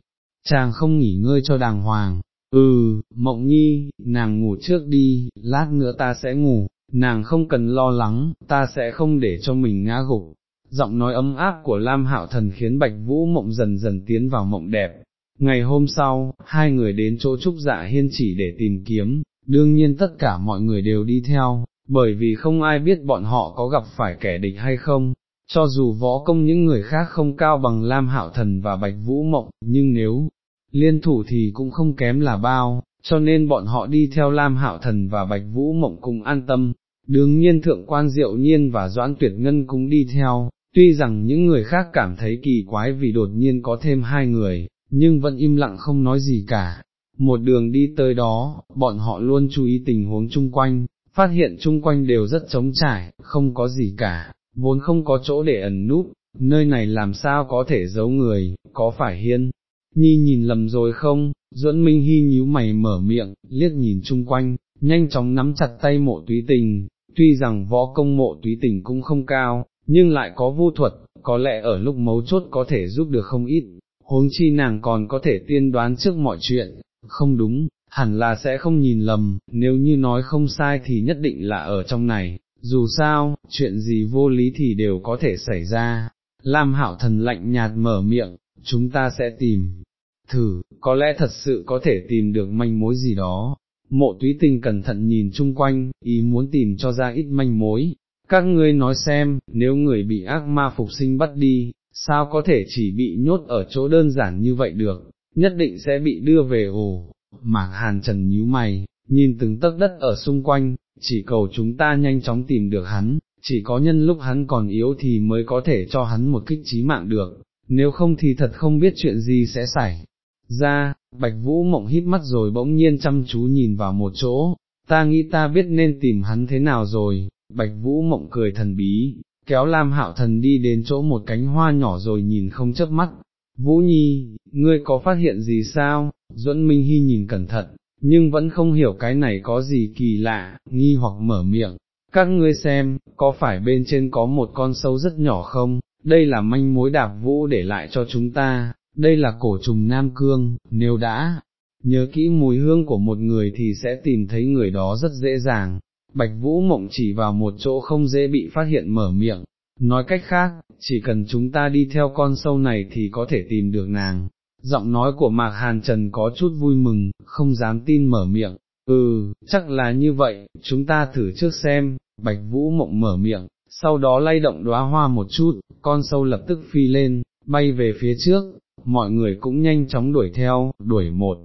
[SPEAKER 1] chàng không nghỉ ngơi cho đàng hoàng, Ừ, mộng nhi, nàng ngủ trước đi, lát nữa ta sẽ ngủ, nàng không cần lo lắng, ta sẽ không để cho mình ngã gục. Giọng nói ấm áp của Lam Hạo Thần khiến Bạch Vũ mộng dần dần tiến vào mộng đẹp. Ngày hôm sau, hai người đến chỗ Trúc Dạ Hiên chỉ để tìm kiếm, đương nhiên tất cả mọi người đều đi theo, bởi vì không ai biết bọn họ có gặp phải kẻ địch hay không. Cho dù võ công những người khác không cao bằng Lam Hạo Thần và Bạch Vũ Mộng, nhưng nếu liên thủ thì cũng không kém là bao, cho nên bọn họ đi theo Lam Hạo Thần và Bạch Vũ Mộng cùng an tâm, đương nhiên Thượng quan Diệu Nhiên và Doãn Tuyệt Ngân cũng đi theo, tuy rằng những người khác cảm thấy kỳ quái vì đột nhiên có thêm hai người, nhưng vẫn im lặng không nói gì cả. Một đường đi tới đó, bọn họ luôn chú ý tình huống chung quanh, phát hiện chung quanh đều rất trống trải, không có gì cả, vốn không có chỗ để ẩn núp, nơi này làm sao có thể giấu người, có phải hiên, nhi nhìn lầm rồi không, duẫn minh hy nhíu mày mở miệng, liếc nhìn chung quanh, nhanh chóng nắm chặt tay mộ túy tình, tuy rằng võ công mộ túy tình cũng không cao, nhưng lại có vô thuật, có lẽ ở lúc mấu chốt có thể giúp được không ít, huống chi nàng còn có thể tiên đoán trước mọi chuyện, không đúng, hẳn là sẽ không nhìn lầm, nếu như nói không sai thì nhất định là ở trong này, dù sao, chuyện gì vô lý thì đều có thể xảy ra. Lam Hảo thần lạnh nhạt mở miệng, chúng ta sẽ tìm, thử, có lẽ thật sự có thể tìm được manh mối gì đó. Mộ túy tình cẩn thận nhìn chung quanh, ý muốn tìm cho ra ít manh mối. Các ngươi nói xem, nếu người bị ác ma phục sinh bắt đi, sao có thể chỉ bị nhốt ở chỗ đơn giản như vậy được, nhất định sẽ bị đưa về ổ. Mạc hàn trần nhíu mày, nhìn từng tấc đất ở xung quanh, chỉ cầu chúng ta nhanh chóng tìm được hắn, chỉ có nhân lúc hắn còn yếu thì mới có thể cho hắn một kích trí mạng được, nếu không thì thật không biết chuyện gì sẽ xảy ra, Bạch Vũ mộng hít mắt rồi bỗng nhiên chăm chú nhìn vào một chỗ, ta nghĩ ta biết nên tìm hắn thế nào rồi, Bạch Vũ mộng cười thần bí, kéo Lam Hạo Thần đi đến chỗ một cánh hoa nhỏ rồi nhìn không chớp mắt. Vũ Nhi, ngươi có phát hiện gì sao? Duẫn Minh Hy nhìn cẩn thận, nhưng vẫn không hiểu cái này có gì kỳ lạ, nghi hoặc mở miệng. các ngươi xem, có phải bên trên có một con sâu rất nhỏ không, đây là manh mối đạp vũ để lại cho chúng ta, đây là cổ trùng Nam Cương, nếu đã nhớ kỹ mùi hương của một người thì sẽ tìm thấy người đó rất dễ dàng. Bạch Vũ Mộng chỉ vào một chỗ không dễ bị phát hiện mở miệng, nói cách khác, chỉ cần chúng ta đi theo con sâu này thì có thể tìm được nàng. Giọng nói của Mạc Hàn Trần có chút vui mừng, không dám tin mở miệng, ừ, chắc là như vậy, chúng ta thử trước xem, Bạch Vũ Mộng mở miệng, sau đó lay động đóa hoa một chút, con sâu lập tức phi lên, bay về phía trước, mọi người cũng nhanh chóng đuổi theo, đuổi một.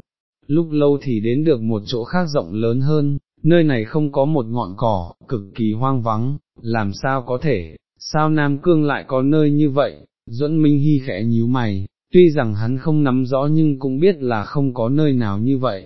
[SPEAKER 1] Lúc lâu thì đến được một chỗ khác rộng lớn hơn, nơi này không có một ngọn cỏ, cực kỳ hoang vắng, làm sao có thể, sao Nam Cương lại có nơi như vậy, duẫn Minh Hy khẽ nhíu mày, tuy rằng hắn không nắm rõ nhưng cũng biết là không có nơi nào như vậy,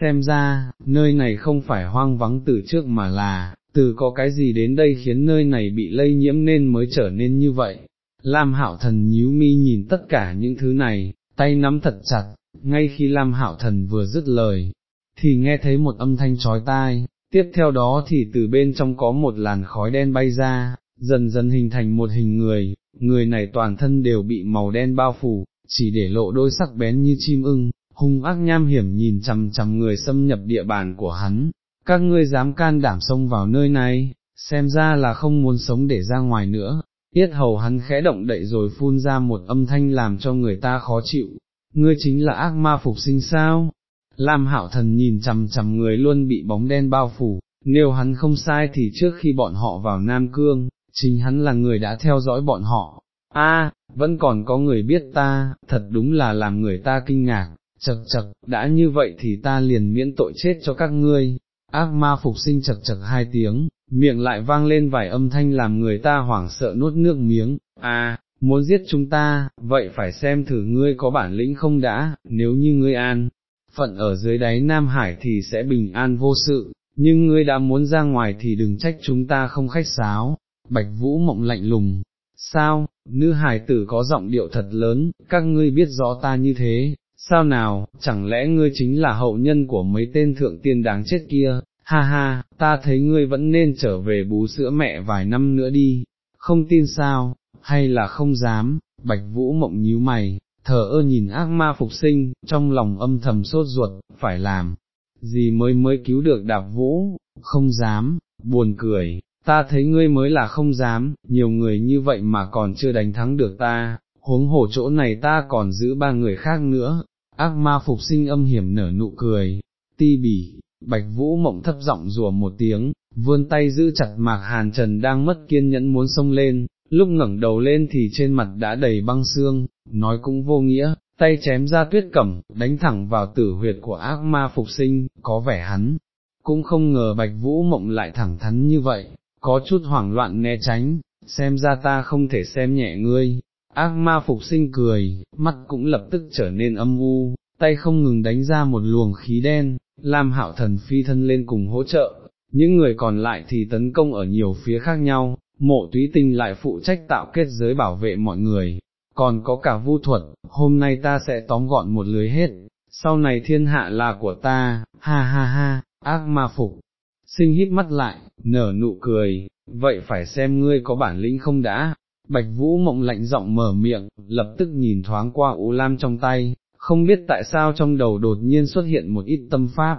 [SPEAKER 1] xem ra, nơi này không phải hoang vắng từ trước mà là, từ có cái gì đến đây khiến nơi này bị lây nhiễm nên mới trở nên như vậy. Lam Hạo Thần nhíu mi nhìn tất cả những thứ này, tay nắm thật chặt, ngay khi Lam Hạo Thần vừa dứt lời, thì nghe thấy một âm thanh chói tai, tiếp theo đó thì từ bên trong có một làn khói đen bay ra, dần dần hình thành một hình người, người này toàn thân đều bị màu đen bao phủ, chỉ để lộ đôi sắc bén như chim ưng, hung ác nham hiểm nhìn chằm chằm người xâm nhập địa bàn của hắn, các ngươi dám can đảm xông vào nơi này, xem ra là không muốn sống để ra ngoài nữa, yết hầu hắn khẽ động đậy rồi phun ra một âm thanh làm cho người ta khó chịu, ngươi chính là ác ma phục sinh sao? Lam hạo thần nhìn chằm chằm người luôn bị bóng đen bao phủ, nếu hắn không sai thì trước khi bọn họ vào Nam Cương, chính hắn là người đã theo dõi bọn họ. A, vẫn còn có người biết ta, thật đúng là làm người ta kinh ngạc, chật chật, đã như vậy thì ta liền miễn tội chết cho các ngươi, ác ma phục sinh chật chật hai tiếng, miệng lại vang lên vài âm thanh làm người ta hoảng sợ nuốt nước miếng, à, muốn giết chúng ta, vậy phải xem thử ngươi có bản lĩnh không đã, nếu như ngươi an, phận ở dưới đáy Nam Hải thì sẽ bình an vô sự, nhưng ngươi đã muốn ra ngoài thì đừng trách chúng ta không khách sáo, bạch vũ mộng lạnh lùng, sao, nữ hải tử có giọng điệu thật lớn, các ngươi biết rõ ta như thế, sao nào, chẳng lẽ ngươi chính là hậu nhân của mấy tên thượng tiên đáng chết kia, ha ha, ta thấy ngươi vẫn nên trở về bú sữa mẹ vài năm nữa đi, không tin sao, hay là không dám, bạch vũ mộng nhíu mày, thở ơ nhìn ác ma phục sinh, trong lòng âm thầm sốt ruột, phải làm, gì mới mới cứu được đạp vũ, không dám, buồn cười, ta thấy ngươi mới là không dám, nhiều người như vậy mà còn chưa đánh thắng được ta, huống hổ chỗ này ta còn giữ ba người khác nữa, ác ma phục sinh âm hiểm nở nụ cười, ti bỉ, bạch vũ mộng thấp giọng rùa một tiếng, vươn tay giữ chặt mạc hàn trần đang mất kiên nhẫn muốn xông lên, lúc ngẩng đầu lên thì trên mặt đã đầy băng xương, nói cũng vô nghĩa, tay chém ra tuyết cẩm, đánh thẳng vào tử huyệt của ác ma phục sinh, có vẻ hắn, cũng không ngờ bạch vũ mộng lại thẳng thắn như vậy, có chút hoảng loạn né tránh, xem ra ta không thể xem nhẹ ngươi, ác ma phục sinh cười, mắt cũng lập tức trở nên âm u, tay không ngừng đánh ra một luồng khí đen, Lam hạo thần phi thân lên cùng hỗ trợ, những người còn lại thì tấn công ở nhiều phía khác nhau, mộ túy tinh lại phụ trách tạo kết giới bảo vệ mọi người, còn có cả vu thuật, hôm nay ta sẽ tóm gọn một lưới hết, sau này thiên hạ là của ta, ha ha ha, ác ma phục. Sinh hít mắt lại, nở nụ cười, vậy phải xem ngươi có bản lĩnh không đã, Bạch Vũ mộng lạnh giọng mở miệng, lập tức nhìn thoáng qua U Lam trong tay, không biết tại sao trong đầu đột nhiên xuất hiện một ít tâm pháp.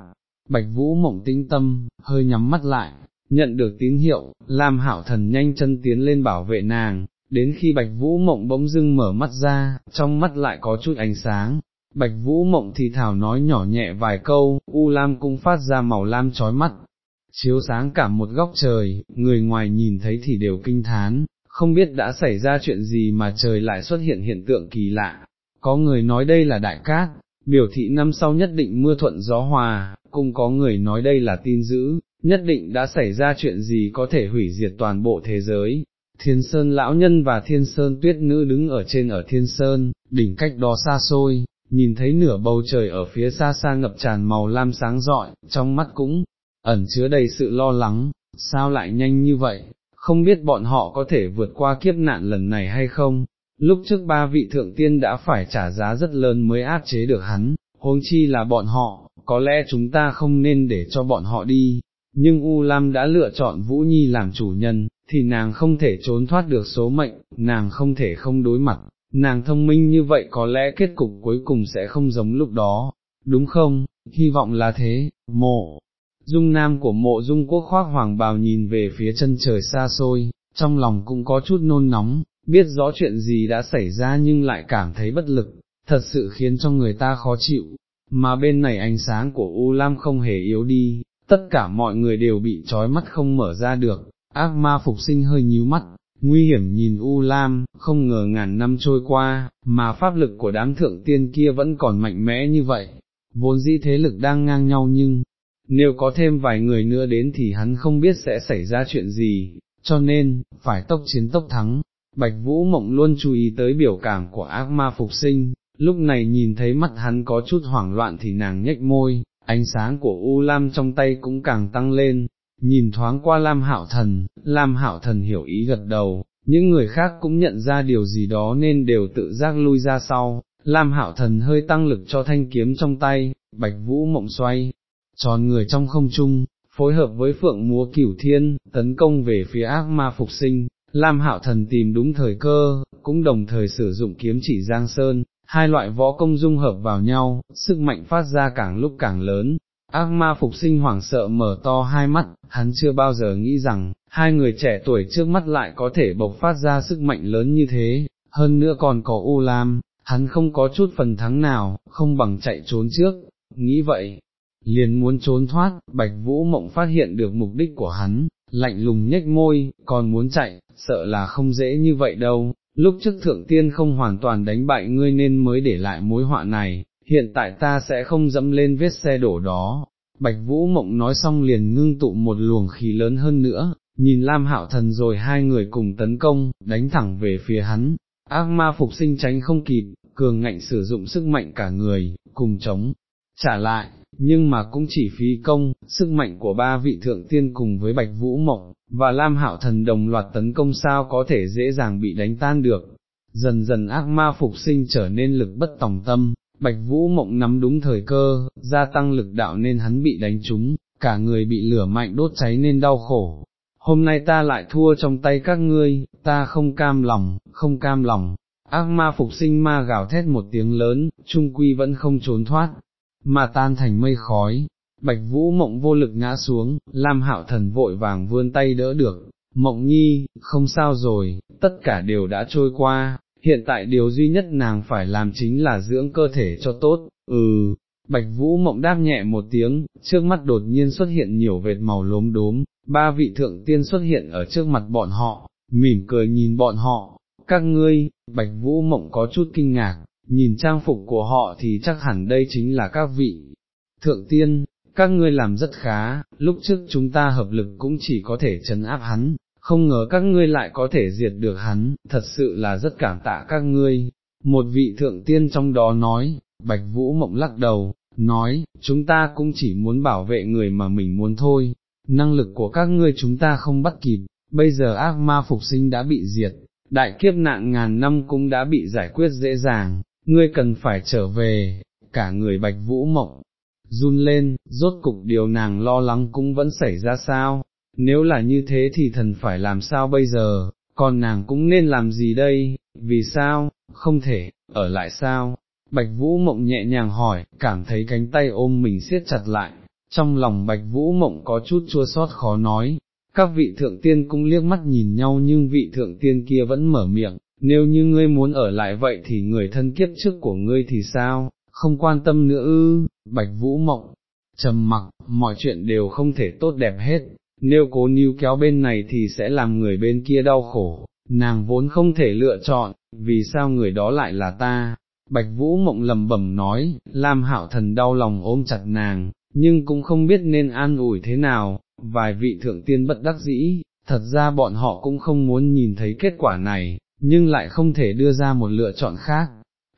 [SPEAKER 1] Bạch Vũ mộng tinh tâm, hơi nhắm mắt lại, nhận được tín hiệu, Lam Hảo Thần nhanh chân tiến lên bảo vệ nàng, đến khi Bạch Vũ mộng bỗng dưng mở mắt ra, trong mắt lại có chút ánh sáng. Bạch Vũ mộng thì thảo nói nhỏ nhẹ vài câu, U Lam cũng phát ra màu lam chói mắt, chiếu sáng cả một góc trời, người ngoài nhìn thấy thì đều kinh thán, không biết đã xảy ra chuyện gì mà trời lại xuất hiện hiện tượng kỳ lạ, có người nói đây là đại cát, biểu thị năm sau nhất định mưa thuận gió hòa, cũng có người nói đây là tin dữ, nhất định đã xảy ra chuyện gì có thể hủy diệt toàn bộ thế giới. Thiên Sơn lão nhân và Thiên Sơn tuyết nữ đứng ở trên ở Thiên Sơn, đỉnh cách đó xa xôi, nhìn thấy nửa bầu trời ở phía xa xa ngập tràn màu lam sáng rọi, trong mắt cũng ẩn chứa đầy sự lo lắng, sao lại nhanh như vậy, không biết bọn họ có thể vượt qua kiếp nạn lần này hay không, lúc trước ba vị thượng tiên đã phải trả giá rất lớn mới áp chế được hắn, huống chi là bọn họ, có lẽ chúng ta không nên để cho bọn họ đi, nhưng U Lam đã lựa chọn Vũ Nhi làm chủ nhân, thì nàng không thể trốn thoát được số mệnh, nàng không thể không đối mặt, nàng thông minh như vậy có lẽ kết cục cuối cùng sẽ không giống lúc đó, đúng không, hy vọng là thế, mộ. Dung nam của mộ dung quốc khoác hoàng bào nhìn về phía chân trời xa xôi, trong lòng cũng có chút nôn nóng, biết rõ chuyện gì đã xảy ra nhưng lại cảm thấy bất lực, thật sự khiến cho người ta khó chịu, mà bên này ánh sáng của U Lam không hề yếu đi, tất cả mọi người đều bị trói mắt không mở ra được, ác ma phục sinh hơi nhíu mắt, nguy hiểm nhìn U Lam, không ngờ ngàn năm trôi qua, mà pháp lực của đám thượng tiên kia vẫn còn mạnh mẽ như vậy, vốn dĩ thế lực đang ngang nhau nhưng, nếu có thêm vài người nữa đến thì hắn không biết sẽ xảy ra chuyện gì, cho nên, phải tốc chiến tốc thắng. Bạch Vũ Mộng luôn chú ý tới biểu cảm của ác ma phục sinh, lúc này nhìn thấy mắt hắn có chút hoảng loạn thì nàng nhếch môi, ánh sáng của U Lam trong tay cũng càng tăng lên, nhìn thoáng qua Lam Hạo Thần, Lam Hạo Thần hiểu ý gật đầu, những người khác cũng nhận ra điều gì đó nên đều tự giác lui ra sau, Lam Hạo Thần hơi tăng lực cho thanh kiếm trong tay, Bạch Vũ mộng xoay, tròn người trong không trung, phối hợp với Phượng Múa Cửu Thiên, tấn công về phía ác ma phục sinh. Lam Hạo Thần tìm đúng thời cơ, cũng đồng thời sử dụng kiếm chỉ Giang Sơn, hai loại võ công dung hợp vào nhau, sức mạnh phát ra càng lúc càng lớn, ác ma phục sinh hoảng sợ mở to hai mắt, hắn chưa bao giờ nghĩ rằng, hai người trẻ tuổi trước mắt lại có thể bộc phát ra sức mạnh lớn như thế, hơn nữa còn có U Lam, hắn không có chút phần thắng nào, không bằng chạy trốn trước, nghĩ vậy, liền muốn trốn thoát, Bạch Vũ Mộng phát hiện được mục đích của hắn, lạnh lùng nhếch môi, còn muốn chạy, sợ là không dễ như vậy đâu, lúc trước thượng tiên không hoàn toàn đánh bại ngươi nên mới để lại mối họa này, hiện tại ta sẽ không dẫm lên vết xe đổ đó. Bạch Vũ Mộng nói xong liền ngưng tụ một luồng khí lớn hơn nữa, nhìn Lam Hạo Thần rồi hai người cùng tấn công, đánh thẳng về phía hắn, ác ma phục sinh tránh không kịp, cường ngạnh sử dụng sức mạnh cả người, cùng chống, trả lại, nhưng mà cũng chỉ phí công, sức mạnh của ba vị thượng tiên cùng với Bạch Vũ Mộng, và Lam hảo Thần đồng loạt tấn công sao có thể dễ dàng bị đánh tan được. Dần dần ác ma phục sinh trở nên lực bất tòng tâm, Bạch Vũ Mộng nắm đúng thời cơ, gia tăng lực đạo nên hắn bị đánh trúng, cả người bị lửa mạnh đốt cháy nên đau khổ. Hôm nay ta lại thua trong tay các ngươi, ta không cam lòng, không cam lòng. Ác ma phục sinh ma gào thét một tiếng lớn, trung quy vẫn không trốn thoát, mà tan thành mây khói, bạch vũ mộng vô lực ngã xuống, Lam hạo thần vội vàng vươn tay đỡ được, mộng nhi, không sao rồi, tất cả đều đã trôi qua, hiện tại điều duy nhất nàng phải làm chính là dưỡng cơ thể cho tốt, ừ. Bạch Vũ mộng đáp nhẹ một tiếng, trước mắt đột nhiên xuất hiện nhiều vệt màu lốm đốm, ba vị thượng tiên xuất hiện ở trước mặt bọn họ, mỉm cười nhìn bọn họ, các ngươi, Bạch Vũ mộng có chút kinh ngạc, nhìn trang phục của họ thì chắc hẳn đây chính là các vị. Thượng tiên, các ngươi làm rất khá, lúc trước chúng ta hợp lực cũng chỉ có thể chấn áp hắn, không ngờ các ngươi lại có thể diệt được hắn, thật sự là rất cảm tạ các ngươi. Một vị thượng tiên trong đó nói, Bạch Vũ mộng lắc đầu, nói, chúng ta cũng chỉ muốn bảo vệ người mà mình muốn thôi, năng lực của các ngươi chúng ta không bắt kịp, bây giờ ác ma phục sinh đã bị diệt, đại kiếp nạn ngàn năm cũng đã bị giải quyết dễ dàng, ngươi cần phải trở về, cả người bạch vũ mộng, run lên, rốt cục điều nàng lo lắng cũng vẫn xảy ra sao, nếu là như thế thì thần phải làm sao bây giờ, còn nàng cũng nên làm gì đây, vì sao, không thể, ở lại sao, bạch vũ mộng nhẹ nhàng hỏi, cảm thấy cánh tay ôm mình siết chặt lại, trong lòng bạch vũ mộng có chút chua xót khó nói, các vị thượng tiên cũng liếc mắt nhìn nhau nhưng vị thượng tiên kia vẫn mở miệng, nếu như ngươi muốn ở lại vậy thì người thân kiếp trước của ngươi thì sao, không quan tâm nữa ư, bạch vũ mộng, trầm mặc, mọi chuyện đều không thể tốt đẹp hết, nếu cố níu kéo bên này thì sẽ làm người bên kia đau khổ, nàng vốn không thể lựa chọn, vì sao người đó lại là ta. Bạch Vũ mộng lầm bẩm nói, Lam Hạo Thần đau lòng ôm chặt nàng, nhưng cũng không biết nên an ủi thế nào, vài vị thượng tiên bất đắc dĩ, thật ra bọn họ cũng không muốn nhìn thấy kết quả này, nhưng lại không thể đưa ra một lựa chọn khác.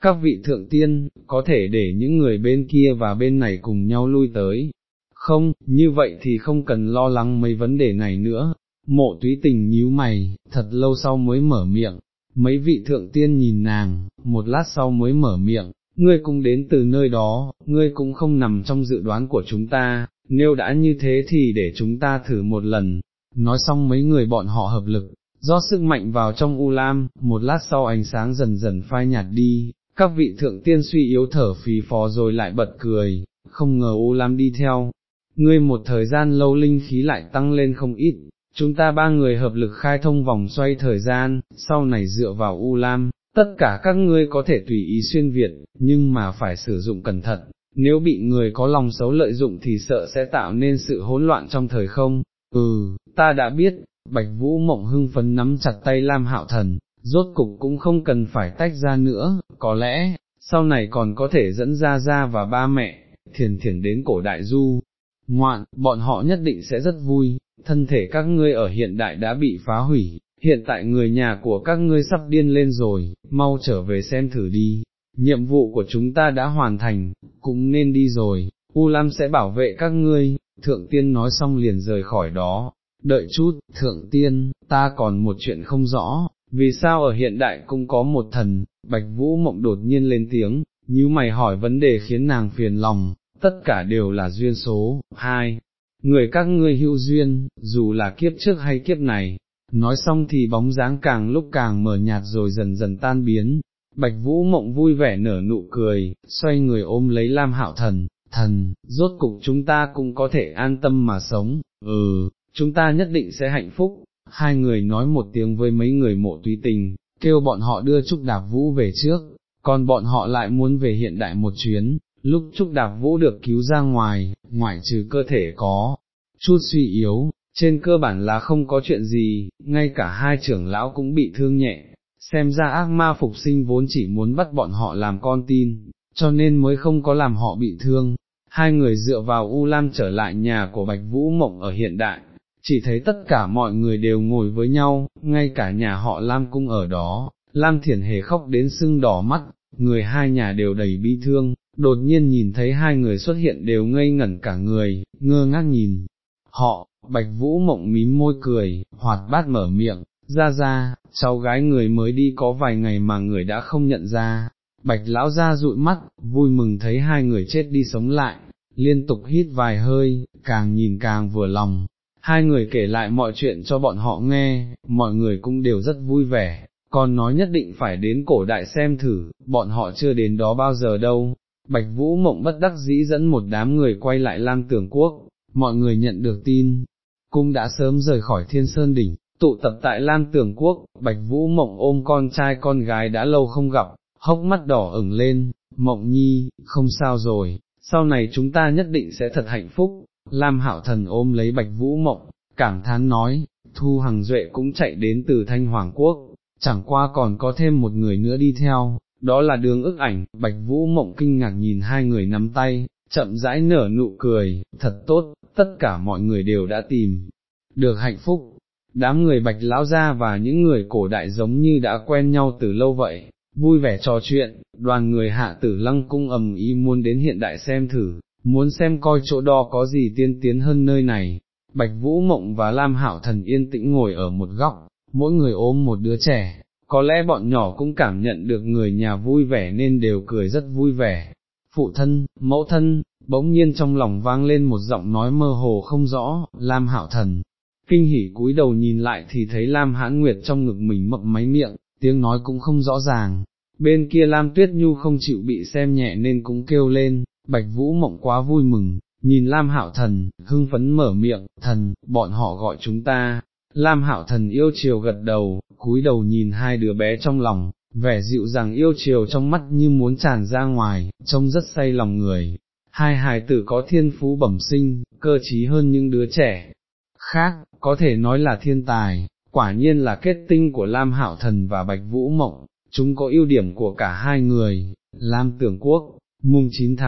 [SPEAKER 1] Các vị thượng tiên, có thể để những người bên kia và bên này cùng nhau lui tới. Không, như vậy thì không cần lo lắng mấy vấn đề này nữa. Mộ túy tình nhíu mày, thật lâu sau mới mở miệng. Mấy vị thượng tiên nhìn nàng, một lát sau mới mở miệng, ngươi cũng đến từ nơi đó, ngươi cũng không nằm trong dự đoán của chúng ta, nếu đã như thế thì để chúng ta thử một lần, nói xong mấy người bọn họ hợp lực, do sức mạnh vào trong U Lam, một lát sau ánh sáng dần dần phai nhạt đi, các vị thượng tiên suy yếu thở phì phò rồi lại bật cười, không ngờ U Lam đi theo, ngươi một thời gian lâu linh khí lại tăng lên không ít, chúng ta ba người hợp lực khai thông vòng xoay thời gian, sau này dựa vào U Lam, tất cả các ngươi có thể tùy ý xuyên Việt, nhưng mà phải sử dụng cẩn thận, nếu bị người có lòng xấu lợi dụng thì sợ sẽ tạo nên sự hỗn loạn trong thời không, ừ, ta đã biết, Bạch Vũ Mộng hưng phấn nắm chặt tay Lam Hạo Thần, rốt cục cũng không cần phải tách ra nữa, có lẽ, sau này còn có thể dẫn ra ra và ba mẹ, thiền thiền đến cổ đại du. Ngoạn, bọn họ nhất định sẽ rất vui, thân thể các ngươi ở hiện đại đã bị phá hủy, hiện tại người nhà của các ngươi sắp điên lên rồi, mau trở về xem thử đi, nhiệm vụ của chúng ta đã hoàn thành, cũng nên đi rồi, U Lam sẽ bảo vệ các ngươi, thượng tiên nói xong liền rời khỏi đó, đợi chút, thượng tiên, ta còn một chuyện không rõ, vì sao ở hiện đại cũng có một thần, Bạch Vũ Mộng đột nhiên lên tiếng, như mày hỏi vấn đề khiến nàng phiền lòng, tất cả đều là duyên số, hai, người các ngươi hữu duyên, dù là kiếp trước hay kiếp này, nói xong thì bóng dáng càng lúc càng mờ nhạt rồi dần dần tan biến, Bạch Vũ Mộng vui vẻ nở nụ cười, xoay người ôm lấy Lam Hạo Thần, thần, rốt cục chúng ta cũng có thể an tâm mà sống, ừ, chúng ta nhất định sẽ hạnh phúc, hai người nói một tiếng với mấy người mộ tùy tình, kêu bọn họ đưa Trúc Đạp Vũ về trước, còn bọn họ lại muốn về hiện đại một chuyến, lúc Trúc Đạp Vũ được cứu ra ngoài, ngoại trừ cơ thể có, chút suy yếu, trên cơ bản là không có chuyện gì, ngay cả hai trưởng lão cũng bị thương nhẹ, xem ra ác ma phục sinh vốn chỉ muốn bắt bọn họ làm con tin, cho nên mới không có làm họ bị thương. Hai người dựa vào U Lam trở lại nhà của Bạch Vũ Mộng ở hiện đại, chỉ thấy tất cả mọi người đều ngồi với nhau, ngay cả nhà họ Lam cũng ở đó, Lam Thiển Hề khóc đến sưng đỏ mắt, người hai nhà đều đầy bi thương, đột nhiên nhìn thấy hai người xuất hiện đều ngây ngẩn cả người, ngơ ngác nhìn. Họ, Bạch Vũ Mộng mím môi cười, hoạt bát mở miệng, ra ra, cháu gái người mới đi có vài ngày mà người đã không nhận ra, bạch lão ra dụi mắt, vui mừng thấy hai người chết đi sống lại, liên tục hít vài hơi, càng nhìn càng vừa lòng. Hai người kể lại mọi chuyện cho bọn họ nghe, mọi người cũng đều rất vui vẻ, còn nói nhất định phải đến cổ đại xem thử, bọn họ chưa đến đó bao giờ đâu. Bạch Vũ Mộng bất đắc dĩ dẫn một đám người quay lại Lam Tưởng Quốc, mọi người nhận được tin, cung đã sớm rời khỏi Thiên Sơn Đỉnh, tụ tập tại Lan Tường Quốc, Bạch Vũ Mộng ôm con trai con gái đã lâu không gặp, hốc mắt đỏ ửng lên, Mộng Nhi, không sao rồi, sau này chúng ta nhất định sẽ thật hạnh phúc, Lam Hạo Thần ôm lấy Bạch Vũ Mộng, cảm thán nói, Thu Hằng Duệ cũng chạy đến từ Thanh Hoàng Quốc, chẳng qua còn có thêm một người nữa đi theo, đó là đường ức ảnh, Bạch Vũ Mộng kinh ngạc nhìn hai người nắm tay, chậm rãi nở nụ cười, thật tốt, tất cả mọi người đều đã tìm được hạnh phúc, đám người bạch lão gia và những người cổ đại giống như đã quen nhau từ lâu vậy, vui vẻ trò chuyện, đoàn người hạ tử lăng cung ầm ý muốn đến hiện đại xem thử, muốn xem coi chỗ đó có gì tiên tiến hơn nơi này. Bạch Vũ Mộng và Lam Hảo Thần yên tĩnh ngồi ở một góc, mỗi người ôm một đứa trẻ, có lẽ bọn nhỏ cũng cảm nhận được người nhà vui vẻ nên đều cười rất vui vẻ. Phụ thân, mẫu thân, bỗng nhiên trong lòng vang lên một giọng nói mơ hồ không rõ, Lam Hảo Thần, kinh hỉ cúi đầu nhìn lại thì thấy Lam Hãn Nguyệt trong ngực mình mập máy miệng, tiếng nói cũng không rõ ràng, bên kia Lam Tuyết Nhu không chịu bị xem nhẹ nên cũng kêu lên, Bạch Vũ mộng quá vui mừng, nhìn Lam Hạo Thần, hưng phấn mở miệng, thần, bọn họ gọi chúng ta, Lam Hạo Thần yêu chiều gật đầu, cúi đầu nhìn hai đứa bé trong lòng, vẻ dịu dàng yêu chiều trong mắt như muốn tràn ra ngoài, trông rất say lòng người. Hai hài tử có thiên phú bẩm sinh, cơ trí hơn những đứa trẻ, khác, có thể nói là thiên tài, quả nhiên là kết tinh của Lam Hảo Thần và Bạch Vũ Mộng, chúng có ưu điểm của cả hai người, Lam Tưởng Quốc, mùng 9 tháng